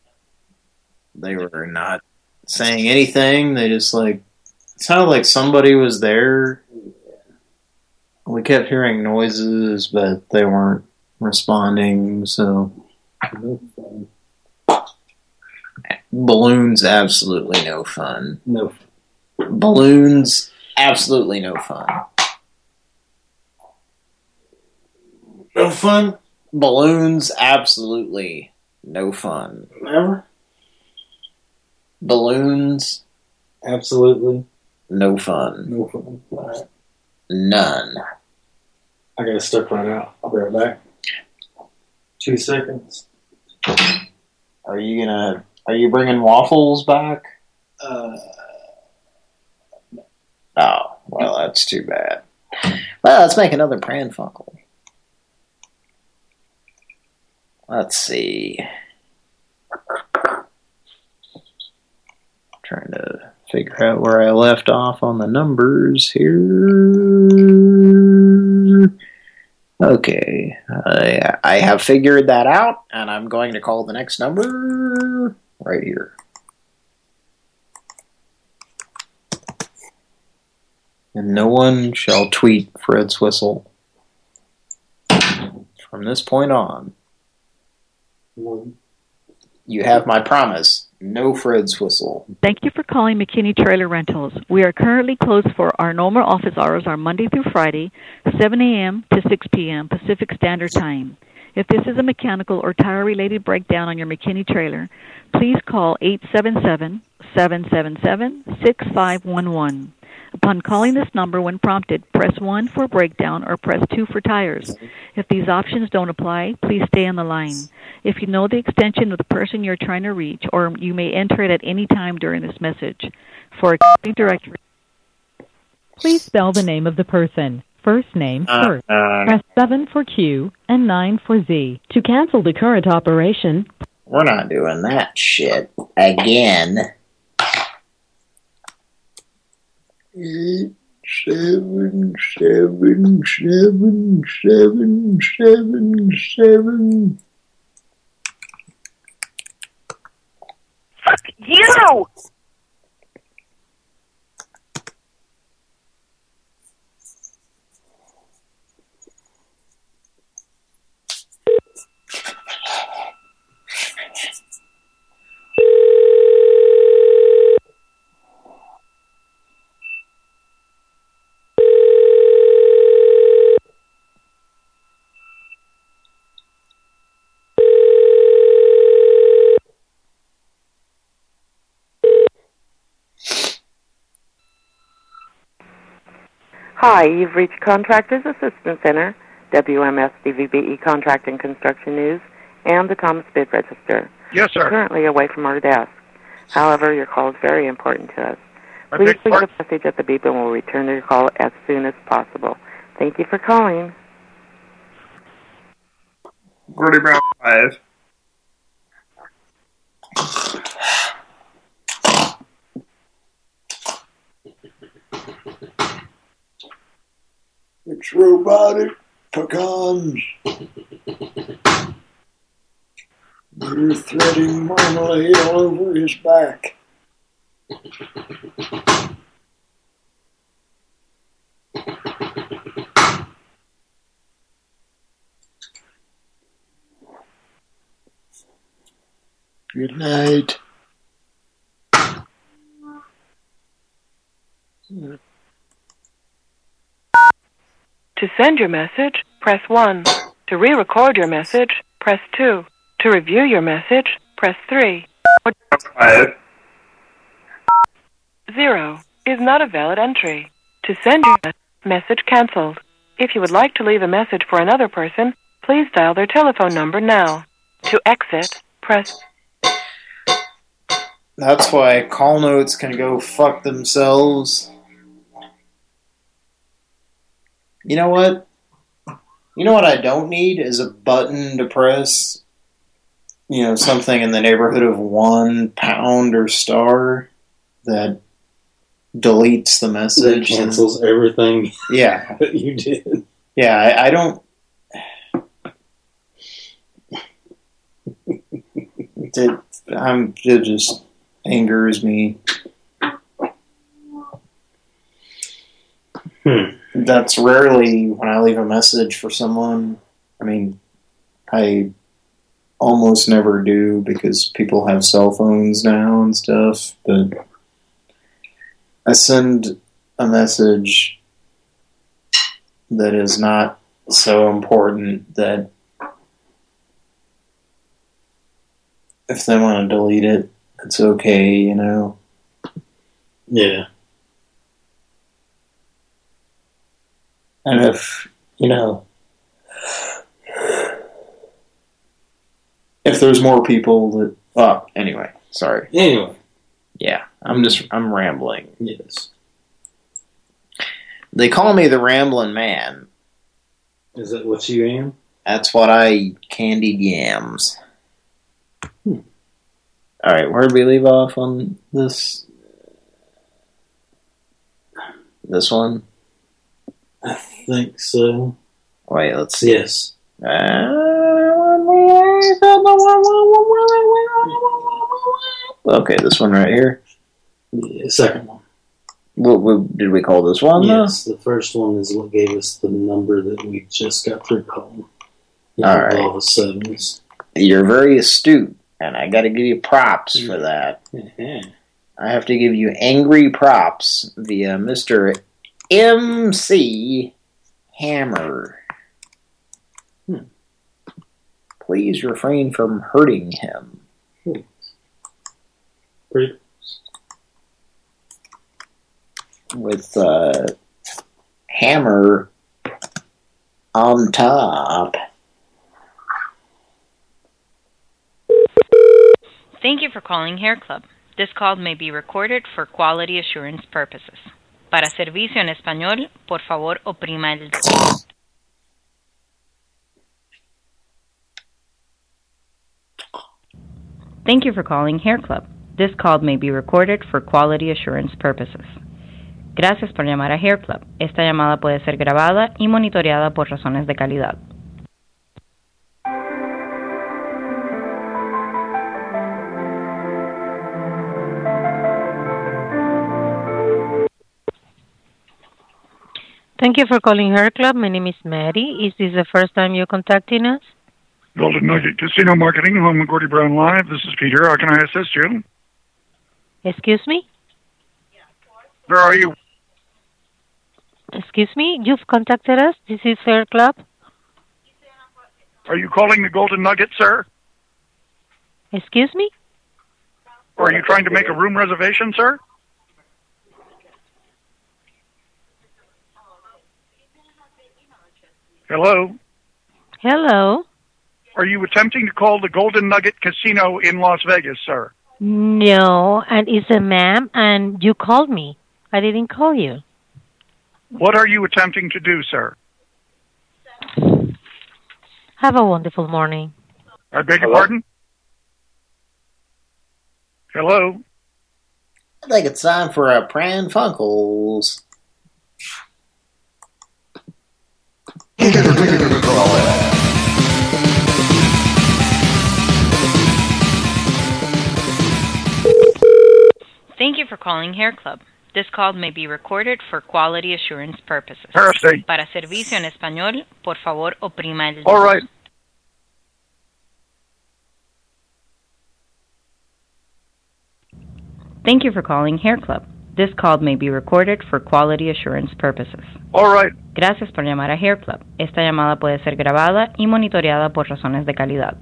They were not saying anything. They just like it sounded like somebody was there. Kept hearing noises, but they weren't responding. So balloons, absolutely no fun. No. Balloons, absolutely no fun. No fun? Balloons, absolutely no fun. Never? Balloons, Absolutely no fun. no fun. None. I gotta step right out. I'll be right back. Two seconds. Are you gonna? Are you bringing waffles back? Uh, Oh, well, that's too bad. Well, let's make another Pran Funkel. Let's see. Trying to figure out where I left off on the numbers here. Okay, I, I have figured that out, and I'm going to call the next number right here. And no one shall tweet Fred's whistle from this point on. one, you have my promise. No Fred's whistle. Thank you for calling McKinney Trailer Rentals. We are currently closed for our normal office hours are Monday through Friday, 7 a.m. to 6 p.m. Pacific Standard Time. If this is a mechanical or tire-related breakdown on your McKinney trailer, please call 877-777-6511. Upon calling this number when prompted, press 1 for breakdown or press 2 for tires. If these options don't apply, please stay on the line. If you know the extension of the person you're trying to reach, or you may enter it at any time during this message. For a directory, please spell the name of the person. First name Uh, first. uh, Press 7 for Q and 9 for Z. To cancel the current operation, We're not doing that shit again. Eight, seven, seven, seven, seven, seven, seven. Fuck you! Hi, you've reached Contractors Assistance Center, WMS DVBE E Contract and Construction News, and the Thomas Bid Register. Yes, sir. We're currently away from our desk. However, your call is very important to us. I Please beg leave a message at the beep and we'll return your call as soon as possible. Thank you for calling. Gordie Brown 5. It's robotic pecans. They're threading marmalade all over his back. Good night. To send your message, press 1. To re-record your message, press 2. To review your message, press 3. Or 0 is not a valid entry. To send your message canceled. If you would like to leave a message for another person, please dial their telephone number now. To exit, press That's why call notes can go fuck themselves. You know what? You know what I don't need is a button to press. You know, something in the neighborhood of one pound or star that deletes the message. cancels everything Yeah. that you did. Yeah, I, I don't. It, I'm, it just angers me. Hmm. That's rarely when I leave a message for someone. I mean, I almost never do because people have cell phones now and stuff. But I send a message that is not so important that if they want to delete it, it's okay, you know. Yeah. And if, you know, if there's more people that, oh, anyway, sorry. Anyway. Yeah, I'm just, I'm rambling. Yes. They call me the Rambling Man. Is that what you am? That's what I eat, candied yams. Hmm. All right, where did we leave off on this? This one? I think so. Wait, let's see. Yes. Okay, this one right here. Yeah, second one. What, what did we call this one? though? Yes, the first one is what gave us the number that we just got through calling. All right. All the sevens. You're very astute, and I got to give you props for that. Uh-huh. I have to give you angry props via Mr. MC Hammer. Hmm. Please refrain from hurting him. Pretty. With uh, Hammer on top. Thank you for calling Hair Club. This call may be recorded for quality assurance purposes. Para servicio en español, por favor, oprima el Thank you for calling Hair Club. This call may be recorded for quality assurance purposes. Gracias por llamar a Hair Club. Esta llamada puede ser grabada y monitoreada por razones de calidad. Thank you for calling Hair Club. My name is Maddie. Is this the first time you're contacting us? Golden Nugget Casino Marketing, home of Gordie Brown Live. This is Peter. How can I assist you? Excuse me? Where are you? Excuse me? You've contacted us? This is Hair Club? Are you calling the Golden Nugget, sir? Excuse me? Or are you trying to make a room reservation, sir? Hello? Hello? Are you attempting to call the Golden Nugget Casino in Las Vegas, sir? No, and it's a ma'am, and you called me. I didn't call you. What are you attempting to do, sir? Have a wonderful morning. I beg your Hello? pardon? Hello? I think it's time for a Pran Funkels. Thank you for calling Hair Club. This call may be recorded for quality assurance purposes. Perfect. Para servicio en español, por favor, oprima el All right. Thank you for calling Hair Club. This call may be recorded for quality assurance purposes. All right. Gracias por llamar a Hair Club. Esta llamada puede ser grabada y monitoreada por razones de calidad.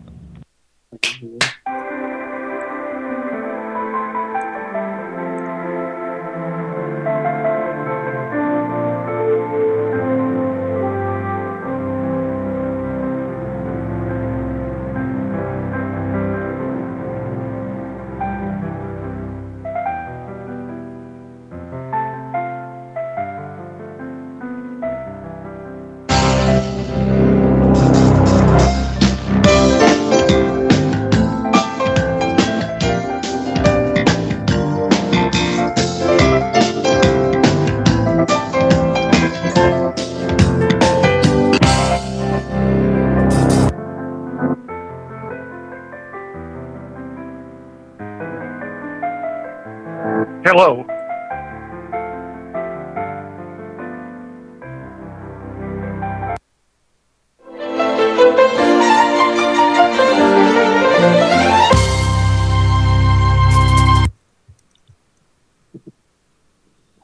Hello?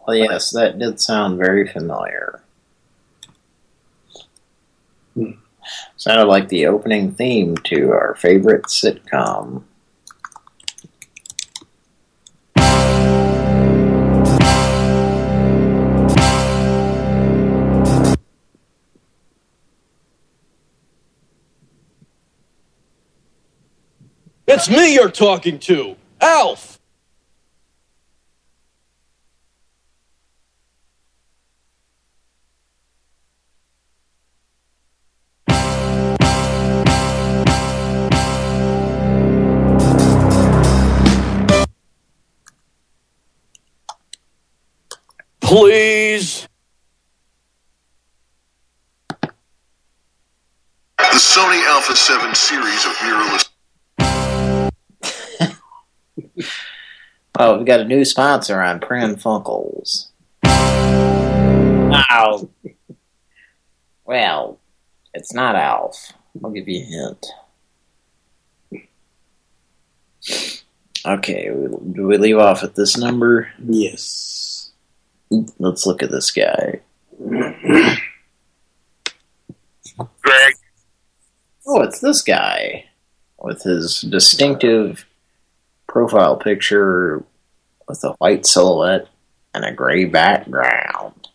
Well, yes, that did sound very familiar. Hmm. Sounded like the opening theme to our favorite sitcom. It's me you're talking to, Alf. Please. The Sony Alpha 7 series of mirrorless Oh, we've got a new sponsor on Pran Funkels. Ow. Well, it's not Alf. I'll give you a hint. Okay, do we leave off at this number? Yes. Let's look at this guy. Greg. Oh, it's this guy with his distinctive profile picture with a white silhouette and a gray background.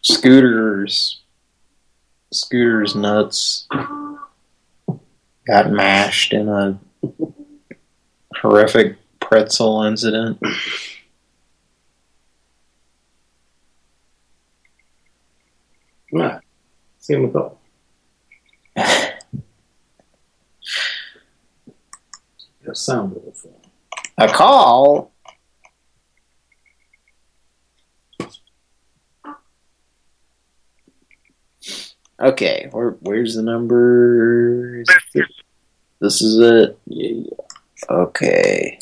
Scooters, Scooters nuts got mashed in a horrific pretzel incident. See him go. Got sound of it for. A call? Okay, where, where's the number? Is it- This is it? Yeah. Okay.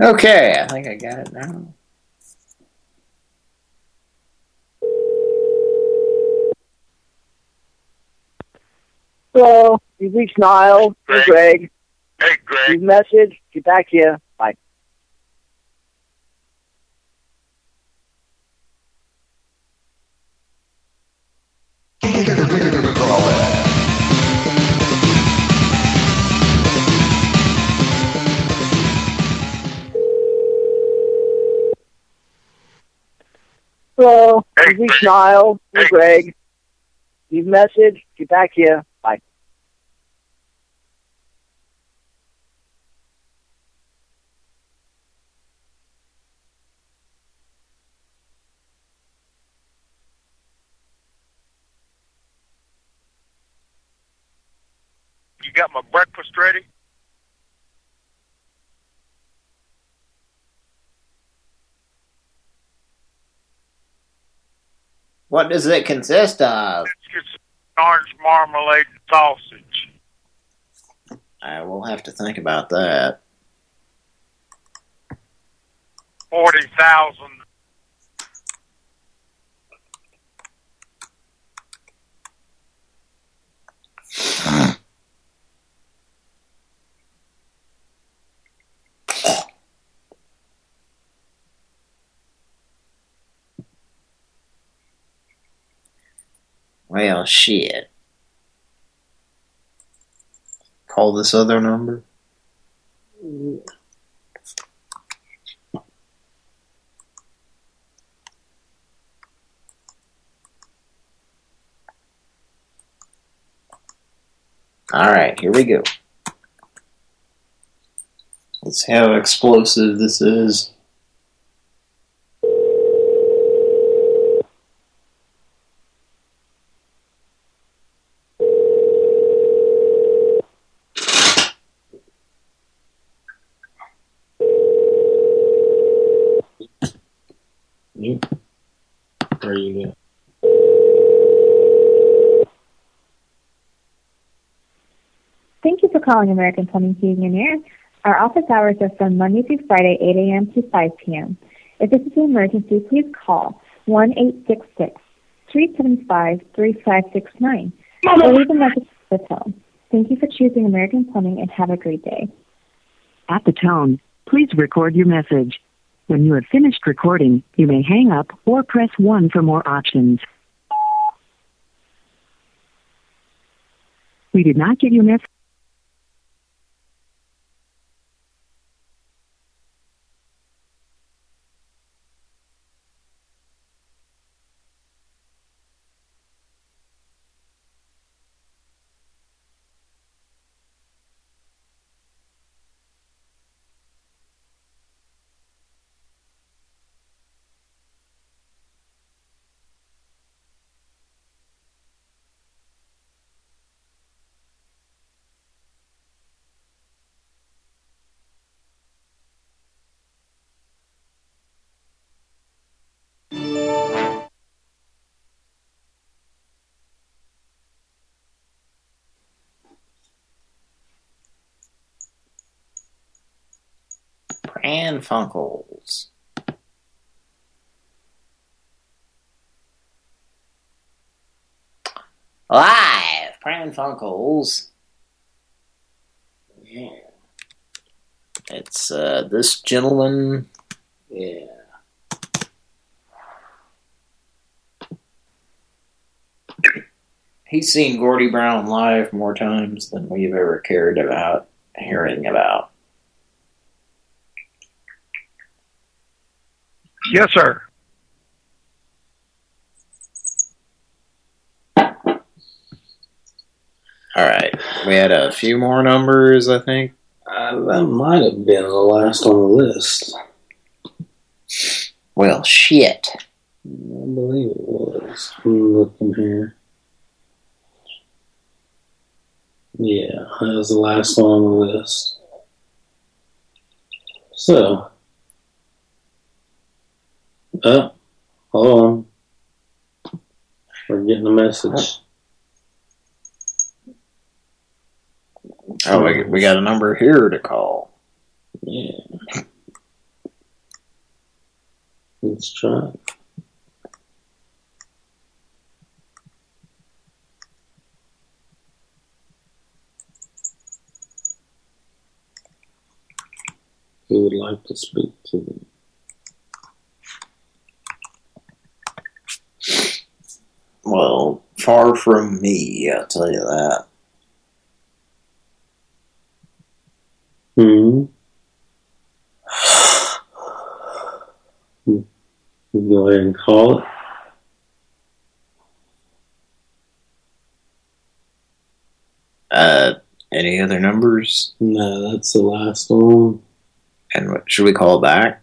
Okay, I think I got it now. Hello, you've reached Neil. Hey, Greg. Hey, Greg. Leave a message. Get back to you. Bye. Hello, you've reached Neil. Hey, Greg. Leave a message. Get back here. Bye. You got my breakfast ready? What does it consist of? Orange marmalade and sausage. I will have to think about that. Forty thousand. Well, shit. Call this other number? Alright, here we go. Let's see how explosive this is. You? Where are you now? Thank you for calling American Plumbing Heating and Air. Our office hours are from Monday through Friday, 8 a.m. to 5 p.m. If this is an emergency, please call 1-866-375-3569 or leave a message at the tone. Thank you for choosing American Plumbing and have a great day. At the tone, please record your message. When you have finished recording, you may hang up or press 1 for more options. We did not get your message. Funkels. Live, Pran Funkels. Yeah. It's uh, this gentleman. Yeah. He's seen Gordie Brown live more times than we've ever cared about hearing about. Yes, sir. All right, we had a few more numbers, I think. Uh, that might have been the last on the list. Well, shit. I believe it was. I'm looking here. Yeah, that was the last one on the list. So, oh, hold on. We're getting a message. Oh, we, we got a number here to call. Yeah. Let's try. it. Who would like to speak to them? Well, far from me, I'll tell you that. Hmm. You Go ahead and call it. Uh, any other numbers? No, that's the last one. And what, should we call back?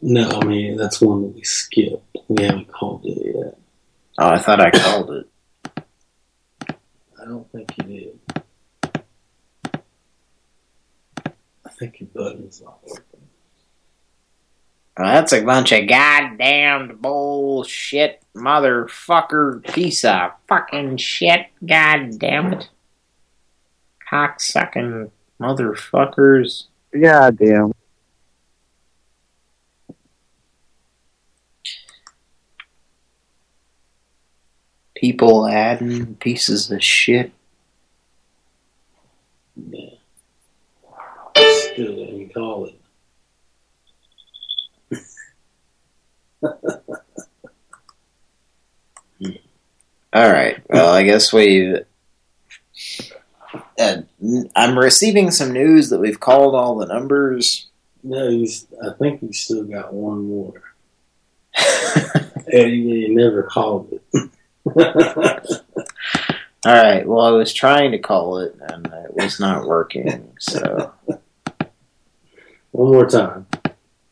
No, I mean that's one that we skipped. We haven't called it yet. Oh, I thought I called it. I don't think you did. I think your button's not working. Well, that's a bunch of goddamn bullshit, motherfucker, piece of fucking shit. God damn it, cocksucking motherfuckers. Goddamn. People adding pieces of shit. Still didn't call it. All right. Well, I guess we. Uh, I'm receiving some news that we've called all the numbers. No, he's. I think he's still got one more. and he never called it. All right. Well, I was trying to call it, and it was not working. So, one more time.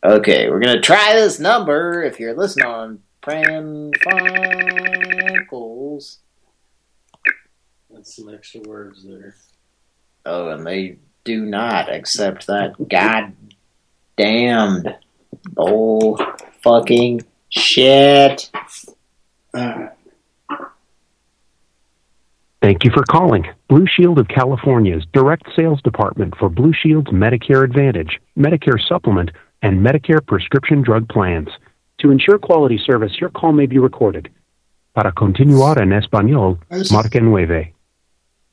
okay, we're gonna try this number. If you're listening on Pran Funkels. That's some extra words there. Oh, and they do not accept that goddamned bull fucking shit. Thank you for calling Blue Shield of California's direct sales department for Blue Shield's Medicare Advantage, Medicare Supplement, and Medicare prescription drug plans. To ensure quality service, your call may be recorded. Para continuar en español, marque nueve.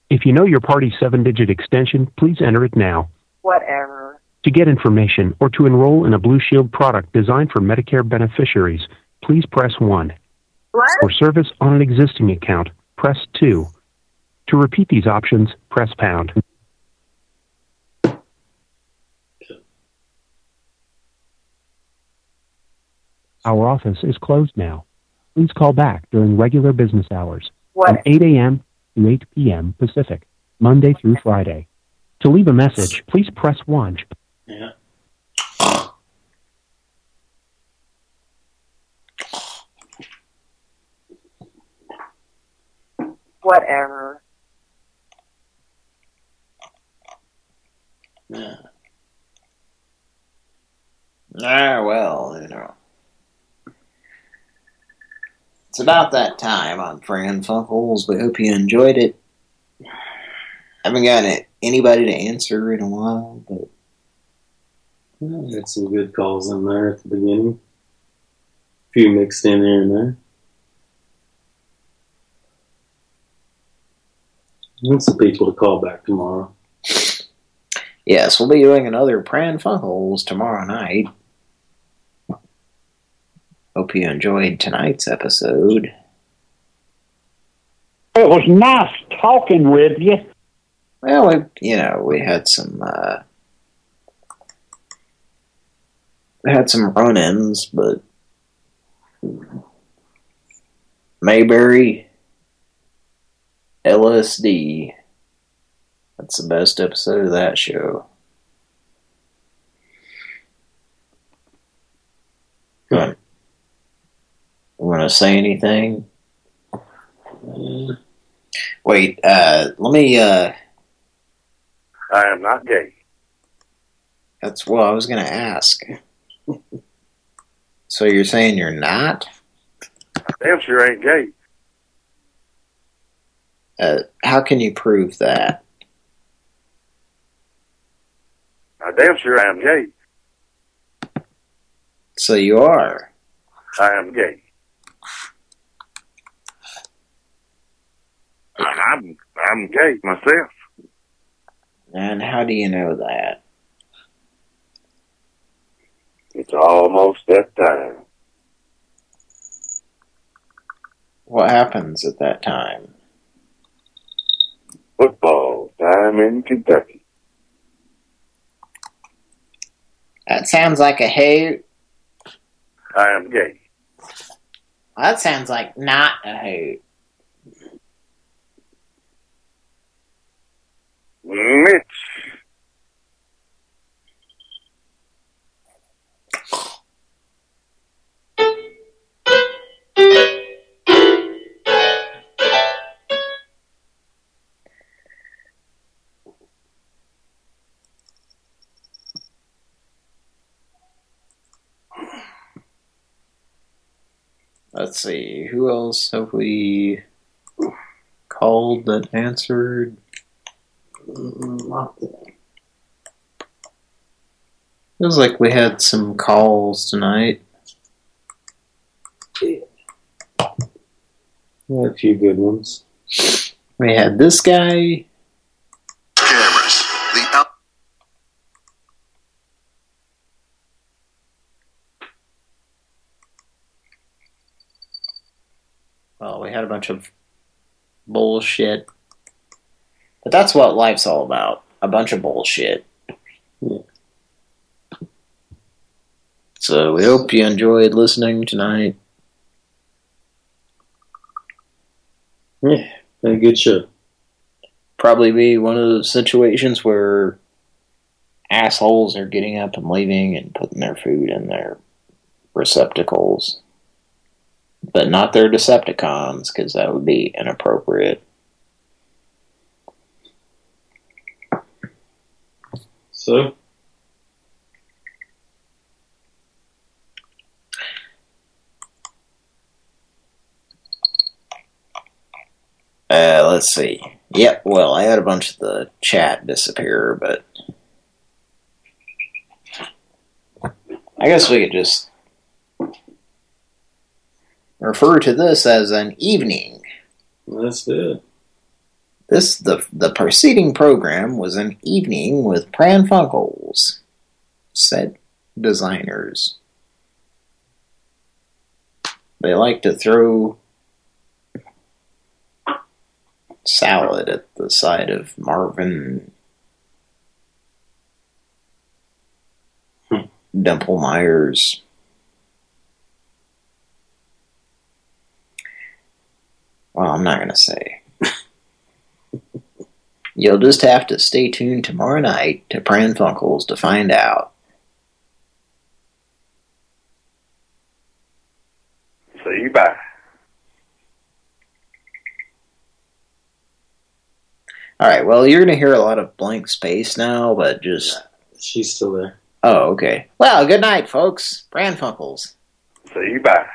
If you know your party's seven-digit extension, please enter it now. Whatever. To get information or to enroll in a Blue Shield product designed for Medicare beneficiaries, please press 1. What? For service on an existing account, press 2. To repeat these options, press pound. Our office is closed now. Please call back during regular business hours from 8 a.m. to 8 p.m. Pacific, Monday through Friday. To leave a message, please press 1. Yeah. Whatever. Yeah. Ah, well, you know. It's about that time on Pran Funkels. We hope you enjoyed it. I Haven't got anybody to answer in a while, but Yeah, had some good calls in there at the beginning. A few mixed in here and there. Want some people to call back tomorrow. Yes, we'll be doing another Pran Funkels tomorrow night. Hope you enjoyed tonight's episode. It was nice talking with you. Well, we, you know, we had some uh, we had some run-ins, but Mayberry, LSD. That's the best episode of that show. You Want to say anything? Wait, uh, let me, uh... I am not gay. That's what I was going to ask. so you're saying you're not? Damn sure ain't gay. Uh, how can you prove that? I damn sure am gay. So you are? I am gay. I'm I'm gay myself. And how do you know that? It's almost that time. What happens at that time? Football time in Kentucky. That sounds like a hoot. I am gay. That sounds like not a hoot. Mitch. Let's see, who else have we called that answered? Was like we had some calls tonight. Yeah, a few good ones. We had this guy. Cameras. The out. Well, we had a bunch of bullshit. But that's what life's all about. A bunch of bullshit. So we hope you enjoyed listening tonight. Yeah, a good show. Probably be one of those situations where assholes are getting up and leaving and putting their food in their receptacles. But not their Decepticons, because that would be inappropriate. So? Uh, let's see. Yep, well, I had a bunch of the chat disappear, but... I guess we could just refer to this as an evening. That's it. This the the preceding program was an evening with Pran Funkels, set designers. They like to throw salad at the side of Marvin hmm. Dimple Myers. Well, I'm not going to say. You'll just have to stay tuned tomorrow night to Pran Funkels to find out. See you bye. All right, well, you're going to hear a lot of blank space now, but just... She's still there. Oh, okay. Well, good night, folks. Pran Funkels. See you bye.